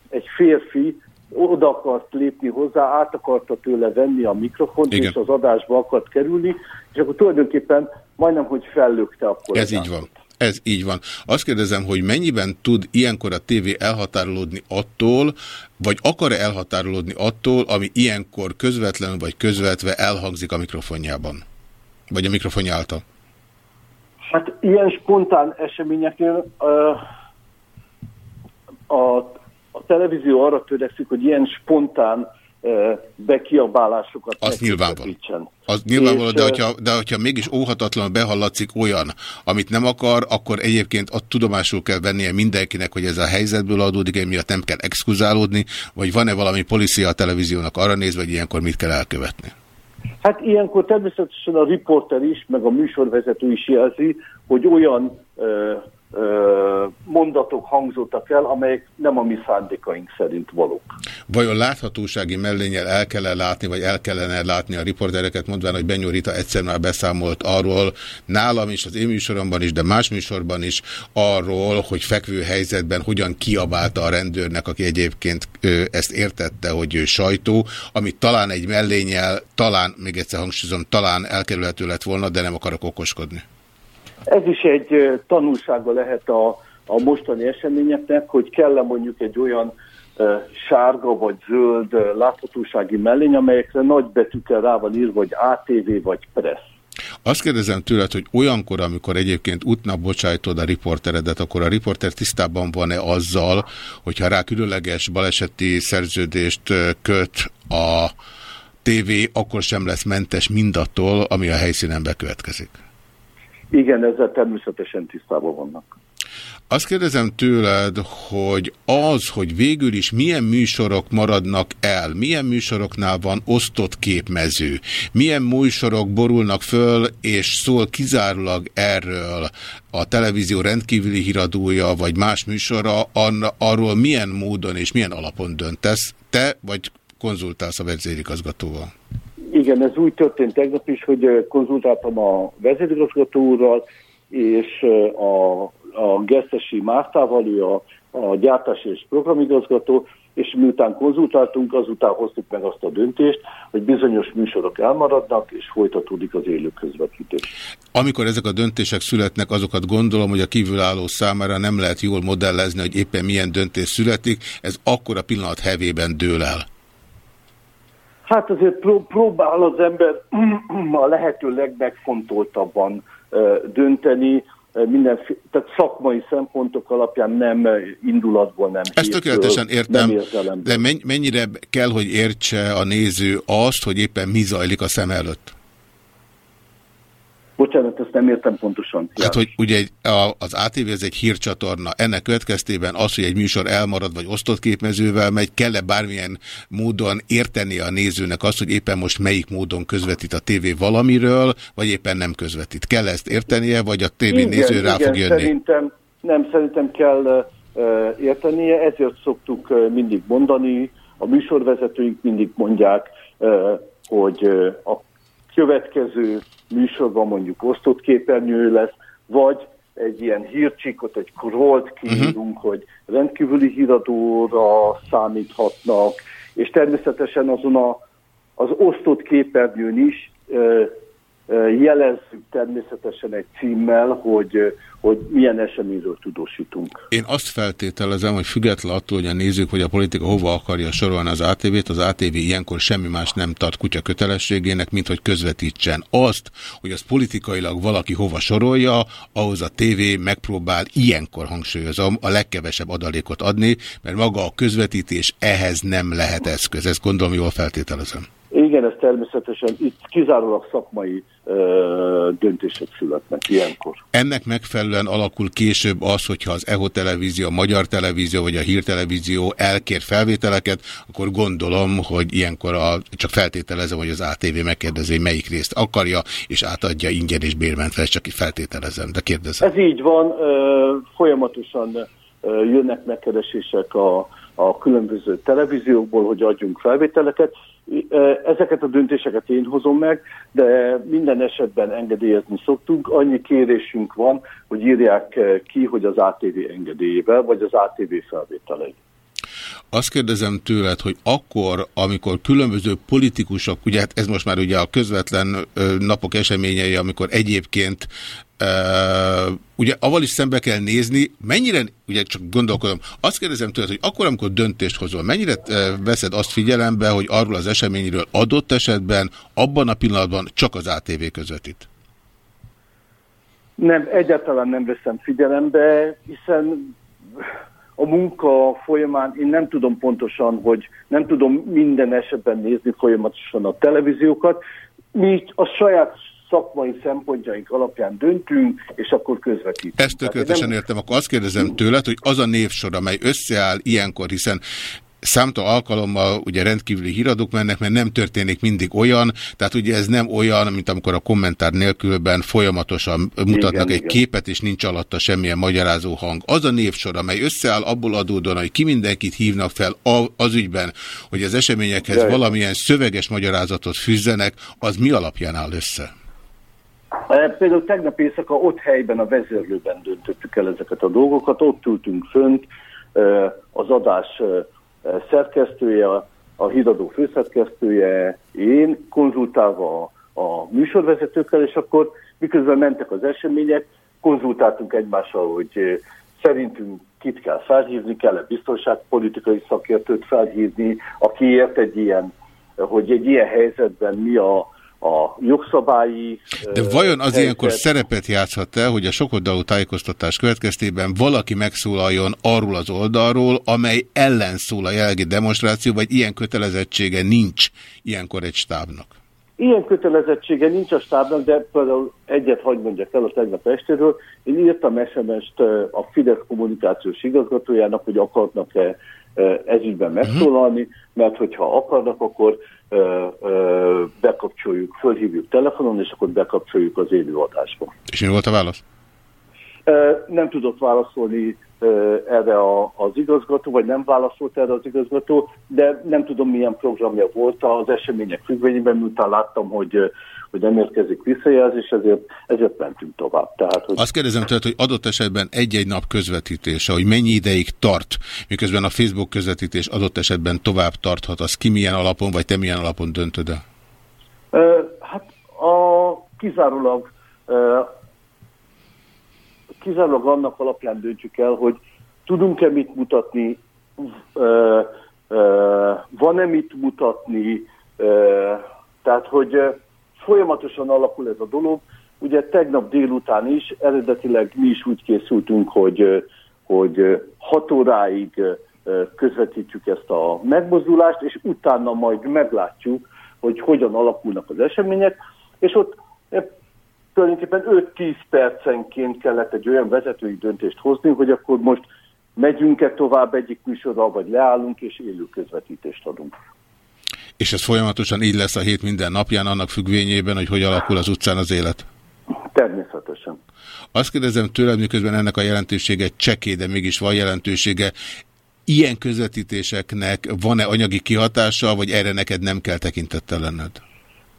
S: egy férfi oda akart lépni hozzá, át akarta tőle venni a mikrofont, Igen. és az adásba akart kerülni, és akkor tulajdonképpen majdnem, hogy fellökte akkor.
F: Ez így van. Ez így van. Azt kérdezem, hogy mennyiben tud ilyenkor a tévé elhatárolódni attól, vagy akar-e elhatárolódni attól, ami ilyenkor közvetlenül vagy közvetve elhangzik a mikrofonjában? Vagy a mikrofonja által?
S: Hát ilyen spontán eseményeknél uh, a, a televízió arra törekszik, hogy ilyen spontán bekiabálásokat
F: az nyilvánvaló. Az nyilvánvaló, és, de, hogyha, de hogyha mégis óhatatlanul behallatszik olyan, amit nem akar, akkor egyébként a tudomásul kell vennie mindenkinek, hogy ez a helyzetből adódik, emiatt nem kell exkluzálódni, vagy van-e valami policia a televíziónak arra nézve, hogy ilyenkor mit kell elkövetni?
S: Hát ilyenkor természetesen a riporter is, meg a műsorvezető is jelzi, hogy olyan ö, mondatok hangzottak el, amelyek nem a mi szándékaink szerint valók.
F: Vajon láthatósági mellényel el kellene látni, vagy el kellene látni a riportereket, mondván, hogy Benyó Rita egyszer már beszámolt arról, nálam is, az én műsoromban is, de más műsorban is, arról, hogy fekvő helyzetben hogyan kiabálta a rendőrnek, aki egyébként ezt értette, hogy ő sajtó, amit talán egy mellényel, talán, még egyszer hangsúlyozom, talán elkerülhető lett volna, de nem akarok okoskodni.
S: Ez is egy tanulsága lehet a, a mostani eseményeknek, hogy kell -e mondjuk egy olyan sárga vagy zöld láthatósági mellény, amelyekre nagy betűkkel rá van írva, hogy ATV vagy Press.
F: Azt kérdezem tőled, hogy olyankor, amikor egyébként útnap bocsájtod a riporteredet, akkor a riporter tisztában van-e azzal, hogyha rá különleges baleseti szerződést köt a TV, akkor sem lesz mentes mindattól, ami a helyszínen bekövetkezik?
S: Igen, ezzel természetesen tisztában vannak.
F: Azt kérdezem tőled, hogy az, hogy végül is milyen műsorok maradnak el, milyen műsoroknál van osztott képmező, milyen műsorok borulnak föl, és szól kizárólag erről a televízió rendkívüli híradója, vagy más műsora, arról milyen módon és milyen alapon döntesz, te vagy konzultálsz a vezérigazgatóval?
S: Igen, ez úgy történt tegnap is, hogy konzultáltam a vezérigazgató és a, a Gesztesi Mártával, ő a, a gyártási és programigazgató, és miután konzultáltunk, azután hoztuk meg azt a döntést, hogy bizonyos műsorok elmaradnak, és folytatódik az élő közvetítés.
F: Amikor ezek a döntések születnek, azokat gondolom, hogy a kívülálló számára nem lehet jól modellezni, hogy éppen milyen döntés születik, ez akkor a pillanat hevében dől el.
S: Hát azért pró próbál az ember [CLEARS THROAT] a lehető legmegfontoltabban dönteni, minden, tehát szakmai szempontok alapján nem indulatból nem
F: Ezt tökéletesen értem, nem de mennyire kell, hogy értse a néző azt, hogy éppen mi zajlik a szem előtt?
S: Bocsánat, ezt nem értem pontosan.
F: Hát, hogy ugye a, az ATV ez egy hírcsatorna. Ennek következtében az, hogy egy műsor elmarad, vagy osztott képmezővel megy, kell-e bármilyen módon érteni a nézőnek azt, hogy éppen most melyik módon közvetít a tévé valamiről, vagy éppen nem közvetít. Kell -e ezt értenie, vagy a tévé igen, néző rá igen, fog jönni?
S: Szerintem, nem, szerintem kell uh, értenie, ezért szoktuk uh, mindig mondani, a műsorvezetőink mindig mondják, uh, hogy a következő műsorban mondjuk osztott képernyő lesz, vagy egy ilyen hírcsikot, egy krolt kiírunk, uh-huh. hogy rendkívüli híradóra számíthatnak, és természetesen azon a, az osztott képernyőn is jelezzük természetesen egy címmel, hogy, hogy milyen eseményről tudósítunk.
F: Én azt feltételezem, hogy független attól, hogy a nézők hogy a politika hova akarja sorolni az ATV-t, az ATV ilyenkor semmi más nem tart kutya kötelességének, mint hogy közvetítsen. Azt, hogy az politikailag valaki hova sorolja, ahhoz a TV megpróbál ilyenkor hangsúlyozom a legkevesebb adalékot adni, mert maga a közvetítés ehhez nem lehet eszköz. Ezt gondolom jól feltételezem.
S: Igen, ez természetesen itt kizárólag szakmai ö, döntések születnek ilyenkor.
F: Ennek megfelelően alakul később az, hogyha az EHO televízió, a Magyar Televízió vagy a Hírtelevízió elkér felvételeket, akkor gondolom, hogy ilyenkor a, csak feltételezem, hogy az ATV megkérdezi, melyik részt akarja, és átadja ingyen és bérmentve, csak feltételezem, de kérdezem.
S: Ez így van, ö, folyamatosan ö, jönnek megkeresések a, a különböző televíziókból, hogy adjunk felvételeket. Ezeket a döntéseket én hozom meg, de minden esetben engedélyezni szoktunk. Annyi kérésünk van, hogy írják ki, hogy az ATV engedélyével, vagy az ATV felvételei.
F: Azt kérdezem tőled, hogy akkor, amikor különböző politikusok, ugye hát ez most már ugye a közvetlen napok eseményei, amikor egyébként Ugye avval is szembe kell nézni, mennyire, ugye csak gondolkodom, azt kérdezem tőled, hogy akkor, amikor döntést hozol, mennyire veszed azt figyelembe, hogy arról az eseményről adott esetben, abban a pillanatban csak az ATV közvetít?
S: Nem, egyáltalán nem veszem figyelembe, hiszen a munka folyamán én nem tudom pontosan, hogy nem tudom minden esetben nézni folyamatosan a televíziókat. Mi a saját szakmai szempontjaink alapján döntünk, és akkor közvetítünk.
F: Ezt tökéletesen nem... értem. Akkor azt kérdezem tőled, hogy az a névsor, amely összeáll ilyenkor, hiszen számta alkalommal ugye rendkívüli híradók mennek, mert nem történik mindig olyan, tehát ugye ez nem olyan, mint amikor a kommentár nélkülben folyamatosan mutatnak igen, egy igen. képet, és nincs alatta semmilyen magyarázó hang. Az a névsor, amely összeáll abból adódóan, hogy ki mindenkit hívnak fel az ügyben, hogy az eseményekhez Jaj. valamilyen szöveges magyarázatot fűzzenek, az mi alapján áll össze?
S: E, például tegnap éjszaka ott helyben a vezérlőben döntöttük el ezeket a dolgokat, ott ültünk fönt, e, az adás e, szerkesztője, a híradó főszerkesztője, én, konzultálva a műsorvezetőkkel, és akkor miközben mentek az események, konzultáltunk egymással, hogy szerintünk kit kell felhívni, kell-e biztonságpolitikai szakértőt felhívni, aki ért egy ilyen, hogy egy ilyen helyzetben mi a, a jogszabályi...
F: De vajon az helyzet... ilyenkor szerepet játszhat-e, hogy a sokoldalú tájékoztatás következtében valaki megszólaljon arról az oldalról, amely ellen szól a jelenlegi demonstráció, vagy ilyen kötelezettsége nincs ilyenkor egy stábnak?
S: Ilyen kötelezettsége nincs a stábnak, de például egyet hagy mondjak el a tegnap estéről. Én írtam SMS-t a Fidesz kommunikációs igazgatójának, hogy akarnak-e ezügyben megszólalni, mert hogyha akarnak, akkor bekapcsoljuk, fölhívjuk telefonon, és akkor bekapcsoljuk az élő adásba.
F: És mi volt a válasz?
S: Nem tudott válaszolni erre az igazgató, vagy nem válaszolt erre az igazgató, de nem tudom milyen programja volt az események függvényében, miután láttam, hogy, hogy nem érkezik visszajelzés, ezért, ezért mentünk tovább. Tehát, hogy...
F: Azt kérdezem tőled, hogy adott esetben egy-egy nap közvetítése, hogy mennyi ideig tart, miközben a Facebook közvetítés adott esetben tovább tarthat, az ki milyen alapon, vagy te milyen alapon döntöd -e?
S: Hát a kizárólag kizárólag annak alapján döntjük el, hogy tudunk-e mit mutatni, van-e mit mutatni, tehát hogy folyamatosan alakul ez a dolog. Ugye tegnap délután is, eredetileg mi is úgy készültünk, hogy, hogy hat óráig közvetítjük ezt a megmozdulást, és utána majd meglátjuk, hogy hogyan alakulnak az események, és ott tulajdonképpen 5-10 percenként kellett egy olyan vezetői döntést hozni, hogy akkor most megyünk-e tovább egyik műsorral, vagy leállunk, és élő közvetítést adunk.
F: És ez folyamatosan így lesz a hét minden napján, annak függvényében, hogy hogy alakul az utcán az élet?
S: Természetesen.
F: Azt kérdezem tőled, miközben ennek a jelentősége cseké, de mégis van jelentősége. Ilyen közvetítéseknek van-e anyagi kihatása, vagy erre neked nem kell tekintettel lenned?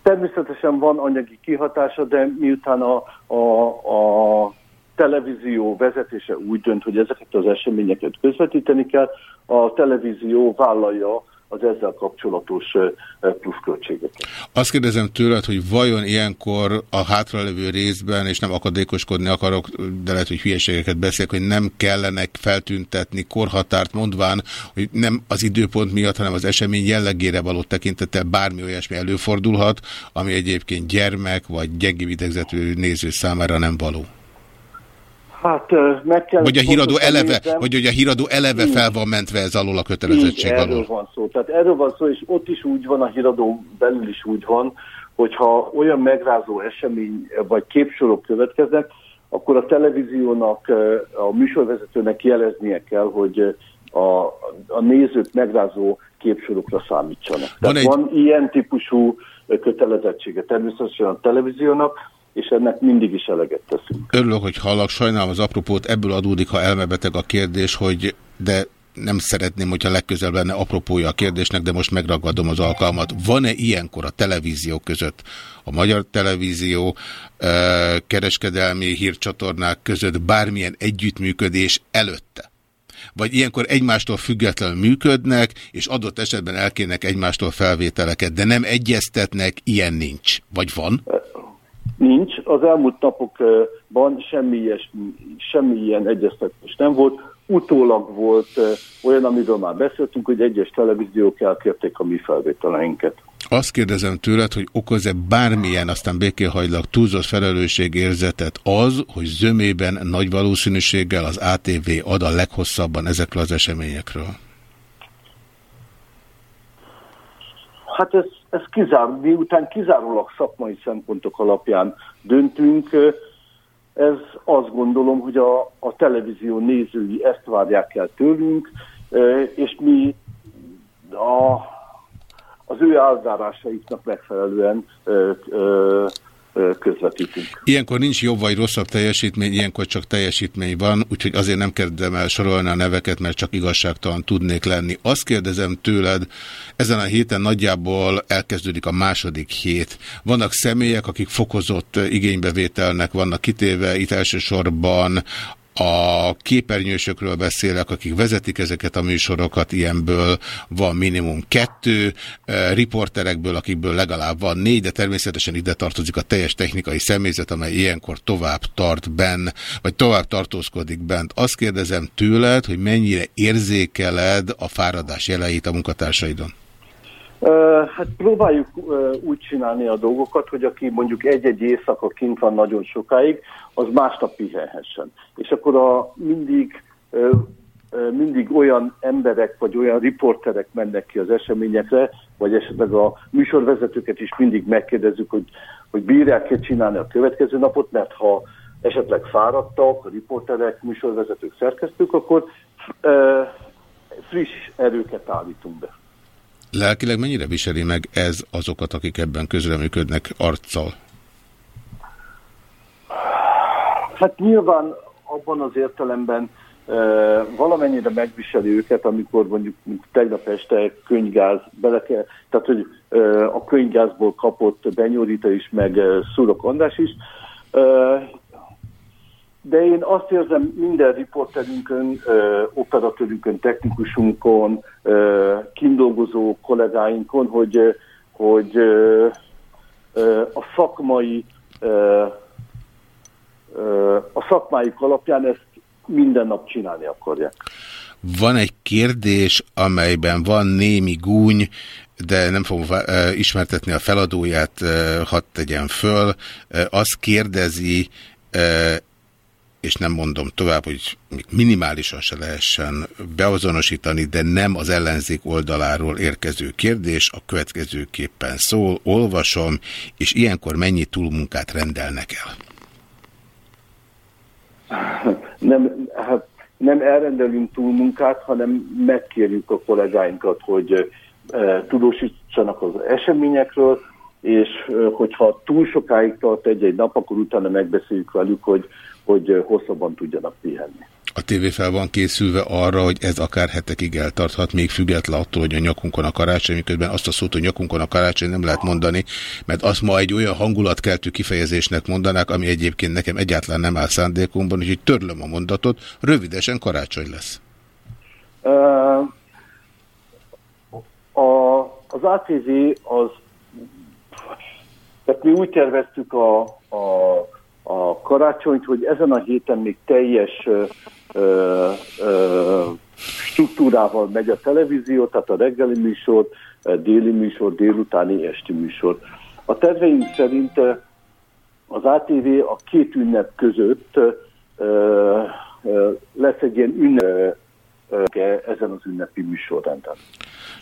S: Természetesen van anyagi kihatása, de miután a, a, a televízió vezetése úgy dönt, hogy ezeket az eseményeket közvetíteni kell, a televízió vállalja az ezzel kapcsolatos pluszköltségeket.
F: Azt kérdezem tőled, hogy vajon ilyenkor a hátralevő részben, és nem akadékoskodni akarok, de lehet, hogy hülyeségeket beszélek, hogy nem kellene feltüntetni korhatárt mondván, hogy nem az időpont miatt, hanem az esemény jellegére való tekintettel bármi olyasmi előfordulhat, ami egyébként gyermek vagy gyengébb idegzetű néző számára nem való.
S: Hát meg kell...
F: Vagy a híradó eleve, vagy hogy a híradó eleve fel van mentve ez alól a kötelezettség
S: alól. erről van szó. Tehát erről van szó, és ott is úgy van, a híradó belül is úgy van, hogyha olyan megrázó esemény vagy képsorok következnek, akkor a televíziónak, a műsorvezetőnek jeleznie kell, hogy a, a nézők megrázó képsorokra számítsanak. Van, egy... van ilyen típusú kötelezettsége természetesen a televíziónak, és ennek mindig is eleget teszünk.
F: Örülök, hogy hallak, sajnálom az apropót, ebből adódik, ha elmebeteg a kérdés, hogy de nem szeretném, hogyha legközelebb lenne apropója a kérdésnek, de most megragadom az alkalmat. Van-e ilyenkor a televízió között, a magyar televízió kereskedelmi hírcsatornák között bármilyen együttműködés előtte? Vagy ilyenkor egymástól függetlenül működnek, és adott esetben elkének egymástól felvételeket, de nem egyeztetnek, ilyen nincs. Vagy van?
S: Nincs. Az elmúlt napokban semmi, ilyesmi, semmi ilyen egyeztetés nem volt. Utólag volt olyan, amiről már beszéltünk, hogy egyes televíziók elkérték a mi felvételeinket.
F: Azt kérdezem tőled, hogy okoz-e bármilyen, aztán békéhajlag túlzott felelősségérzetet az, hogy zömében nagy valószínűséggel az ATV ad a leghosszabban ezekről az eseményekről?
S: Hát ez, ez kizár, miután kizárólag szakmai szempontok alapján döntünk, ez azt gondolom, hogy a, a televízió nézői ezt várják el tőlünk, és mi a, az ő elzárásaiknak megfelelően ö, ö, közvetítünk.
F: Ilyenkor nincs jobb vagy rosszabb teljesítmény, ilyenkor csak teljesítmény van, úgyhogy azért nem kérdem el sorolni a neveket, mert csak igazságtalan tudnék lenni. Azt kérdezem tőled, ezen a héten nagyjából elkezdődik a második hét. Vannak személyek, akik fokozott igénybevételnek vannak kitéve, itt elsősorban a képernyősökről beszélek, akik vezetik ezeket a műsorokat, ilyenből van minimum kettő, eh, riporterekből, akikből legalább van négy, de természetesen ide tartozik a teljes technikai személyzet, amely ilyenkor tovább tart benn, vagy tovább tartózkodik bent. Azt kérdezem tőled, hogy mennyire érzékeled a fáradás jeleit a munkatársaidon?
S: Hát próbáljuk úgy csinálni a dolgokat, hogy aki mondjuk egy-egy éjszaka kint van nagyon sokáig, az másnap pihenhessen. És akkor a mindig, mindig olyan emberek, vagy olyan riporterek mennek ki az eseményekre, vagy esetleg a műsorvezetőket is mindig megkérdezzük, hogy, hogy bírják-e csinálni a következő napot, mert ha esetleg fáradtak, a riporterek, műsorvezetők, szerkesztők, akkor friss erőket állítunk be.
F: Lelkileg mennyire viseli meg ez azokat, akik ebben közreműködnek arccal?
S: Hát nyilván abban az értelemben e, valamennyire megviseli őket, amikor mondjuk tegnap este könygáz bele kell, tehát hogy a könyvgázból kapott Benyórita is, meg e, Szurok András is. De én azt érzem minden riporterünkön, ö, operatőrünkön, technikusunkon, ö, kindolgozó kollégáinkon, hogy, hogy ö, ö, a szakmai ö, a szakmájuk alapján ezt minden nap csinálni akarják.
F: Van egy kérdés, amelyben van némi gúny, de nem fogom ismertetni a feladóját, hadd tegyen föl. Azt kérdezi és nem mondom tovább, hogy minimálisan se lehessen beazonosítani, de nem az ellenzék oldaláról érkező kérdés, a következőképpen szól, olvasom, és ilyenkor mennyi túlmunkát rendelnek el?
S: Nem, hát nem elrendelünk túlmunkát, hanem megkérjük a kollégáinkat, hogy e, tudósítsanak az eseményekről, és e, hogyha túl sokáig tart egy-egy nap, akkor utána megbeszéljük velük, hogy hogy hosszabban tudjanak pihenni.
F: A tévé fel van készülve arra, hogy ez akár hetekig eltarthat, még független attól, hogy a nyakunkon a karácsony, miközben azt a szót, hogy nyakunkon a karácsony nem lehet mondani, mert azt ma egy olyan hangulatkeltő kifejezésnek mondanák, ami egyébként nekem egyáltalán nem áll szándékomban, úgyhogy törlöm a mondatot, rövidesen karácsony lesz. Uh,
S: a, az ATV az, tehát mi úgy terveztük a, a a karácsonyt, hogy ezen a héten még teljes ö, ö, struktúrával megy a televízió, tehát a reggeli műsor, déli műsor, délutáni esti műsor. A terveink szerint az ATV a két ünnep között ö, ö, lesz egy ilyen ünnep ezen az ünnepi műsorrenden.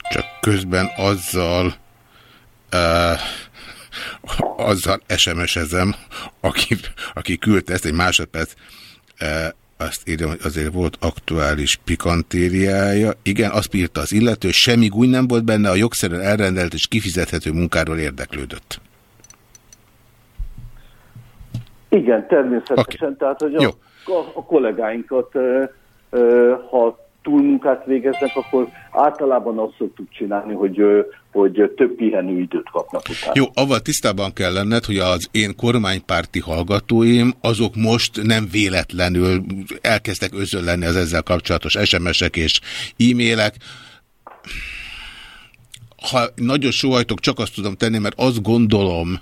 F: Csak közben azzal uh, azzal SMS-ezem, aki, aki küldte ezt egy másodperc, e, azt írja, hogy azért volt aktuális pikantériája. Igen, azt írta az illető, semmi gúny nem volt benne, a jogszerűen elrendelt és kifizethető munkáról érdeklődött.
S: Igen, természetesen. Okay. Tehát, hogy a, a, a kollégáinkat, ha túlmunkát végeznek, akkor általában azt szoktuk csinálni, hogy, hogy több pihenőidőt kapnak utána.
F: Jó, avval tisztában kell lenned, hogy az én kormánypárti hallgatóim, azok most nem véletlenül elkezdtek özönlenni az ezzel kapcsolatos SMS-ek és e-mailek. Ha nagyon sóhajtok, csak azt tudom tenni, mert azt gondolom,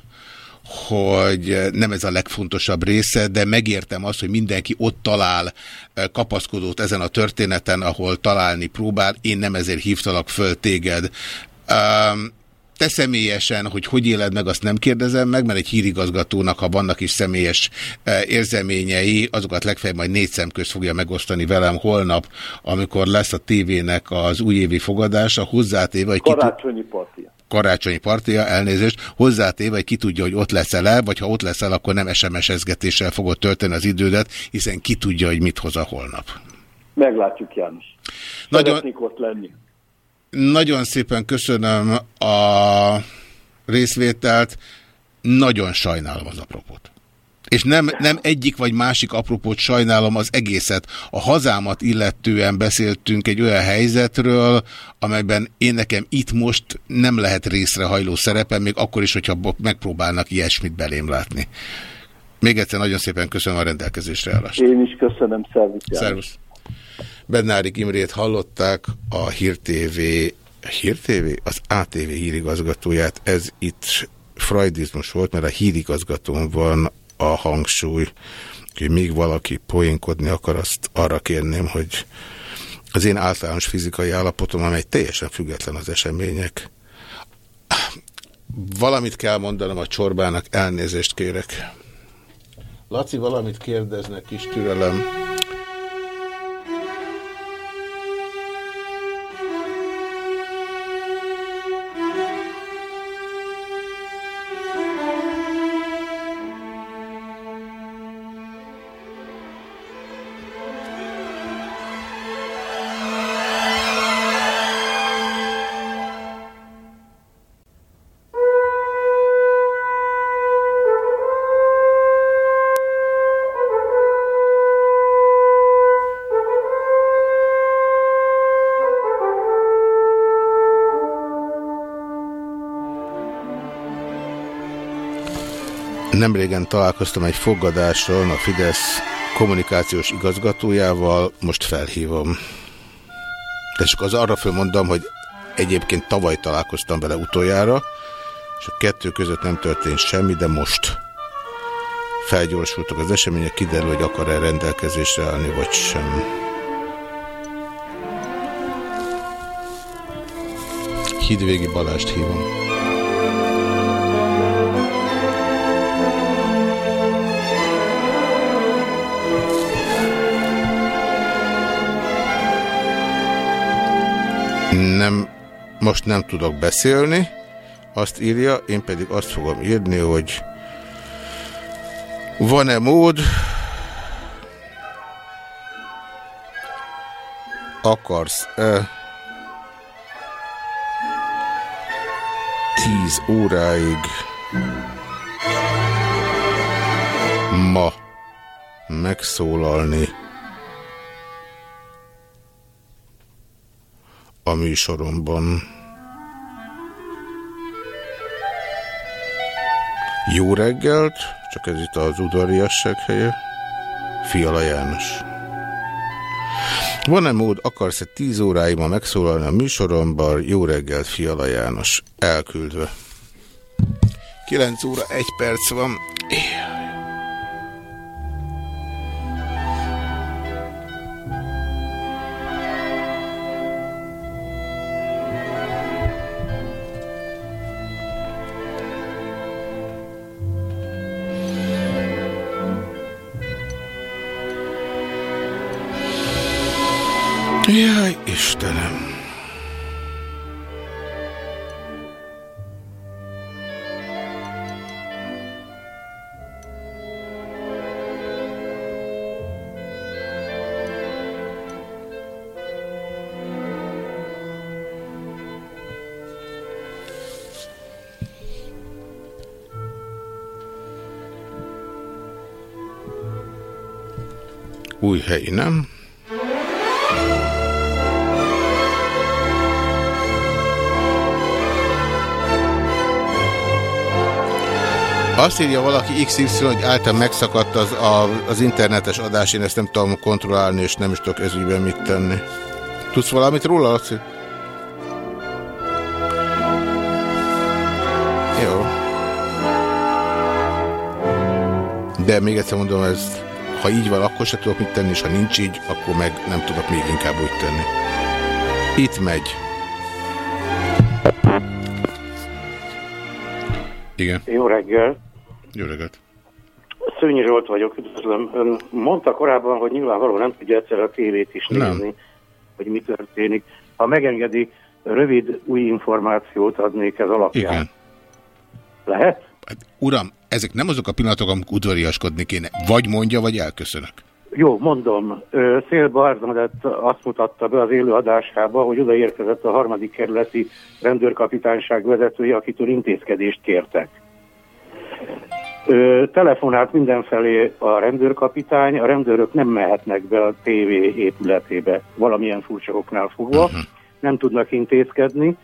F: hogy nem ez a legfontosabb része, de megértem azt, hogy mindenki ott talál eh, kapaszkodót ezen a történeten, ahol találni próbál. Én nem ezért hívtalak föl téged. Um, te személyesen, hogy hogy éled meg, azt nem kérdezem meg, mert egy hírigazgatónak, ha vannak is személyes e, érzeményei, azokat legfeljebb majd négy szem közt fogja megosztani velem holnap, amikor lesz a tévének az újévi fogadása, hozzátéve, hogy
S: Karácsonyi partia.
F: Karácsonyi partia, elnézést, hozzátéve, hogy ki tudja, hogy ott leszel-e, vagy ha ott leszel, akkor nem SMS-ezgetéssel fogod tölteni az idődet, hiszen ki tudja, hogy mit hoz a holnap.
S: Meglátjuk, János.
F: Nagyon-
S: Szeretnék ott lenni.
F: Nagyon szépen köszönöm a részvételt, nagyon sajnálom az apropót. És nem, nem egyik vagy másik apropót sajnálom az egészet. A hazámat illetően beszéltünk egy olyan helyzetről, amelyben én nekem itt most nem lehet részrehajló szerepem, még akkor is, hogyha megpróbálnak ilyesmit belém látni. Még egyszer nagyon szépen köszönöm a rendelkezésre állást.
S: Én is köszönöm, szervusz.
F: Szervusz. Bednárik Imrét hallották, a Hír TV, Hír TV? Az ATV hírigazgatóját. Ez itt freudizmus volt, mert a hírigazgatón van a hangsúly, hogy még valaki poénkodni akar, azt arra kérném, hogy az én általános fizikai állapotom, amely teljesen független az események. Valamit kell mondanom a csorbának, elnézést kérek. Laci, valamit kérdeznek kis türelem. Nemrégen találkoztam egy fogadáson a Fidesz kommunikációs igazgatójával, most felhívom. De csak az arra fölmondom, hogy egyébként tavaly találkoztam vele utoljára, és a kettő között nem történt semmi, de most felgyorsultak az események, kiderül, hogy akar-e rendelkezésre állni, vagy sem. Hidvégi Balást hívom. Nem, most nem tudok beszélni, azt írja, én pedig azt fogom írni, hogy van-e mód, akarsz-e? Tíz óráig. Ma. Megszólalni a műsoromban. Jó reggelt, csak ez itt az udvariasság helye. Fiala János. Van-e mód, akarsz-e 10 óráig ma megszólalni a műsoromban? Jó reggelt, Fiala János. Elküldve. 9 óra, 1 perc van. Jaj, Istenem! Új hely, nem? Azt írja valaki XY, hogy által megszakadt az, a, az internetes adás, én ezt nem tudom kontrollálni, és nem is tudok ezügyben mit tenni. Tudsz valamit róla, Laci? Jó. De még egyszer mondom, ez, ha így van, akkor se tudok mit tenni, és ha nincs így, akkor meg nem tudok még inkább úgy tenni. Itt megy. Igen.
T: Jó reggel.
F: Jó reggelt.
T: Szőnyi Zsolt vagyok, üdvözlöm. Ön mondta korábban, hogy nyilvánvalóan nem tudja egyszer a tévét is
F: Nem.
T: nézni, hogy mi történik. Ha megengedi, rövid új információt adnék ez alapján.
F: Igen.
T: Lehet?
F: Uram, ezek nem azok a pillanatok, amikor udvariaskodni kéne. Vagy mondja, vagy elköszönök.
T: Jó, mondom. Ö, Szél Bernadett azt mutatta be az élőadásába, hogy odaérkezett a harmadik kerületi rendőrkapitányság vezetője, akitől intézkedést kértek. Ö, telefonált mindenfelé a rendőrkapitány, a rendőrök nem mehetnek be a TV épületébe valamilyen furcsa oknál fogva, nem tudnak intézkedni.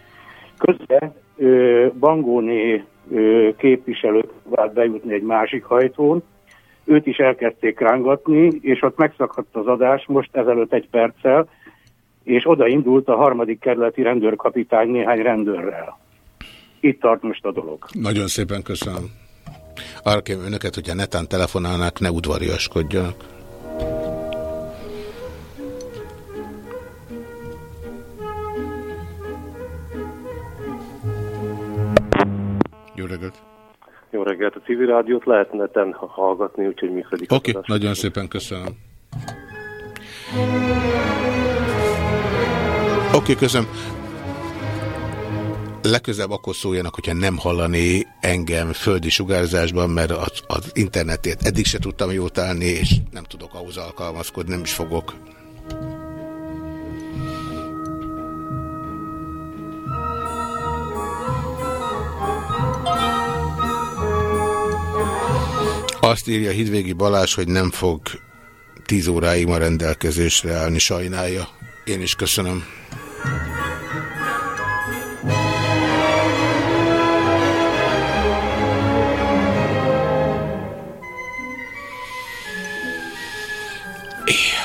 T: Közben ö, Bangóné ö, képviselők próbált bejutni egy másik hajtón, őt is elkezdték rángatni, és ott megszakadt az adás most ezelőtt egy perccel, és odaindult a harmadik kerületi rendőrkapitány néhány rendőrrel. Itt tart most a dolog.
F: Nagyon szépen köszönöm. Arra kérem önöket, hogyha netán telefonálnák, ne udvariaskodjanak. Jó reggelt!
N: Jó reggelt, a civil rádiót lehet neten hallgatni, úgyhogy működik.
F: Oké, okay, nagyon szépen köszönöm. Oké, okay, köszönöm. Legközelebb akkor szóljanak, hogyha nem hallani engem földi sugárzásban, mert az, az internetét eddig se tudtam jót állni, és nem tudok ahhoz alkalmazkodni, nem is fogok. Azt írja Hidvégi Balázs, hogy nem fog 10 óráig ma rendelkezésre állni, sajnálja. Én is köszönöm. Egy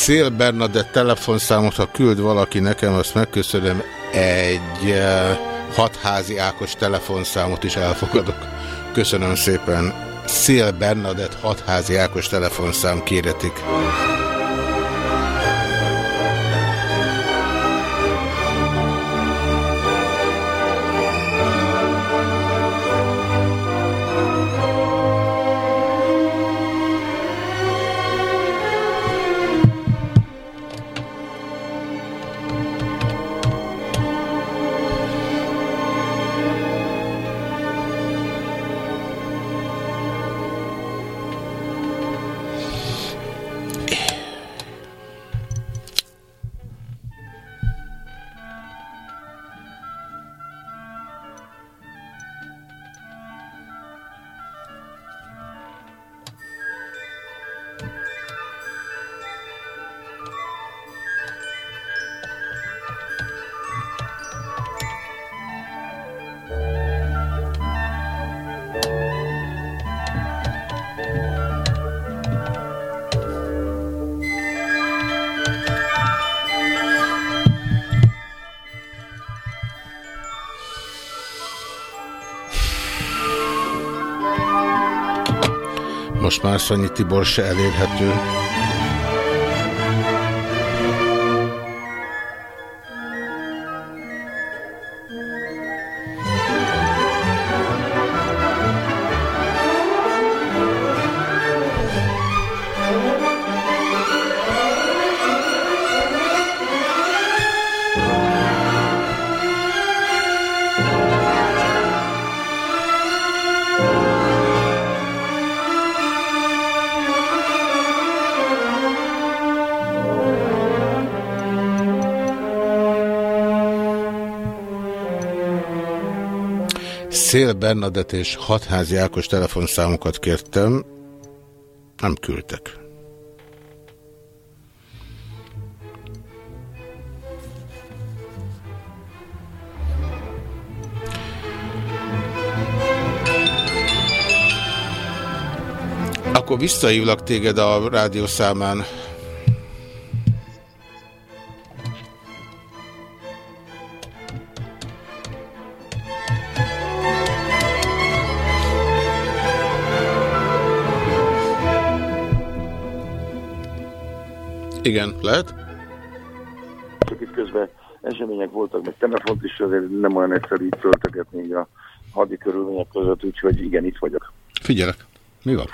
F: Szél Bernadett telefonszámot, ha küld valaki nekem, azt megköszönöm, egy eh, hatházi Ákos telefonszámot is elfogadok. Köszönöm szépen. Szél Bernadett hatházi Ákos telefonszám kéretik. Szanyi Tibor se elérhető. Szél Bernadett és Hatházi Ákos telefonszámokat kértem, nem küldtek. Akkor visszahívlak téged a rádió rádiószámán. Igen, lehet?
R: Csak itt közben események voltak, meg telefont is azért nem olyan egyszerű így töltögetni a hadi körülmények között, úgyhogy igen, itt vagyok.
F: Figyelek. Mi van?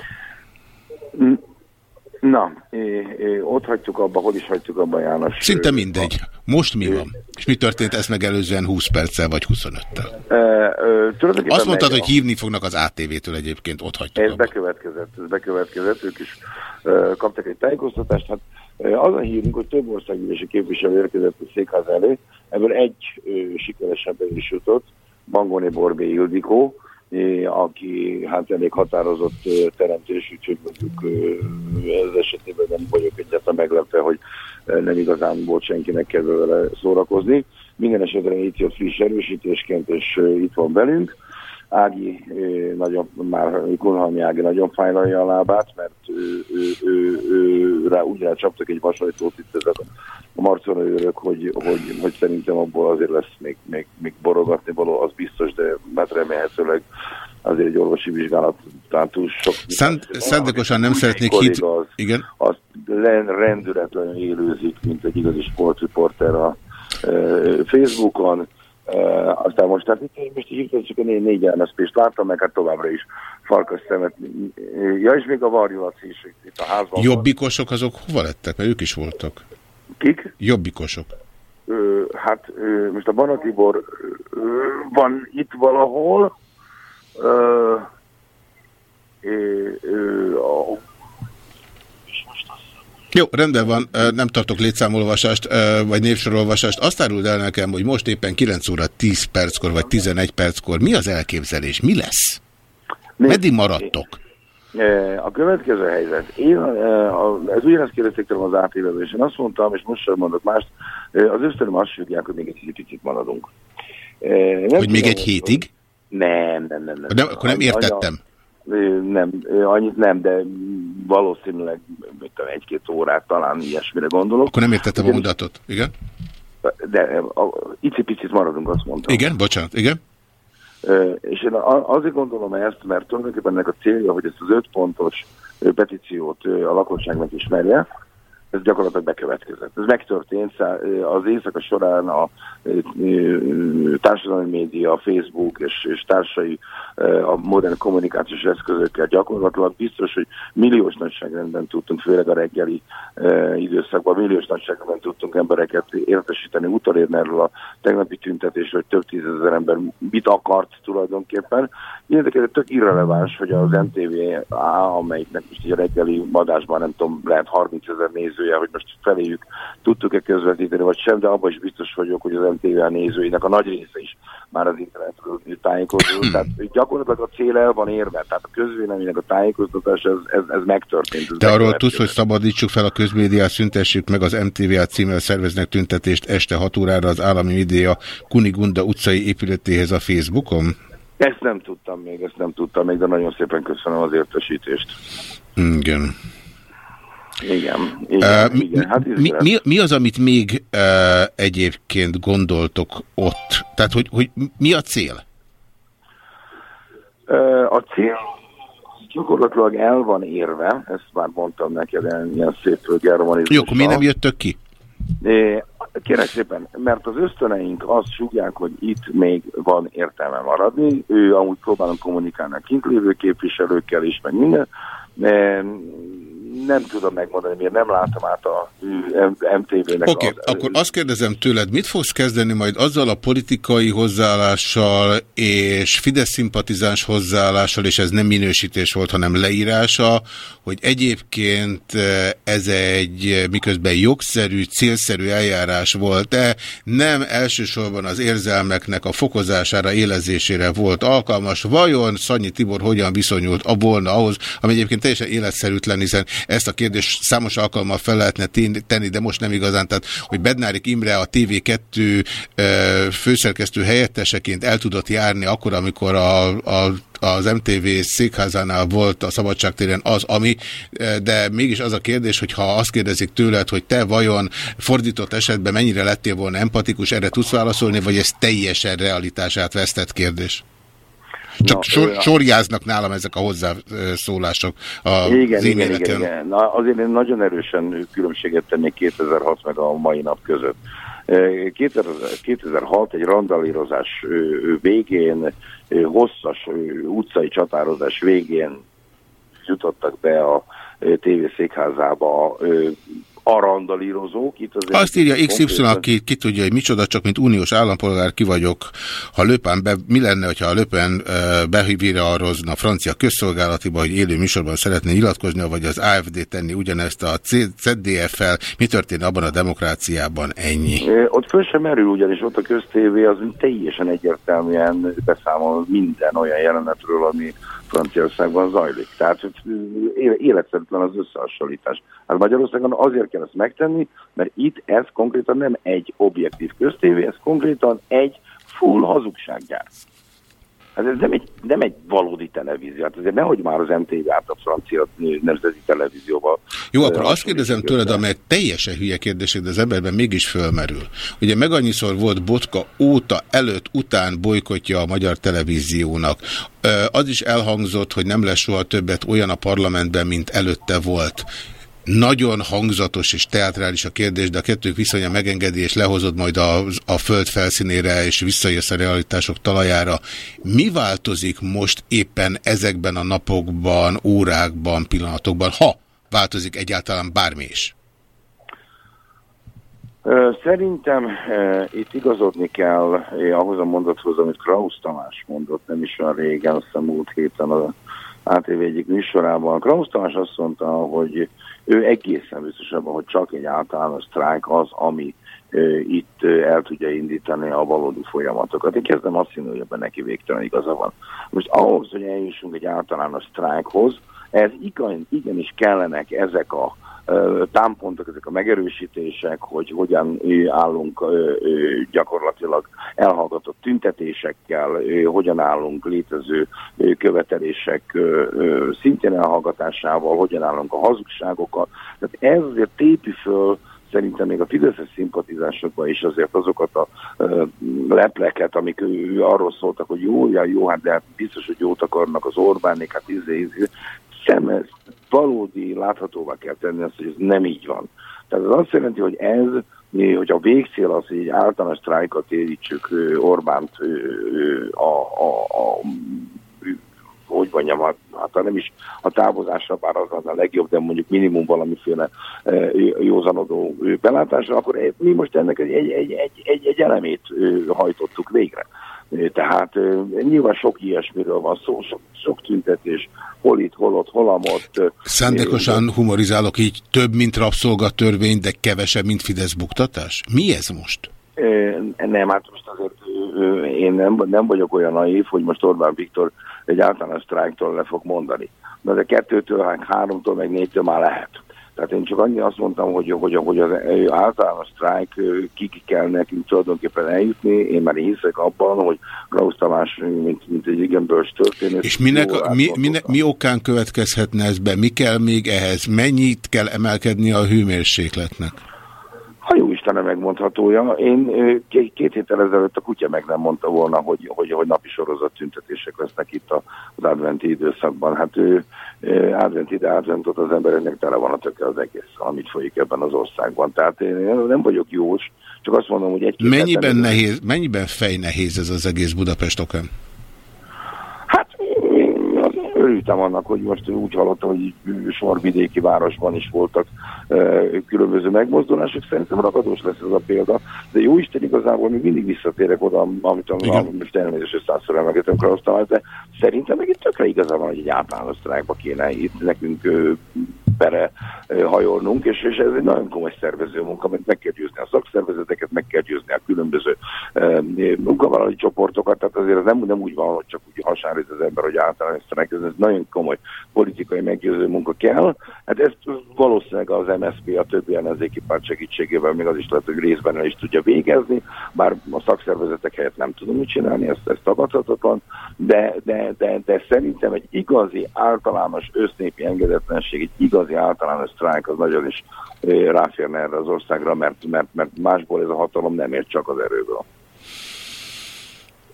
R: Na, é, é, ott hagytuk abba, hol is hagytuk abba, János?
F: Szinte mindegy. Most mi van? És mi történt ezt megelőzően 20 perccel vagy 25-tel? Azt mondtad, hogy hívni fognak az ATV-től egyébként, ott hagytuk
R: Ez
F: abba.
R: bekövetkezett, ez bekövetkezett, ők is ö, kaptak egy tájékoztatást. Hát az a hírünk, hogy több országgyűlési képviselő érkezett a székház elé, ebből egy be is jutott, Bangoni Borbé Ildikó, aki hát elég határozott teremtés, úgyhogy mondjuk ez esetében nem vagyok egyáltalán meglepve, hogy nem igazán volt senkinek kedve vele szórakozni. Minden esetre itt jött friss erősítésként, és itt van velünk. Ági nagyon, már Kunhalmi Ági nagyon fájlalja a lábát, mert ő, ő, ő, ő, rá, úgy rácsaptak egy vasajtót itt ezek a a marcona őrök, hogy, hogy, hogy szerintem abból azért lesz még, még, még borogatni való, az biztos, de hát remélhetőleg azért egy orvosi vizsgálat, tehát túl sok...
F: Szánd, szándékosan nem szeretnék hit...
R: Az,
F: Igen?
R: len- rendületlenül élőzik, mint egy igazi sportriporter a e, Facebookon, e, aztán most, hát itt most hirtelen csak a négy, MSZP-st láttam, meg hát továbbra is farkas szemet. Ja, és még a Varjú Laci is itt a házban.
F: Jobbikosok azok hova lettek? Mert ők is voltak.
R: Kik?
F: Jobbikosok.
R: Ö, hát ö, most a Bana Tibor ö, van itt valahol. Ö, ö, ö, a,
F: Jó, rendben van, nem tartok létszámolvasást, vagy névsorolvasást. Azt áruld el nekem, hogy most éppen 9 óra 10 perckor, vagy 11 perckor. Mi az elképzelés? Mi lesz? Meddig maradtok?
R: A következő helyzet. Én, ez ugyanezt kérdezték tőlem az átélőben, és én azt mondtam, és most sem mondok mást, az ösztönöm azt sugják, hogy még egy kicsit maradunk. Nem
F: Hogy még egy hétig?
R: Nem, nem, nem. nem.
F: De akkor nem értettem.
R: Ö, Nem, annyit nem, de valószínűleg egy-két órát talán ilyesmire gondolok.
F: Akkor nem értettem a mondatot. Igen?
R: De icipicit maradunk, azt mondtam.
F: Igen, bocsánat, igen.
R: És én azért gondolom ezt, mert tulajdonképpen ennek a célja, hogy ezt az öt pontos petíciót a lakosságnak ismerje, ez gyakorlatilag bekövetkezett. Ez megtörtént az éjszaka során a társadalmi média, a Facebook és, és társai a modern kommunikációs eszközökkel gyakorlatilag biztos, hogy milliós nagyságrendben tudtunk, főleg a reggeli időszakban, milliós nagyságrendben tudtunk embereket értesíteni, utolérni erről a tegnapi tüntetésről, hogy több tízezer ember mit akart tulajdonképpen. Érdekes, tök irreleváns, hogy az MTV, amelyiknek most a reggeli adásban nem tudom, lehet 30 ezer nézője, hogy most feléjük tudtuk-e közvetíteni, vagy sem, de abban is biztos vagyok, hogy az MTV nézőinek a nagy része is már az internetről tájékozódott. Tehát gyakorlatilag a cél el van érve, tehát a közvéleménynek a tájékoztatás, ez, ez, ez megtörtént. Ez
F: Te arról tudsz, hogy szabadítsuk fel a közmédiát, szüntessük meg az MTVA címmel szerveznek tüntetést este 6 órára az állami média Kunigunda utcai épületéhez a Facebookon?
R: Ezt nem tudtam még, ezt nem tudtam még, de nagyon szépen köszönöm az értesítést.
F: Igen.
R: Igen, igen,
F: Uh, mi,
R: igen. Hát
F: mi, mi, mi az, amit még uh, egyébként gondoltok ott? Tehát, hogy, hogy mi a cél?
R: Ö, A cél gyakorlatilag el van érve, ezt már mondtam neked, ilyen szép germanizmussal.
F: Jó, akkor mi nem jöttök ki?
R: É, Kérek szépen, mert az ösztöneink azt sugják, hogy itt még van értelme maradni. Ő amúgy próbálom kommunikálni a kint lévő képviselőkkel is, meg minden. De nem tudom megmondani, miért nem látom át a MTV-nek
F: Oké, okay, akkor azt kérdezem tőled, mit fogsz kezdeni majd azzal a politikai hozzáállással és Fidesz szimpatizáns hozzáállással, és ez nem minősítés volt, hanem leírása, hogy egyébként eh, ez egy eh, miközben jogszerű, célszerű eljárás volt-e, nem elsősorban az érzelmeknek a fokozására, élezésére volt alkalmas. Vajon Szanyi Tibor hogyan viszonyult a volna ahhoz, ami egyébként teljesen életszerűtlen, hiszen ezt a kérdést számos alkalommal fel lehetne tenni, de most nem igazán. Tehát, hogy Bednárik Imre a TV2 főszerkesztő helyetteseként el tudott járni akkor, amikor a, a az MTV székházánál volt a szabadságtéren az, ami, de mégis az a kérdés, hogy ha azt kérdezik tőled, hogy te vajon fordított esetben mennyire lettél volna empatikus, erre tudsz válaszolni, vagy ez teljesen realitását vesztett kérdés? Csak Na, sor, sorjáznak nálam ezek a hozzászólások az
R: igen, igen, igen, igen. Na, azért én nagyon erősen különbséget tennék 2006 meg a mai nap között. 2006 egy randalírozás végén, hosszas utcai csatározás végén jutottak be a tévészékházába arandalírozók. Itt azért
F: Azt írja XY, aki ki tudja, hogy micsoda, csak mint uniós állampolgár ki vagyok. Ha Löpán be, mi lenne, ha a Löpán behívírarozna a francia közszolgálatiba, hogy élő műsorban szeretné nyilatkozni, vagy az AFD tenni ugyanezt a ZDF-fel. Mi történne abban a demokráciában? Ennyi.
R: Ott föl sem merül, ugyanis ott a köztévé az teljesen egyértelműen beszámol minden olyan jelenetről, ami Franciaországban zajlik. Tehát életszerűtlen az összehasonlítás. Hát Magyarországon azért kell ezt megtenni, mert itt ez konkrétan nem egy objektív köztévé, ez konkrétan egy full hazugsággyár. Hát ez nem egy, nem egy valódi televízió. Hát azért nehogy már az MTV át a francia nemzeti televízióval.
F: Jó, akkor azt kérdezem tőled, amely teljesen hülye kérdés, de az emberben mégis fölmerül. Ugye meg annyiszor volt Botka óta, előtt, után bolykotja a magyar televíziónak. Az is elhangzott, hogy nem lesz soha többet olyan a parlamentben, mint előtte volt nagyon hangzatos és teatrális a kérdés, de a kettők viszonya megengedi, és lehozod majd a, a föld felszínére, és visszajössz a realitások talajára. Mi változik most éppen ezekben a napokban, órákban, pillanatokban, ha változik egyáltalán bármi is?
R: Szerintem itt igazodni kell ahhoz a mondathoz, amit Krausz Tamás mondott, nem is olyan régen, azt a múlt héten az ATV egyik műsorában. Krausz Tamás azt mondta, hogy ő egészen biztos abban, hogy csak egy általános sztrájk az, ami itt el tudja indítani a valódi folyamatokat. Én kezdem azt hinni, hogy ebben neki végtelen igaza van. Most ahhoz, hogy eljussunk egy általános sztrájkhoz, ez igen, igenis kellenek ezek a támpontok, ezek a megerősítések, hogy hogyan állunk gyakorlatilag elhallgatott tüntetésekkel, hogyan állunk létező követelések szintén elhallgatásával, hogyan állunk a hazugságokkal. Tehát ez azért tépi föl szerintem még a Fideszes szimpatizásokban is azért azokat a lepleket, amik ő, arról szóltak, hogy jó, ja, jó, hát de hát biztos, hogy jót akarnak az Orbánék, hát izé, izé, szem, valódi láthatóvá kell tenni azt, hogy ez nem így van. Tehát ez azt jelenti, hogy ez, hogy a végcél az, hogy egy általános sztrájkat érítsük Orbánt a, a, a hogy mondjam, hát, hát nem is a távozásra, bár az a legjobb, de mondjuk minimum valamiféle józanodó belátásra, akkor mi most ennek egy, egy, egy, egy, egy elemét hajtottuk végre. Tehát nyilván sok ilyesmiről van szó, sok, sok tüntetés, hol itt, hol ott, hol amott.
F: Szándékosan humorizálok így, több, mint rabszolgatörvény, de kevesebb, mint Fidesz buktatás? Mi ez most?
R: Nem, hát most azért én nem, nem vagyok olyan naív, hogy most Orbán Viktor egy általános sztrájktól le fog mondani. De a kettőtől, háromtól, meg négytől már lehet. Tehát én csak annyi azt mondtam, hogy, hogy, hogy az általános sztrájk kik kell nekünk tulajdonképpen eljutni. Én már hiszek abban, hogy Klaus Tamás, mint, mint egy igen bős történet.
F: És minek, mi, mi, mi okán következhetne ez be? Mi kell még ehhez? Mennyit kell emelkedni a hőmérsékletnek?
R: Ha jó Istenem megmondhatója. Én két héttel ezelőtt a kutya meg nem mondta volna, hogy, hogy, hogy napi sorozat tüntetések lesznek itt az adventi időszakban. Hát ő advent ide, adventot az embereknek tele van a töke az egész, amit folyik ebben az országban. Tehát én nem vagyok jós, csak azt mondom, hogy egy
F: Mennyiben, nehéz, mennyiben fejnehéz ez az egész Budapest okán?
R: Örültem annak, hogy most úgy hallottam, hogy sorvidéki városban is voltak különböző megmozdulások. Szerintem ragadós lesz ez a példa, de jó Isten igazából még mindig visszatérek oda, amit most elnézést százszor emlegetem Krausztalát, de szerintem meg itt tökre igaza van, hogy egy általános sztrájkba kéne itt nekünk bele hajolnunk, és, és ez egy nagyon komoly szervező munka, mert meg kell győzni a szakszervezeteket, meg kell győzni a különböző munkavállalói csoportokat, tehát azért ez nem, nem úgy van, hogy csak úgy hasonlít az ember, hogy általán ezt ez nagyon komoly politikai meggyőző munka kell. Hát ezt valószínűleg az MSZP a többi ellenzéki párt segítségével még az is lehet, hogy részben el is tudja végezni, bár a szakszervezetek helyett nem tudom mit csinálni, ezt, ezt tagadhatatlan, de, de, de, de szerintem egy igazi általános össznépi engedetlenség, egy igazi általános sztrájk az nagyon is ráférne erre az országra, mert, mert, mert másból ez a hatalom nem ért csak az erőből.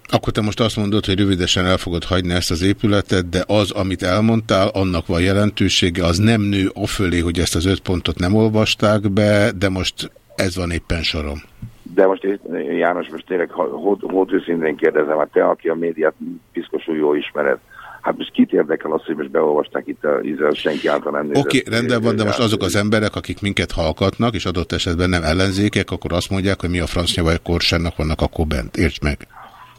F: Akkor te most azt mondod, hogy rövidesen el fogod hagyni ezt az épületet, de az, amit elmondtál, annak van jelentősége, az nem nő afölé, hogy ezt az öt pontot nem olvasták be, de most ez van éppen sorom.
R: De most János, most tényleg hót őszintén kérdezem, hát te, aki a médiát piszkosul jól ismered, Hát most kit érdekel az, hogy most beolvasták itt a Izrael, senki által nem.
F: Oké, okay, rendben van, de most azok az emberek, akik minket hallgatnak, és adott esetben nem ellenzékek, akkor azt mondják, hogy mi a francia vagy korsának vannak akkor bent. Érts meg!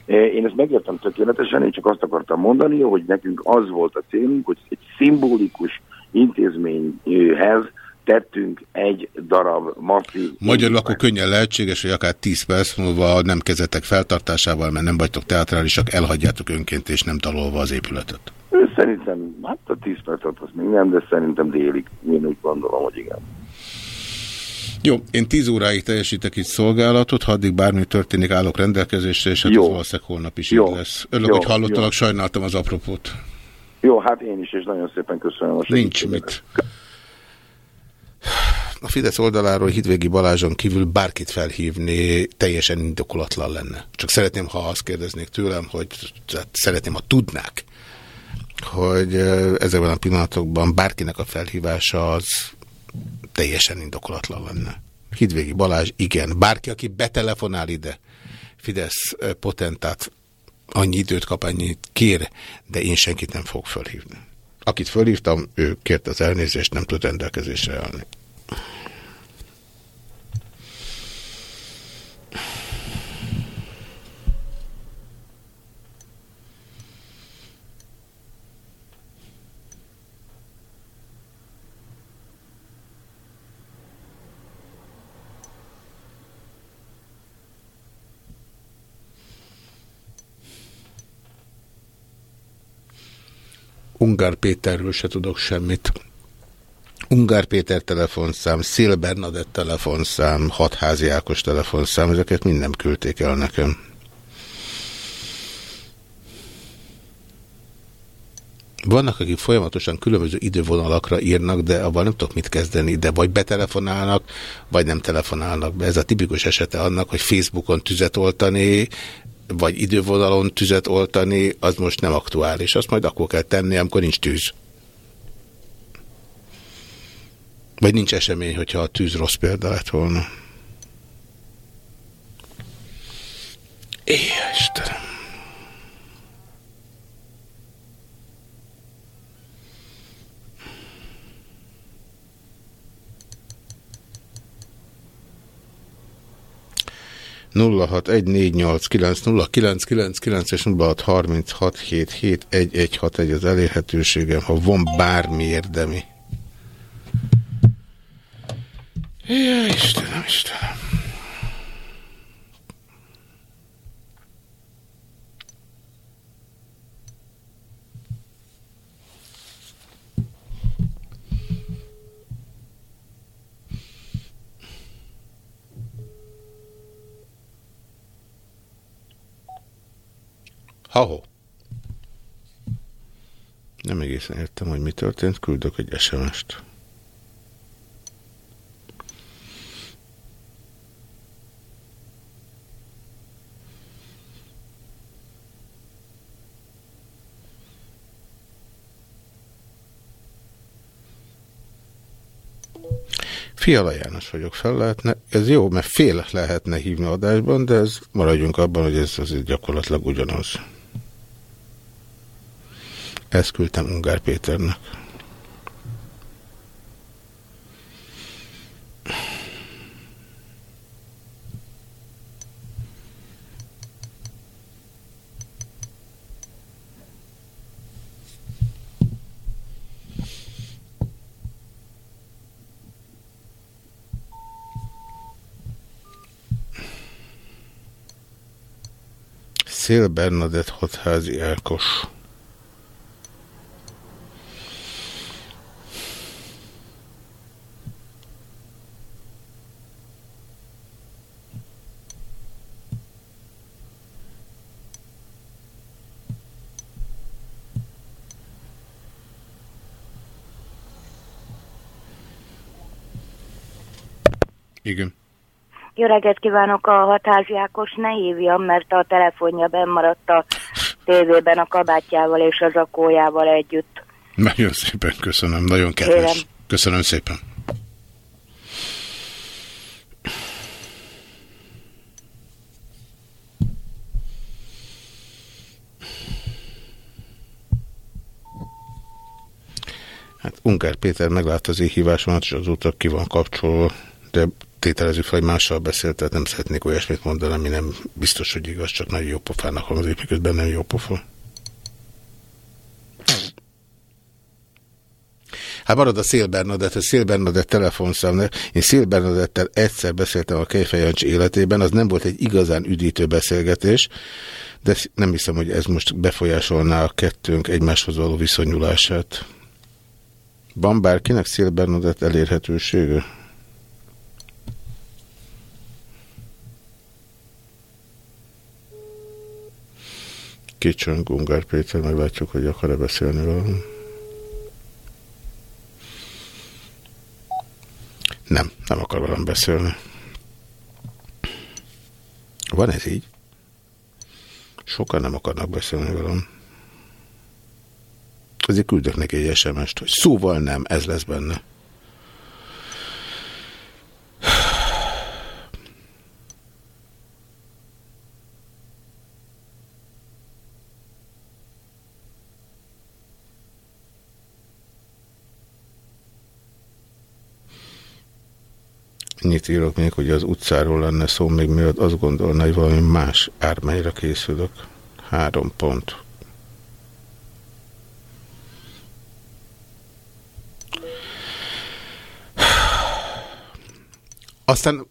R: Én ezt megértem tökéletesen, én csak azt akartam mondani, hogy nekünk az volt a célunk, hogy egy szimbolikus intézményhez tettünk egy darab masszív...
F: Magyarul akkor könnyen lehetséges, hogy akár 10 perc múlva nem kezetek feltartásával, mert nem vagytok teatrálisak, elhagyjátok önként és nem talolva az épületet.
R: Szerintem, hát a 10 percet az még nem, de szerintem délig, én úgy gondolom, hogy igen.
F: Jó, én 10 óráig teljesítek itt szolgálatot, ha addig bármi történik, állok rendelkezésre, és hát jó. az valószínűleg holnap is jó. így lesz. Örülök, jó. hogy hallottalak, jó. sajnáltam az apropót.
R: Jó, hát én is, és nagyon szépen köszönöm. A
F: Nincs mit. A Fidesz oldaláról Hidvégi Balázson kívül bárkit felhívni teljesen indokolatlan lenne. Csak szeretném, ha azt kérdeznék tőlem, hogy szeretném, ha tudnák, hogy ezekben a pillanatokban bárkinek a felhívása az teljesen indokolatlan lenne. Hidvégi Balázs, igen. Bárki, aki betelefonál ide, Fidesz potentát annyi időt kap, annyit kér, de én senkit nem fog felhívni. Akit fölhívtam, ő kért az elnézést, nem tud rendelkezésre állni. Ungár Péterről se tudok semmit. Ungár Péter telefonszám, Szél Bernadett telefonszám, Hatházi Ákos telefonszám, ezeket mind nem küldték el nekem. Vannak, akik folyamatosan különböző idővonalakra írnak, de abban nem tudok mit kezdeni, de vagy betelefonálnak, vagy nem telefonálnak be. Ez a tipikus esete annak, hogy Facebookon tüzet oltani, vagy idővonalon tüzet oltani, az most nem aktuális. Azt majd akkor kell tenni, amikor nincs tűz. Vagy nincs esemény, hogyha a tűz rossz példa lett volna. Éj, Istenem. 0614890999 és 0636771161 az elérhetőségem, ha van bármi érdemi. Ja, Istenem, Istenem. Ha-ho. Nem egészen értem, hogy mi történt, küldök egy SMS-t. Fiala János vagyok, fel lehetne, ez jó, mert fél lehetne hívni adásban, de ez maradjunk abban, hogy ez azért gyakorlatilag ugyanaz. Ezt küldtem Ungár Péternek. Szél Bernadett Hatházi Elkos. Igen.
U: Jó reggelt kívánok, a hatházi Ákos ne hívjam, mert a telefonja bennmaradt a tévében a kabátjával és az akójával együtt.
F: Nagyon szépen köszönöm, nagyon kedves.
U: Kérem.
F: Köszönöm szépen. Hát Ungár Péter meglátta az hívásomat, és azóta ki van kapcsolva, de tételezzük fel, hogy mással beszélt, tehát nem szeretnék olyasmit mondani, ami nem biztos, hogy igaz, csak nagyon jó pofának hangzik, miközben nem jó pofa. Hát marad a Szél Bernadett, a Szél Bernadett telefonszám. Én Szél Bernadettel egyszer beszéltem a Kejfejancsi életében, az nem volt egy igazán üdítő beszélgetés, de nem hiszem, hogy ez most befolyásolná a kettőnk egymáshoz való viszonyulását. Van bárkinek Szél Bernadett elérhetősége? Kicsön Gungár Péter, meglátjuk, hogy akar-e beszélni velem. Nem, nem akar velem beszélni. Van ez így? Sokan nem akarnak beszélni velem. Azért küldök neki egy SMS-t, hogy szóval nem, ez lesz benne. Ennyit írok még, hogy az utcáról lenne szó, még miatt azt gondolna, hogy valami más ármányra készülök. Három pont. Aztán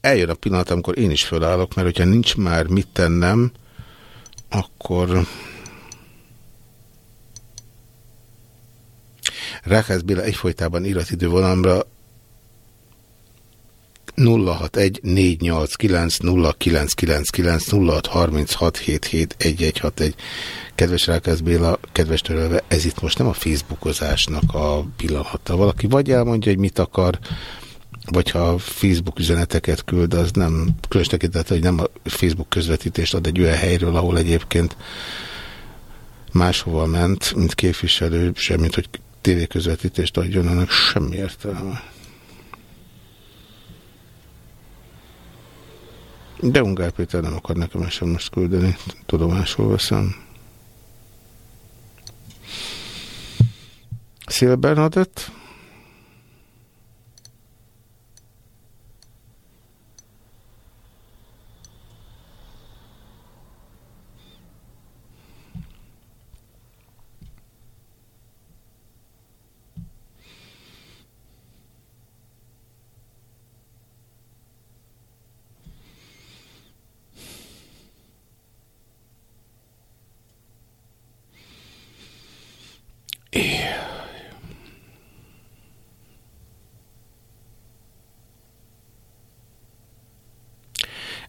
F: eljön a pillanat, amikor én is fölállok, mert hogyha nincs már mit tennem, akkor Rákász Béla egyfolytában életidővonalamra 0614890999 Kedves Rákász Béla, kedves törölve, ez itt most nem a Facebookozásnak a pillanata. Valaki vagy elmondja, hogy mit akar, vagy ha Facebook üzeneteket küld, az nem különös hogy nem a Facebook közvetítést ad egy olyan helyről, ahol egyébként máshova ment, mint képviselő, semmint hogy tévéközvetítést adjon, annak semmi értelme. De Ungár Péter nem akar nekem sem most küldeni, tudomásul veszem. Szél Bernadett?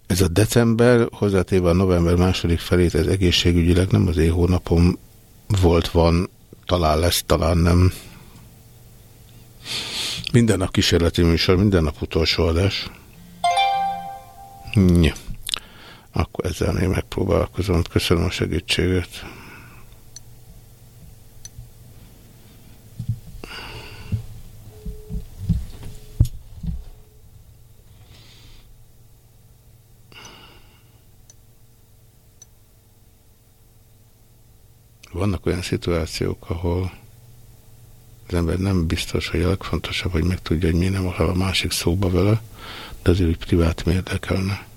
F: Ez a december, hozzátéve a november második felét, ez egészségügyileg nem az én hónapom volt, van, talán lesz, talán nem. Minden nap kísérleti műsor, minden nap utolsó adás. Ja. Akkor ezzel még megpróbálkozom. Köszönöm a segítséget. Vannak olyan szituációk, ahol az ember nem biztos, hogy a legfontosabb, hogy megtudja, hogy mi nem akar a másik szóba vele, de azért, hogy privát mi érdekelne.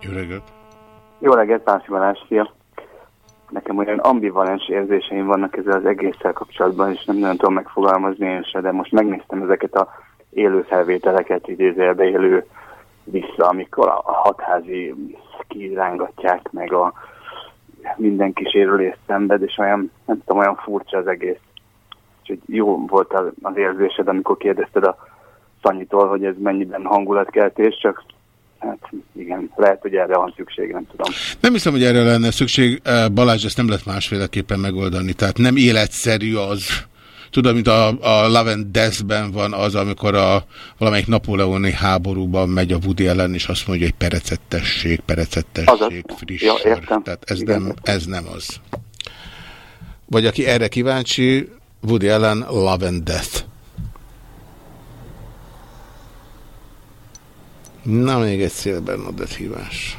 V: Jó reggelt! Jó reggelt, Pási Balázs, fia! Nekem olyan ambivalens érzéseim vannak ezzel az egésszel kapcsolatban, és nem nagyon tudom megfogalmazni én se, de most megnéztem ezeket a élő felvételeket idézőjelbe élő vissza, amikor a, hatházi kirángatják meg a minden kísérülést szenved, és olyan, nem tudom, olyan furcsa az egész. Úgyhogy jó volt az érzésed, amikor kérdezted a Szanyitól, hogy ez mennyiben hangulatkeltés, csak hát igen, lehet, hogy erre van szükség, nem tudom.
F: Nem hiszem, hogy erre lenne szükség. Balázs, ezt nem lehet másféleképpen megoldani. Tehát nem életszerű az, Tudom, mint a, a Love and Death-ben van az, amikor a valamelyik napóleoni háborúban megy a Woody ellen, és azt mondja, hogy perecettesség, perecettesség, friss. Ja, értem. Tehát ez nem, ez nem az. Vagy aki erre kíváncsi, Woody ellen Love and Death. Na, még egy Szél Bernadett hívás.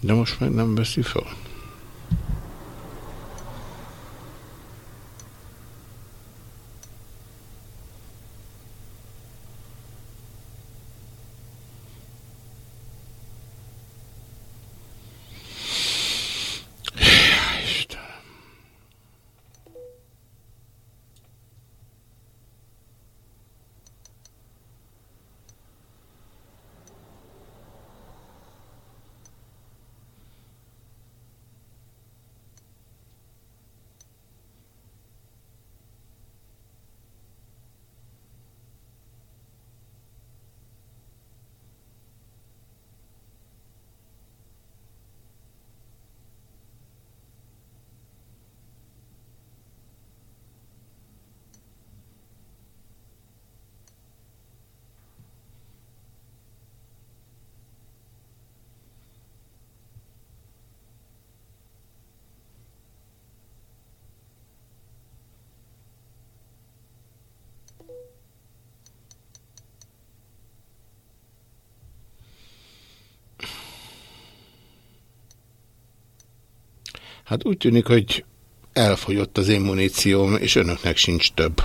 F: De most meg nem veszi fel. Hát úgy tűnik, hogy elfogyott az én munícióm, és önöknek sincs több.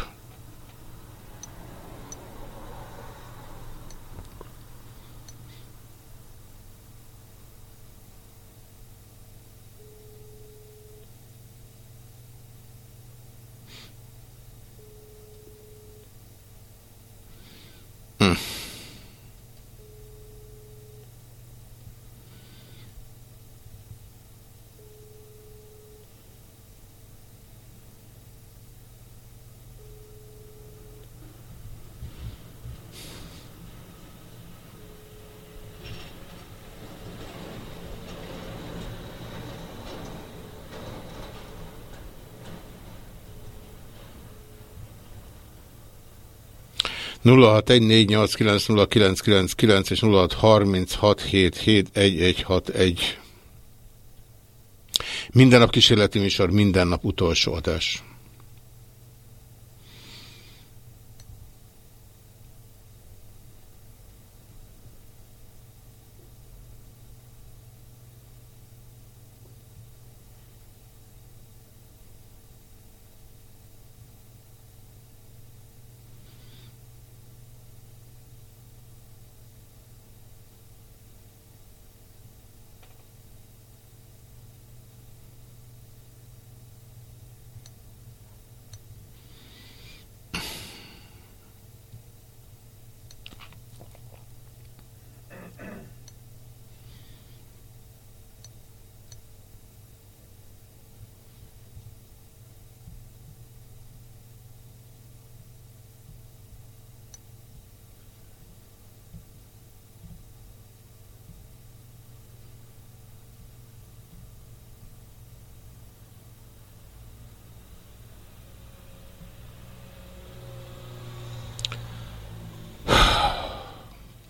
F: És 0614890999 Minden nap kísérleti műsor, minden nap utolsó adás.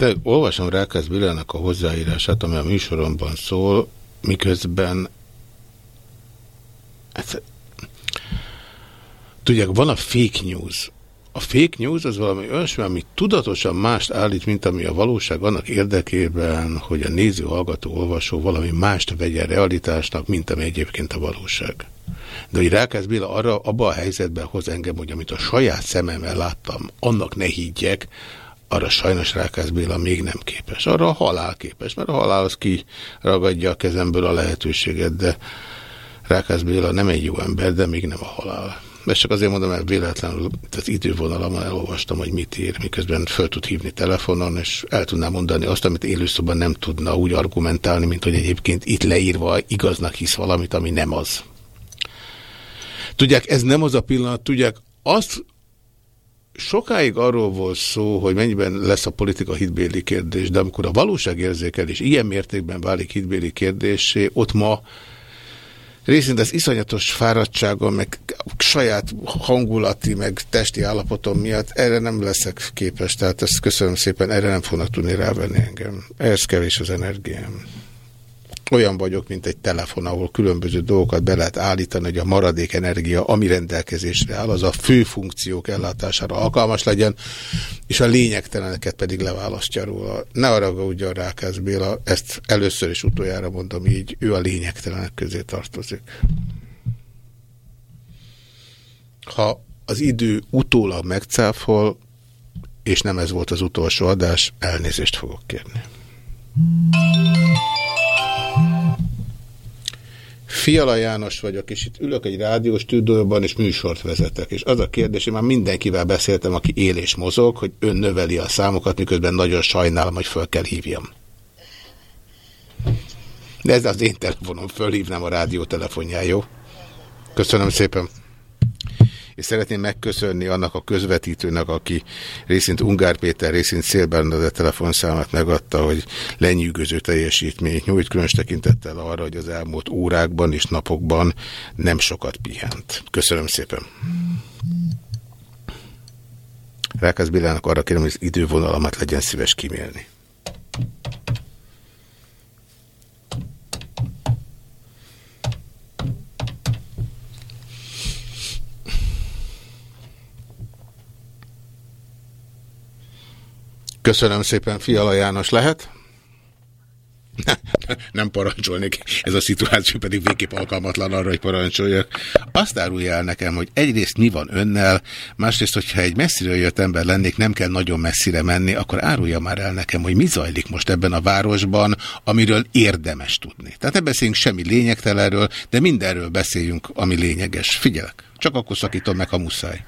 F: Te olvasom Rákász Bilának a hozzáírását, ami a műsoromban szól, miközben tudják, van a fake news, A fake news az valami olyasmi, ami tudatosan mást állít, mint ami a valóság annak érdekében, hogy a néző, hallgató, olvasó valami mást vegyen realitásnak, mint ami egyébként a valóság. De hogy Rákász Béla arra, abba a helyzetben hoz engem, hogy amit a saját szememmel láttam, annak ne higgyek, arra sajnos Rákász Béla még nem képes. Arra a halál képes, mert a halál az kiragadja a kezemből a lehetőséget, de Rákász Béla nem egy jó ember, de még nem a halál. Ezt csak azért mondom, mert véletlenül az idővonalamon elolvastam, hogy mit ír, miközben föl tud hívni telefonon, és el tudná mondani azt, amit élőszóban nem tudna úgy argumentálni, mint hogy egyébként itt leírva igaznak hisz valamit, ami nem az. Tudják, ez nem az a pillanat, tudják, azt sokáig arról volt szó, hogy mennyiben lesz a politika hitbéli kérdés, de amikor a valóságérzékelés ilyen mértékben válik hitbéli kérdésé, ott ma részint az iszonyatos fáradtságon, meg saját hangulati, meg testi állapotom miatt erre nem leszek képes, tehát ezt köszönöm szépen, erre nem fognak tudni rávenni engem. Ehhez kevés az energiám olyan vagyok, mint egy telefon, ahol különböző dolgokat be lehet állítani, hogy a maradék energia, ami rendelkezésre áll, az a fő funkciók ellátására alkalmas legyen, és a lényegteleneket pedig leválasztja róla. Ne arra ugyan Rákász Béla, ezt először és utoljára mondom így, ő a lényegtelenek közé tartozik. Ha az idő utólag megcáfol, és nem ez volt az utolsó adás, elnézést fogok kérni. Fiala János vagyok, és itt ülök egy rádiós stúdióban, és műsort vezetek. És az a kérdés, én már mindenkivel beszéltem, aki él és mozog, hogy ön növeli a számokat, miközben nagyon sajnálom, hogy föl kell hívjam. De ez az én telefonom, fölhívnám a rádió telefonjá, jó? Köszönöm szépen és szeretném megköszönni annak a közvetítőnek, aki részint Ungár Péter, részint Szél Bernadett telefonszámát megadta, hogy lenyűgöző teljesítményt nyújt, különös tekintettel arra, hogy az elmúlt órákban és napokban nem sokat pihent. Köszönöm szépen. Rákász Bilának arra kérem, hogy az idővonalamat legyen szíves kimélni. Köszönöm szépen, Fiala János lehet? [LAUGHS] Nem parancsolnék, ez a szituáció pedig végképp alkalmatlan arra, hogy parancsoljak. Azt árulja el nekem, hogy egyrészt mi van önnel, másrészt, hogyha egy messziről jött ember lennék, nem kell nagyon messzire menni, akkor árulja már el nekem, hogy mi zajlik most ebben a városban, amiről érdemes tudni. Tehát ne beszéljünk semmi lényegtelenről, de mindenről beszéljünk, ami lényeges. Figyelek, csak akkor szakítom meg, ha muszáj.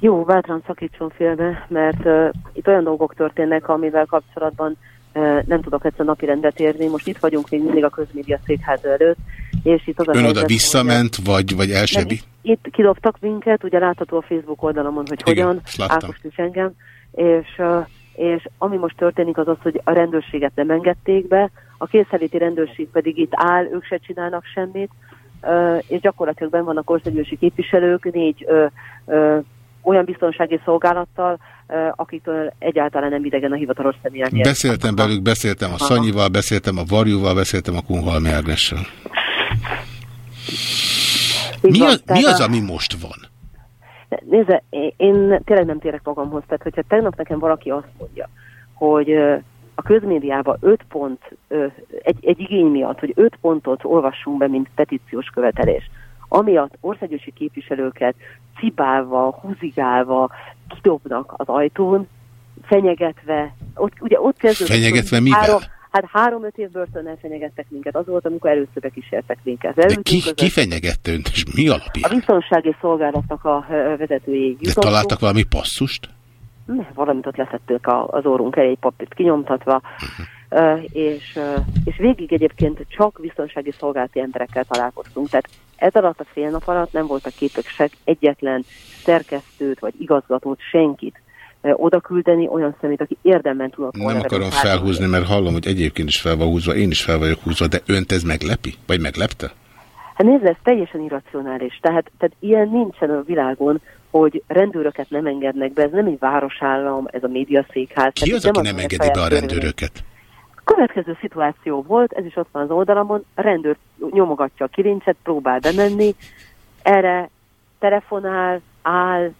W: Jó, bátran szakítson félbe, mert uh, itt olyan dolgok történnek, amivel kapcsolatban uh, nem tudok egyszer napirendet érni. Most itt vagyunk még mindig a közmédia székház előtt, és itt az a
F: Ön oda visszament, hogy, vagy, vagy elsebi?
W: Itt, itt kidobtak minket, ugye látható a Facebook oldalamon, hogy Igen, hogyan, Ákos is engem, és, uh, és ami most történik az az, hogy a rendőrséget nem engedték be, a készeléti rendőrség pedig itt áll, ők se csinálnak semmit, uh, és gyakorlatilag benn vannak országgyűlési képviselők, négy uh, uh, olyan biztonsági szolgálattal, akitől egyáltalán nem idegen a hivatalos személyek.
F: Beszéltem velük, beszéltem a Szanyival, beszéltem a Varjúval, beszéltem a Kunhalmi Ágnessel. Mi az, mi az, ami most van?
W: Nézze, én tényleg nem térek magamhoz. Tehát, hogyha tegnap nekem valaki azt mondja, hogy a közmédiában öt pont, egy, egy igény miatt, hogy öt pontot olvassunk be, mint petíciós követelés, amiatt országgyűlési képviselőket cibálva, húzigálva kidobnak az ajtón, fenyegetve, ott, ugye ott kezdődött...
F: Fenyegetve mivel? Három,
W: hát három-öt év börtönnel fenyegettek minket. Az volt, amikor először kísértek minket.
F: De ki, ki fenyegette önt, és mi alapján?
W: A biztonsági szolgálatnak a vezetőjé
F: De találtak valami passzust?
W: Ne, valamit ott leszettük az órunk elé, egy papírt kinyomtatva. Uh -huh és, és végig egyébként csak biztonsági szolgálati emberekkel találkoztunk. Tehát ez alatt a fél nap alatt nem voltak képek se egyetlen szerkesztőt vagy igazgatót, senkit oda küldeni olyan szemét, aki érdemben tudott
F: volna. Nem akarom felhúzni, mert hallom, hogy egyébként is fel van húzva, én is fel vagyok húzva, de önt ez meglepi? Vagy meglepte?
W: Hát nézd, ez teljesen irracionális. Tehát, tehát ilyen nincsen a világon, hogy rendőröket nem engednek be, ez nem egy városállam, ez a médiaszékház.
F: Ki az, aki nem engedi be a rendőröket?
W: Következő szituáció volt, ez is ott van az oldalamon, a rendőr nyomogatja a kilincset, próbál bemenni, erre telefonál, áll,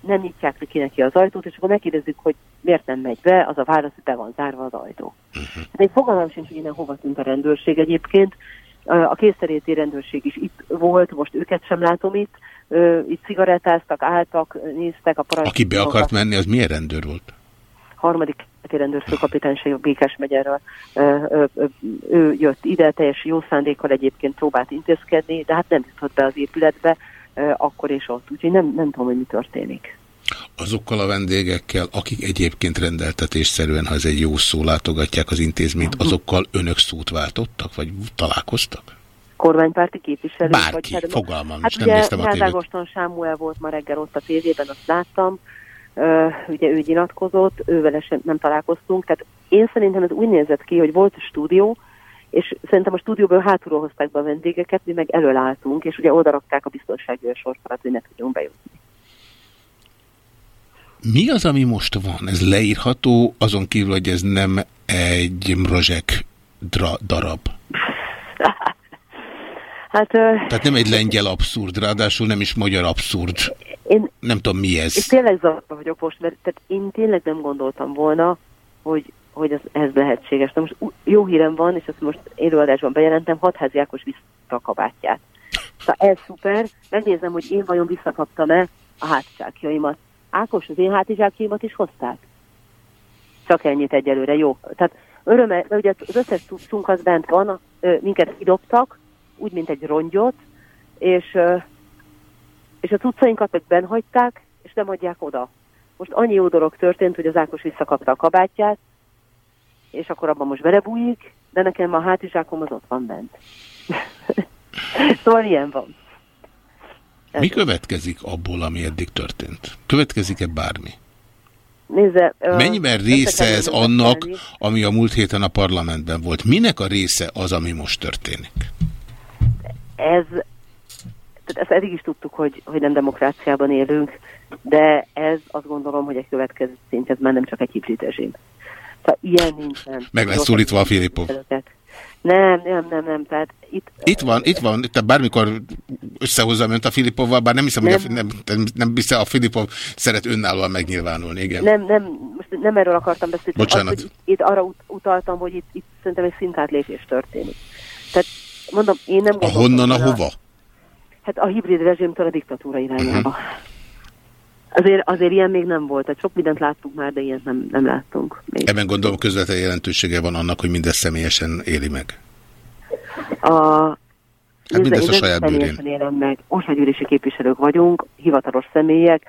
W: nem nyitják ki neki az ajtót, és akkor megkérdezzük, hogy miért nem megy be, az a válasz, hogy be van zárva az ajtó. Uh-huh. Hát egy fogalmam sincs, hogy innen hova tűnt a rendőrség egyébként. A készszeréti rendőrség is itt volt, most őket sem látom itt. Itt cigarettáztak, álltak, néztek a parancsot.
F: Aki be akart menni, az milyen rendőr volt?
W: Harmadik rendőrfőkapitány Békás megyerről. Ő jött ide, teljes jó szándékkal egyébként próbált intézkedni, de hát nem jutott be az épületbe, akkor és ott. Úgyhogy nem, nem tudom, hogy mi történik.
F: Azokkal a vendégekkel, akik egyébként rendeltetésszerűen, ha ez egy jó szó, látogatják az intézményt, azokkal önök szót váltottak, vagy találkoztak?
W: kormánypárti képviselő.
F: Bárki, vagy, fogalmam hát
W: nem néztem a tévét. Sámuel volt ma reggel ott a tévében, azt láttam, ugye ő nyilatkozott, ővel sem nem találkoztunk, tehát én szerintem ez úgy nézett ki, hogy volt a stúdió, és szerintem a stúdióból hátulról hozták be a vendégeket, mi meg előálltunk, és ugye oda rakták a biztonsági sorfalat, hogy ne tudjunk bejutni.
F: Mi az, ami most van? Ez leírható, azon kívül, hogy ez nem egy mrozsek darab? [LAUGHS]
W: Hát,
F: Tehát nem egy lengyel abszurd, ráadásul nem is magyar abszurd. Én, nem tudom, mi ez.
W: És tényleg zavarba vagyok most, mert tehát én tényleg nem gondoltam volna, hogy, hogy ez, ez lehetséges. Na most jó hírem van, és ezt most élőadásban bejelentem, hatházi Ákos vissza a kabátját. Szóval ez szuper, megnézem, hogy én vajon visszakaptam-e a hátizsákjaimat. Ákos, az én hátizsákjaimat is hozták? Csak ennyit egyelőre, jó. Tehát öröme, mert ugye az összes tudszunk az bent van, minket kidobtak, úgy, mint egy rongyot, és, és a cuccainkat meg benhagyták, és nem adják oda. Most annyi jó dolog történt, hogy az Ákos visszakapta a kabátját, és akkor abban most belebújik, de nekem a hátizsákom az ott van bent. [LAUGHS] szóval ilyen van.
F: Ez Mi következik abból, ami eddig történt? Következik-e bármi?
W: Nézze,
F: Mennyiben része ez annak, ami a múlt héten a parlamentben volt? Minek a része az, ami most történik?
W: Ez, tehát ezt eddig is tudtuk, hogy, hogy nem demokráciában élünk, de ez azt gondolom, hogy egy következő szint, ez már nem csak egy hibrid rezsim. Tehát ilyen nincsen.
F: Meg lesz szólítva a Filipov.
W: Nem, nem, nem, nem. Tehát itt,
F: itt van, itt van. Itt bármikor összehozzam önt a Filipovval, bár nem hiszem, nem. hogy a, nem, nem, hiszem, a Filipov szeret önállóan megnyilvánulni, igen.
W: Nem, nem, most nem erről akartam beszélni.
F: Bocsánat.
W: Az, itt arra ut utaltam, hogy itt, itt szerintem egy szintátlépés történik. Tehát mondom, én nem
F: A honnan a hova?
W: Hát a hibrid rezsimtől a diktatúra irányába. Uh mhm. -huh. Azért, azért ilyen még nem volt. Tehát sok mindent láttunk már, de ilyet nem, nem láttunk. Még.
F: Ebben gondolom közvetlen jelentősége van annak, hogy mindezt személyesen éli meg.
W: A,
F: hát mindezt a saját bőrén.
W: élem meg. Országgyűlési képviselők vagyunk, hivatalos személyek.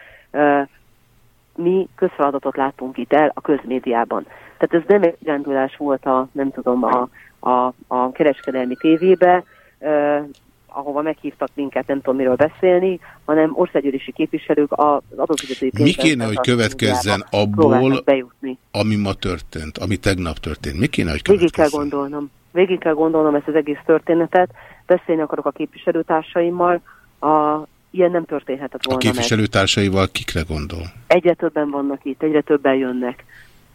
W: Mi közfeladatot láttunk itt el a közmédiában. Tehát ez nem egy rendulás volt a, nem tudom, a, a, a kereskedelmi tévébe, ahova meghívtak minket, nem tudom miről beszélni, hanem országgyűlési képviselők az adófizetői
F: Mi kéne, hogy következzen abból, ami ma történt, ami tegnap történt? Mi kéne, hogy következzen?
W: Végig kell gondolnom. Végig kell gondolnom ezt az egész történetet, beszélni akarok a képviselőtársaimmal, a, ilyen nem történhetett volna
F: A képviselőtársaival kikre gondol?
W: Egyre többen vannak itt, egyre többen jönnek.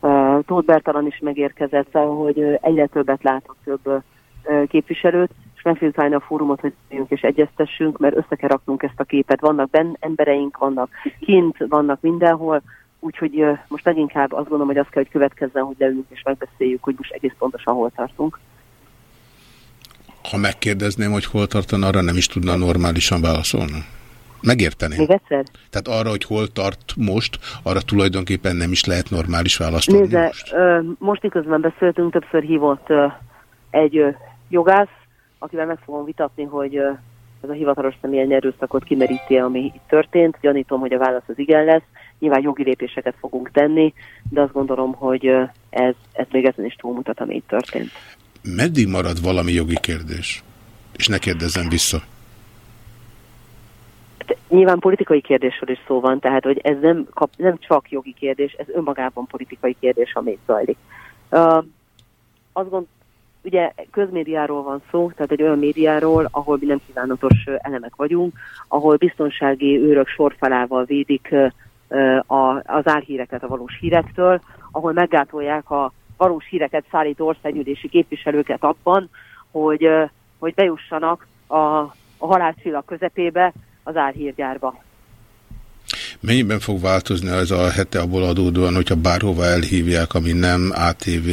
W: Uh, Tóth Bertalan is megérkezett, szóval, hogy egyre többet látok, több uh, képviselőt, és megfiltrálni a fórumot, hogy jöjjünk és egyeztessünk, mert össze kell raknunk ezt a képet. Vannak benn embereink, vannak kint, vannak mindenhol, úgyhogy uh, most leginkább azt gondolom, hogy azt kell, hogy következzen, hogy leülünk és megbeszéljük, hogy most egész pontosan hol tartunk.
F: Ha megkérdezném, hogy hol tartan, arra nem is tudna normálisan válaszolni? Megérteném.
W: Még egyszer?
F: Tehát arra, hogy hol tart most, arra tulajdonképpen nem is lehet normális választ adni
W: Nézze, most. Ö, most miközben beszéltünk, többször hívott ö, egy ö, jogász, akivel meg fogom vitatni, hogy ö, ez a hivatalos személyen erőszakot kimeríti, ami itt történt. Gyanítom, hogy a válasz az igen lesz. Nyilván jogi lépéseket fogunk tenni, de azt gondolom, hogy ez, ez még ezen is túlmutat, ami itt történt.
F: Meddig marad valami jogi kérdés? És ne kérdezzem vissza
W: nyilván politikai kérdésről is szó van, tehát hogy ez nem, kap, nem csak jogi kérdés, ez önmagában politikai kérdés, ami itt zajlik. Uh, azt gond, ugye közmédiáról van szó, tehát egy olyan médiáról, ahol mi nem kívánatos elemek vagyunk, ahol biztonsági őrök sorfalával védik a, az álhíreket a valós hírektől, ahol meggátolják a valós híreket szállító országgyűlési képviselőket abban, hogy, hogy bejussanak a, a halálcsillag közepébe, az árhírgyárba.
F: Mennyiben fog változni ez a hete abból adódóan, hogyha bárhova elhívják, ami nem ATV?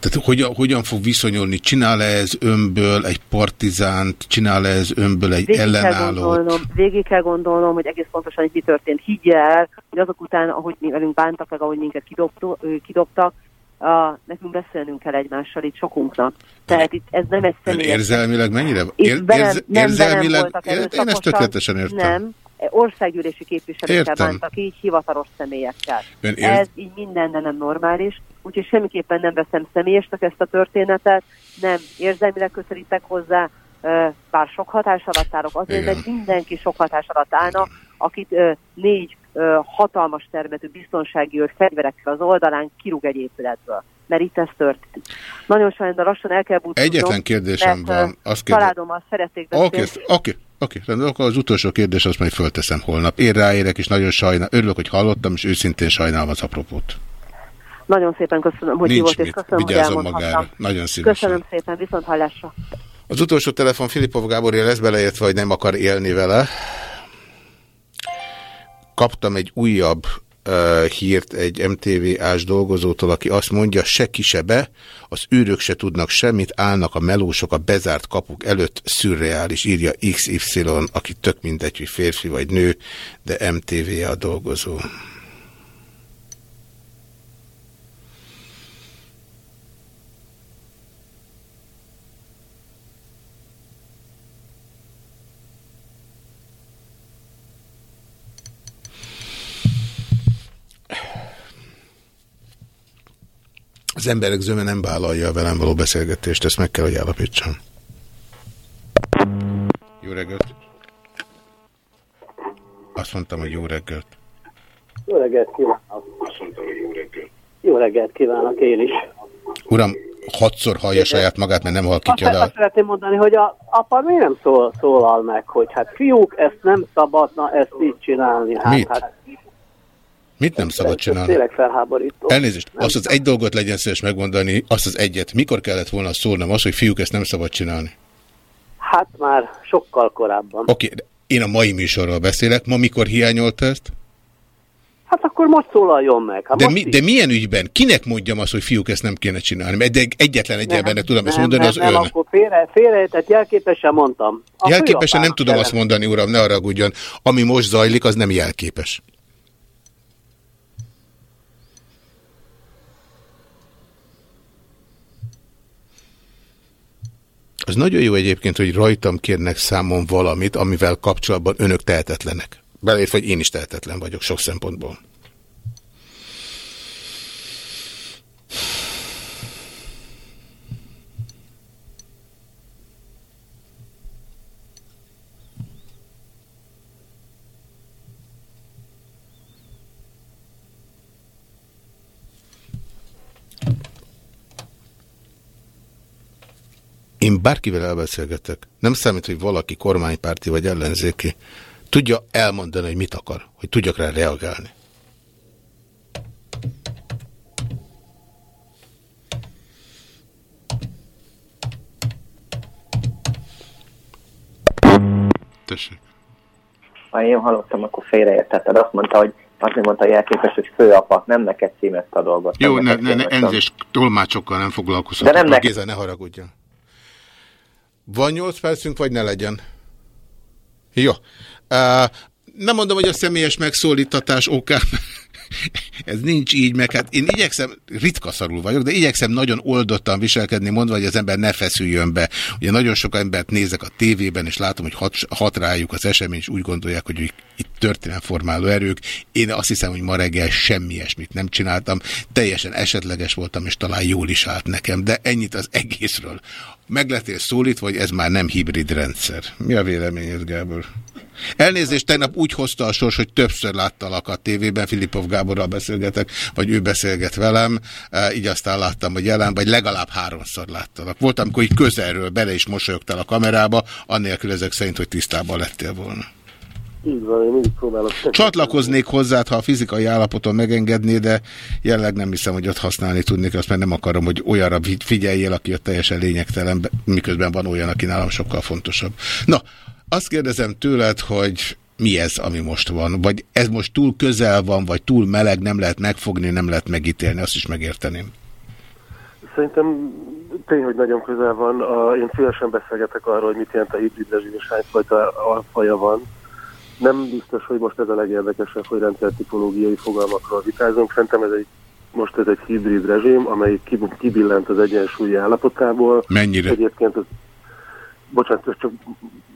F: Tehát hogyan, hogyan fog viszonyulni? Csinál-e ez önből egy partizánt? Csinál-e ez önből egy végig ellenállót?
W: Kell gondolnom, végig kell gondolnom, hogy egész pontosan, mi történt. Higgyel, hogy azok után, ahogy mi velünk bántak, meg ahogy minket kidobtak, a, nekünk beszélnünk kell egymással itt sokunknak. Tehát itt ez nem egy személyes...
F: érzelmileg mennyire? Ér, érz, érzelmileg... Én, én ezt tökéletesen értem.
W: Nem, országgyűlési képviselőkkel bántak így, hivatalos személyekkel. ér... Ez így minden, de nem normális. Úgyhogy semmiképpen nem veszem személyesnek ezt a történetet, nem érzelmileg közelítek hozzá, bár sok hatás alatt állok, azért, Igen. mert mindenki sok hatás alatt állna, akit négy hatalmas termetű biztonsági őr fegyverekkel az oldalán kirúg egy épületből. Mert itt ez történt. Nagyon sajnálom, de lassan el kell búcsúznom.
F: Egyetlen kérdésem van.
W: Azt kérdez... Családommal szeretnék beszélni.
F: Oké, okay, oké. Okay. Oké, okay, akkor az utolsó kérdés azt majd fölteszem holnap. Én ráérek, és nagyon sajnál, örülök, hogy hallottam, és őszintén sajnálom az apropót.
W: Nagyon szépen köszönöm, hogy hívott, és köszönöm,
F: Vigyázom hogy magára. Nagyon szívesen.
W: Köszönöm szépen, viszont hallásra.
F: Az utolsó telefon Filipov Gáborja lesz beleértve, vagy nem akar élni vele kaptam egy újabb uh, hírt egy MTV-ás dolgozótól, aki azt mondja, se ki se be, az űrök se tudnak semmit, állnak a melósok a bezárt kapuk előtt, szürreális, írja XY, aki tök mindegy, hogy férfi vagy nő, de MTV a dolgozó. Az emberek zöme nem vállalja a velem való beszélgetést, ezt meg kell, hogy állapítsam. Jó reggelt! Azt mondtam, hogy jó reggelt.
X: Jó reggelt kívánok!
F: Azt mondtam, hogy jó reggelt.
X: Jó reggelt kívánok én is.
F: Uram, hatszor hallja saját magát, mert nem halkítja le.
X: Azt szeretném mondani, hogy a apa miért nem szól, szólal meg, hogy hát fiúk, ezt nem szabadna ezt így csinálni. Hát,
F: Mit?
X: Hát,
F: Mit nem szabad csinálni?
X: Tényleg felháborító.
F: Elnézést, nem azt az egy dolgot legyen szíves megmondani, azt az egyet. Mikor kellett volna szólnom az, hogy fiúk, ezt nem szabad csinálni?
X: Hát már sokkal korábban.
F: Oké, okay, én a mai műsorról beszélek. Ma mikor hiányolt ezt?
X: Hát akkor most szólaljon meg. Hát
F: de, mi, de milyen ügyben? Kinek mondjam azt, hogy fiúk ezt nem kéne csinálni? Mert egyetlen egy embernek tudom nem, ezt mondani, nem, az
X: nem,
F: ön.
X: akkor félre, félre, tehát jelképesen mondtam.
F: A jelképesen nem tudom azt mondani, uram, ne haragudjon. Ami most zajlik, az nem jelképes. Az nagyon jó egyébként, hogy rajtam kérnek számon valamit, amivel kapcsolatban önök tehetetlenek. Belét, vagy én is tehetetlen vagyok sok szempontból. Én bárkivel elbeszélgetek. Nem számít, hogy valaki kormánypárti vagy ellenzéki. Tudja elmondani, hogy mit akar, hogy tudjak rá reagálni. Tessék.
Y: Ha én hallottam, akkor félreértetted. Azt mondta, hogy azért mondta a jelképes, hogy főapa, nem neked címezte a dolgot.
F: Jó, ne, ne, ne, enzés, tolmácsokkal nem foglalkozhatok. De nem neked. Géza, ne haragudjon. Van nyolc percünk, vagy ne legyen? Jó. Uh, nem mondom, hogy a személyes megszólítatás okán [LAUGHS] ez nincs így, meg hát én igyekszem, ritka szarul vagyok, de igyekszem nagyon oldottan viselkedni, mondva, hogy az ember ne feszüljön be. Ugye nagyon sok embert nézek a tévében, és látom, hogy hat, hat rájuk az esemény, és úgy gondolják, hogy itt történelmformáló erők. Én azt hiszem, hogy ma reggel semmi ilyesmit nem csináltam. Teljesen esetleges voltam, és talán jól is állt nekem, de ennyit az egészről. Megletél szólítva, hogy ez már nem hibrid rendszer. Mi a véleményed, Gábor? Elnézést, tegnap úgy hozta a sors, hogy többször láttalak a tévében, Filipov Gáborral beszélgetek, vagy ő beszélget velem, így aztán láttam, hogy jelen, vagy legalább háromszor láttalak. Voltam, amikor így közelről bele is mosolyogtál a kamerába, annélkül ezek szerint, hogy tisztában lettél volna.
X: Így van, én mindig próbálok.
F: Csatlakoznék hozzád, ha a fizikai állapoton megengedné, de jelenleg nem hiszem, hogy ott használni tudnék, azt mert nem akarom, hogy olyanra figyeljél, aki ott teljesen lényegtelen, miközben van olyan, aki nálam sokkal fontosabb. Na, azt kérdezem tőled, hogy mi ez, ami most van? Vagy ez most túl közel van, vagy túl meleg, nem lehet megfogni, nem lehet megítélni, azt is megérteném.
N: Szerintem tény, hogy nagyon közel van. A, én szívesen beszélgetek arról, hogy mit jelent a hibrid rezsim, és hányfajta alfaja van. Nem biztos, hogy most ez a legérdekesebb, hogy rendszertipológiai fogalmakról vitázunk. Szerintem ez egy, most ez egy hibrid rezsim, amely kibillent az egyensúlyi állapotából.
F: Mennyire?
N: Egyébként az, bocsánat, csak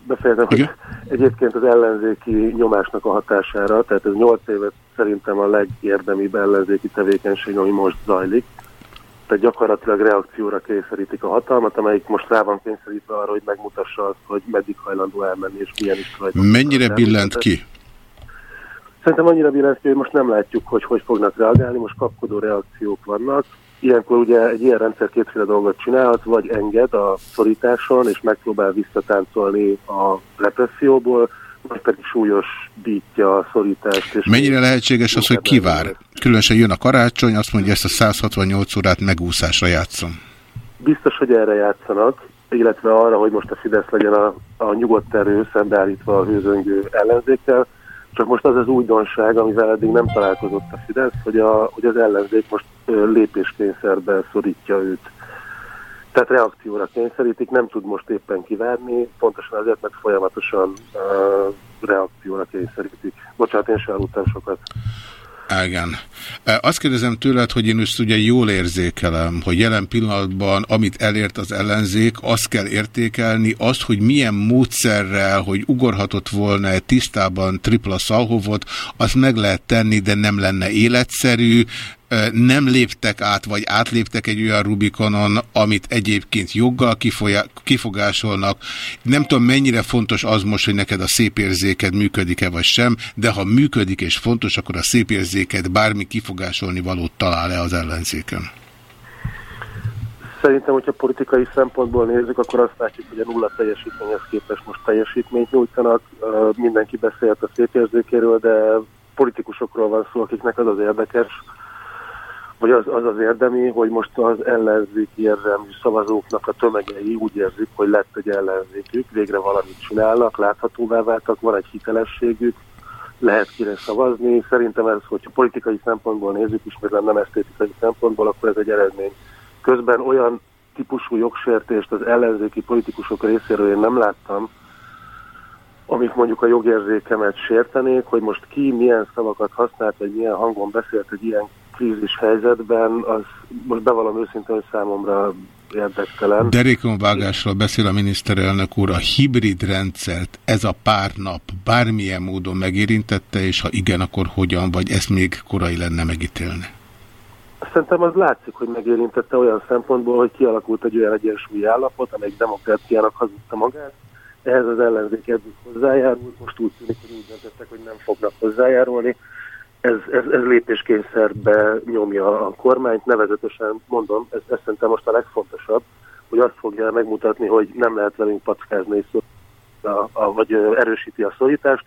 N: befejezem, hogy egyébként az ellenzéki nyomásnak a hatására, tehát ez 8 évet szerintem a legérdemibb ellenzéki tevékenység, ami most zajlik tehát gyakorlatilag reakcióra kényszerítik a hatalmat, amelyik most rá van kényszerítve arra, hogy megmutassa azt, hogy meddig hajlandó elmenni, és milyen is
F: tulajdonképpen. Mennyire billent ki?
N: Szerintem annyira billent ki, hogy most nem látjuk, hogy hogy fognak reagálni, most kapkodó reakciók vannak. Ilyenkor ugye egy ilyen rendszer kétféle dolgot csinálhat, vagy enged a szorításon, és megpróbál visszatáncolni a represszióból, vagy pedig súlyos dítja a szorítást. És
F: Mennyire lehetséges az, hogy kivár? Különösen jön a karácsony, azt mondja, ezt a 168 órát megúszásra játszom.
N: Biztos, hogy erre játszanak, illetve arra, hogy most a Fidesz legyen a, a nyugodt erő szembeállítva a hőzöngő ellenzékkel. Csak most az az újdonság, amivel eddig nem találkozott a Fidesz, hogy, a, hogy az ellenzék most lépéskényszerbe szorítja őt tehát reakcióra kényszerítik, nem tud most éppen kivárni, pontosan azért, mert folyamatosan uh, reakcióra kényszerítik. Bocsánat, én sem aludtam sokat.
F: Igen. Azt kérdezem tőled, hogy én most ugye jól érzékelem, hogy jelen pillanatban, amit elért az ellenzék, azt kell értékelni, azt, hogy milyen módszerrel, hogy ugorhatott volna tisztában tripla szalhovot, azt meg lehet tenni, de nem lenne életszerű, nem léptek át, vagy átléptek egy olyan Rubikonon, amit egyébként joggal kifogásolnak. Nem tudom, mennyire fontos az most, hogy neked a szépérzéked működik-e vagy sem, de ha működik és fontos, akkor a szépérzéked bármi kifogásolni valót talál-e az ellenzéken?
N: Szerintem, hogyha politikai szempontból nézzük, akkor azt látjuk, hogy a nulla teljesítményhez képest most teljesítményt nyújtanak. Mindenki beszélt a szépérzékéről, de politikusokról van szó, akiknek az az érdekes, vagy az, az az érdemi, hogy most az ellenzéki érdemű szavazóknak a tömegei úgy érzik, hogy lett egy ellenzékük, végre valamit csinálnak, láthatóvá váltak, van egy hitelességük, lehet kire szavazni. Szerintem ez, hogyha politikai szempontból nézzük, ismétlem nem esztétikai szempontból, akkor ez egy eredmény. Közben olyan típusú jogsértést az ellenzéki politikusok részéről én nem láttam, amik mondjuk a jogérzékemet sértenék, hogy most ki milyen szavakat használt, vagy milyen hangon beszélt egy ilyen krízis helyzetben, az most bevallom őszintén, hogy számomra érdektelen.
F: Derékonvágásról beszél a miniszterelnök úr, a hibrid rendszert ez a pár nap bármilyen módon megérintette, és ha igen, akkor hogyan, vagy ezt még korai lenne megítélni?
N: Szerintem az látszik, hogy megérintette olyan szempontból, hogy kialakult egy olyan egyensúlyi állapot, amely demokráciának hazudta magát. Ehhez az ellenzék eddig hozzájárult, most úgy tűnik, hogy úgy döntöttek, hogy nem fognak hozzájárulni ez, ez, ez lépéskényszerbe nyomja a kormányt, nevezetesen mondom, ez, ez szerintem most a legfontosabb, hogy azt fogja megmutatni, hogy nem lehet velünk packázni, a, a, vagy erősíti a szorítást,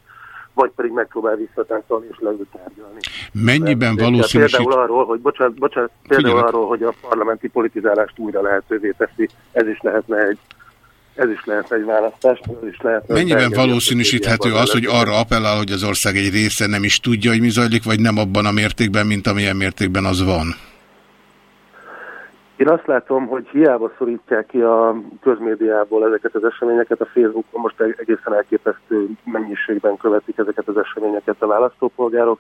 N: vagy pedig megpróbál visszatáncolni és leül tárgyalni.
F: Mennyiben valószínűsít...
N: Például arról, hogy, bocsánat, bocsánat, például Figyelek. arról, hogy a parlamenti politizálást újra lehetővé teszi, ez is lehetne egy ez is lehet egy választás, ez is lehet.
F: Mennyiben valószínűsíthető az, hogy arra appellál, hogy az ország egy része nem is tudja, hogy mi zajlik, vagy nem abban a mértékben, mint amilyen mértékben az van?
N: Én azt látom, hogy hiába szorítják ki a közmédiából ezeket az eseményeket, a Facebookon most egészen elképesztő mennyiségben követik ezeket az eseményeket a választópolgárok.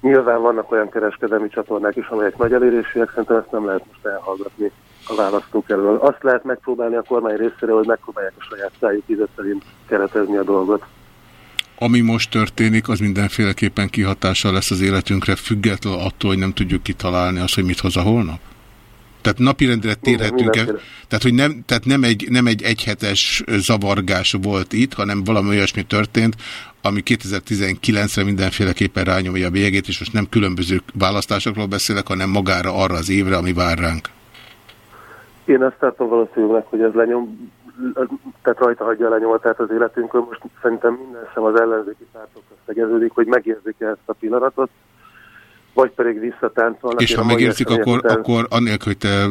N: Nyilván vannak olyan kereskedelmi csatornák is, amelyek nagy elérésűek, szerintem ezt nem lehet most elhallgatni a választók elől. Azt lehet megpróbálni a kormány részére, hogy megpróbálják a saját szájuk ízet szerint keretezni a dolgot.
F: Ami most történik, az mindenféleképpen kihatással lesz az életünkre, függetlenül attól, hogy nem tudjuk kitalálni azt, hogy mit hoz a holnap? Tehát napirendre térhetünk-e? Tehát, hogy nem, tehát nem, egy, nem egy egyhetes zavargás volt itt, hanem valami olyasmi történt, ami 2019-re mindenféleképpen rányomja a végét, és most nem különböző választásokról beszélek, hanem magára arra az évre, ami vár ránk.
N: Én azt tartom valószínűleg, hogy ez lenyom, tehát rajta hagyja a lenyomatát az életünkön. Most szerintem minden szem az ellenzéki pártokra szegeződik, hogy megérzik -e ezt a pillanatot, vagy pedig visszatáncolnak.
F: És ha megérzik, akkor, akkor annélkül, hogy te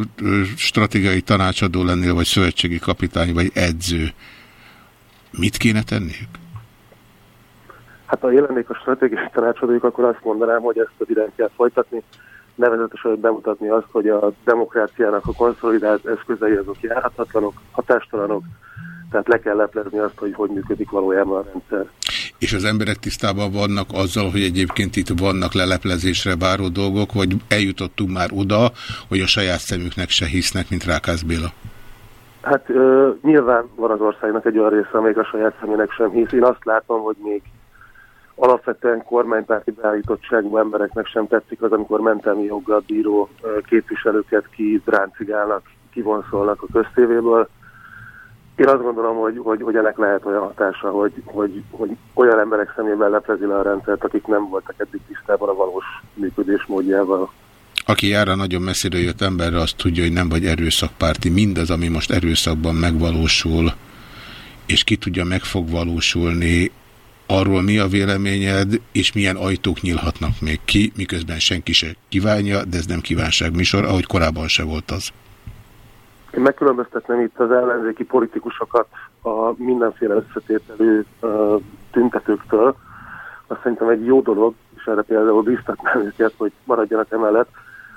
F: stratégiai tanácsadó lennél, vagy szövetségi kapitány, vagy edző, mit kéne tenniük?
N: Hát ha jelennék a stratégiai tanácsadóik, akkor azt mondanám, hogy ezt a kell folytatni, nevezetesen, bemutatni azt, hogy a demokráciának a konszolidált eszközei azok járhatatlanok, hatástalanok, tehát le kell leplezni azt, hogy hogy működik valójában a rendszer.
F: És az emberek tisztában vannak azzal, hogy egyébként itt vannak leleplezésre váró dolgok, vagy eljutottunk már oda, hogy a saját szemüknek se hisznek, mint Rákász Béla?
N: Hát ö, nyilván van az országnak egy olyan része, amelyik a saját szemének sem hisz. Én azt látom, hogy még alapvetően kormánypárti beállítottságú embereknek sem tetszik az, amikor mentelmi joggal bíró képviselőket kidráncigálnak, kivonszolnak a köztévéből. Én azt gondolom, hogy, hogy, hogy ennek lehet olyan hatása, hogy, hogy, hogy olyan emberek szemében leplezi le a rendszert, akik nem voltak eddig tisztában a valós működés módjával.
F: Aki jára nagyon messzire jött emberre, azt tudja, hogy nem vagy erőszakpárti. Mindaz, ami most erőszakban megvalósul, és ki tudja, meg fog valósulni, arról mi a véleményed, és milyen ajtók nyílhatnak még ki, miközben senki se kívánja, de ez nem kívánságműsor, ahogy korábban se volt az.
N: Én megkülönböztetném itt az ellenzéki politikusokat a mindenféle összetételű uh, tüntetőktől. Azt szerintem egy jó dolog, és erre például biztatnám őket, hogy maradjanak emellett,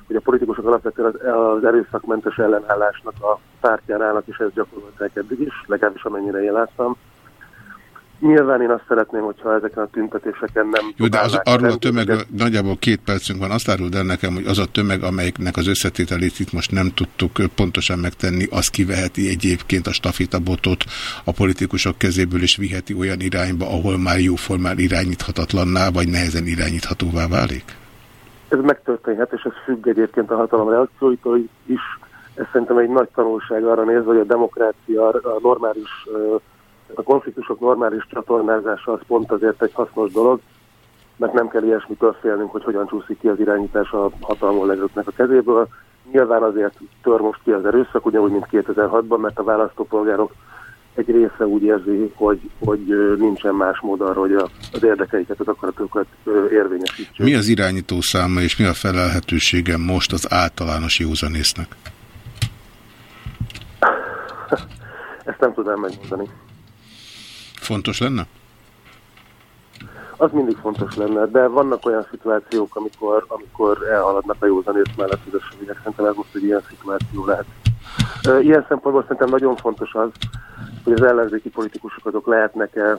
N: hogy a politikusok alapvetően az, az erőszakmentes ellenállásnak a pártján állnak, és ezt gyakorolták eddig is, legalábbis amennyire én láttam. Nyilván én azt szeretném, hogyha ezeken a tüntetéseken nem...
F: Jó, de az, arról a tömeg, nagyjából két percünk van. Azt áruld el nekem, hogy az a tömeg, amelyiknek az összetételét itt most nem tudtuk pontosan megtenni, az kiveheti egyébként a stafitabotot a politikusok kezéből, és viheti olyan irányba, ahol már jóformán irányíthatatlanná, vagy nehezen irányíthatóvá válik?
N: Ez megtörténhet, és ez függ egyébként a hatalom reakcióitól is. Ez szerintem egy nagy tanulság arra nézve, hogy a demokrácia, a normális a konfliktusok normális csatornázása az pont azért egy hasznos dolog, mert nem kell ilyesmitől félnünk, hogy hogyan csúszik ki az irányítás a hatalmon levőknek a kezéből. Nyilván azért tör most ki az erőszak, ugyanúgy, mint 2006-ban, mert a választópolgárok egy része úgy érzi, hogy, hogy nincsen más mód arra, hogy az érdekeiket, az akaratokat érvényesítsék.
F: Mi az irányító száma és mi a felelhetősége most az általános józanésznek? [LAUGHS]
N: Ezt nem tudnám megmondani.
F: Fontos lenne?
N: Az mindig fontos lenne, de vannak olyan szituációk, amikor, amikor elhaladnak a józanész mellett az események. Szerintem ez most egy ilyen szituáció lehet. Ilyen szempontból szerintem nagyon fontos az, hogy az ellenzéki politikusok azok lehetnek-e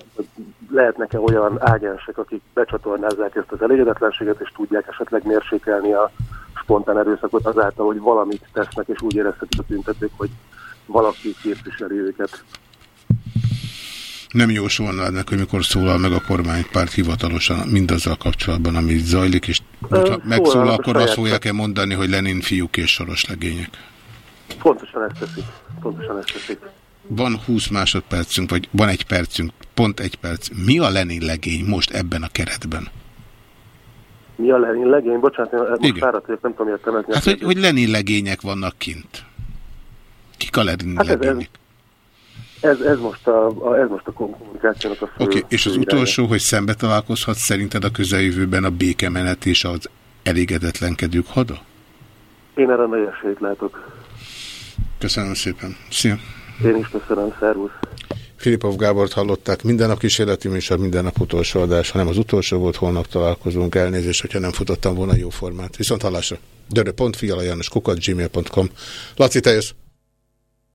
N: lehetnek -e olyan ágensek, akik becsatornázzák ezt az elégedetlenséget, és tudják esetleg mérsékelni a spontán erőszakot azáltal, hogy valamit tesznek, és úgy érezhetik a tüntetők, hogy valaki képviseli őket.
F: Nem jósolnád neki, hogy mikor szólal meg a kormánypárt hivatalosan mindazzal kapcsolatban, ami zajlik, és ha megszólal, akkor azt fogják-e mondani, hogy Lenin fiúk és soros legények?
N: Pontosan ezt teszik. Pontosan ezt teszik.
F: Van 20 másodpercünk, vagy van egy percünk, pont egy perc. Mi a Lenin legény most ebben a keretben?
N: Mi a Lenin legény? Bocsánat, én most fáradt vagyok, nem tudom értelmezni.
F: Hát, hogy, hogy Lenin legények vannak kint. Kik a Lenin hát legények? Ez,
N: ez, ez, most a, a, ez most a kommunikációnak a fő.
F: Oké, okay, és az utolsó, hogy szembe találkozhat szerinted a közeljövőben a békemenet és az elégedetlenkedők hada?
N: Én erre nagy esélyt látok.
F: Köszönöm szépen. Szia!
N: Én is köszönöm, szervusz!
F: Filipov Gábort hallották, minden nap kísérleti műsor, minden nap utolsó adás, hanem az utolsó volt, holnap találkozunk, elnézést, hogyha nem futottam volna jó formát. Viszont hallásra. Dörö.fi, János, kukat, gmail.com. Laci, te jössz?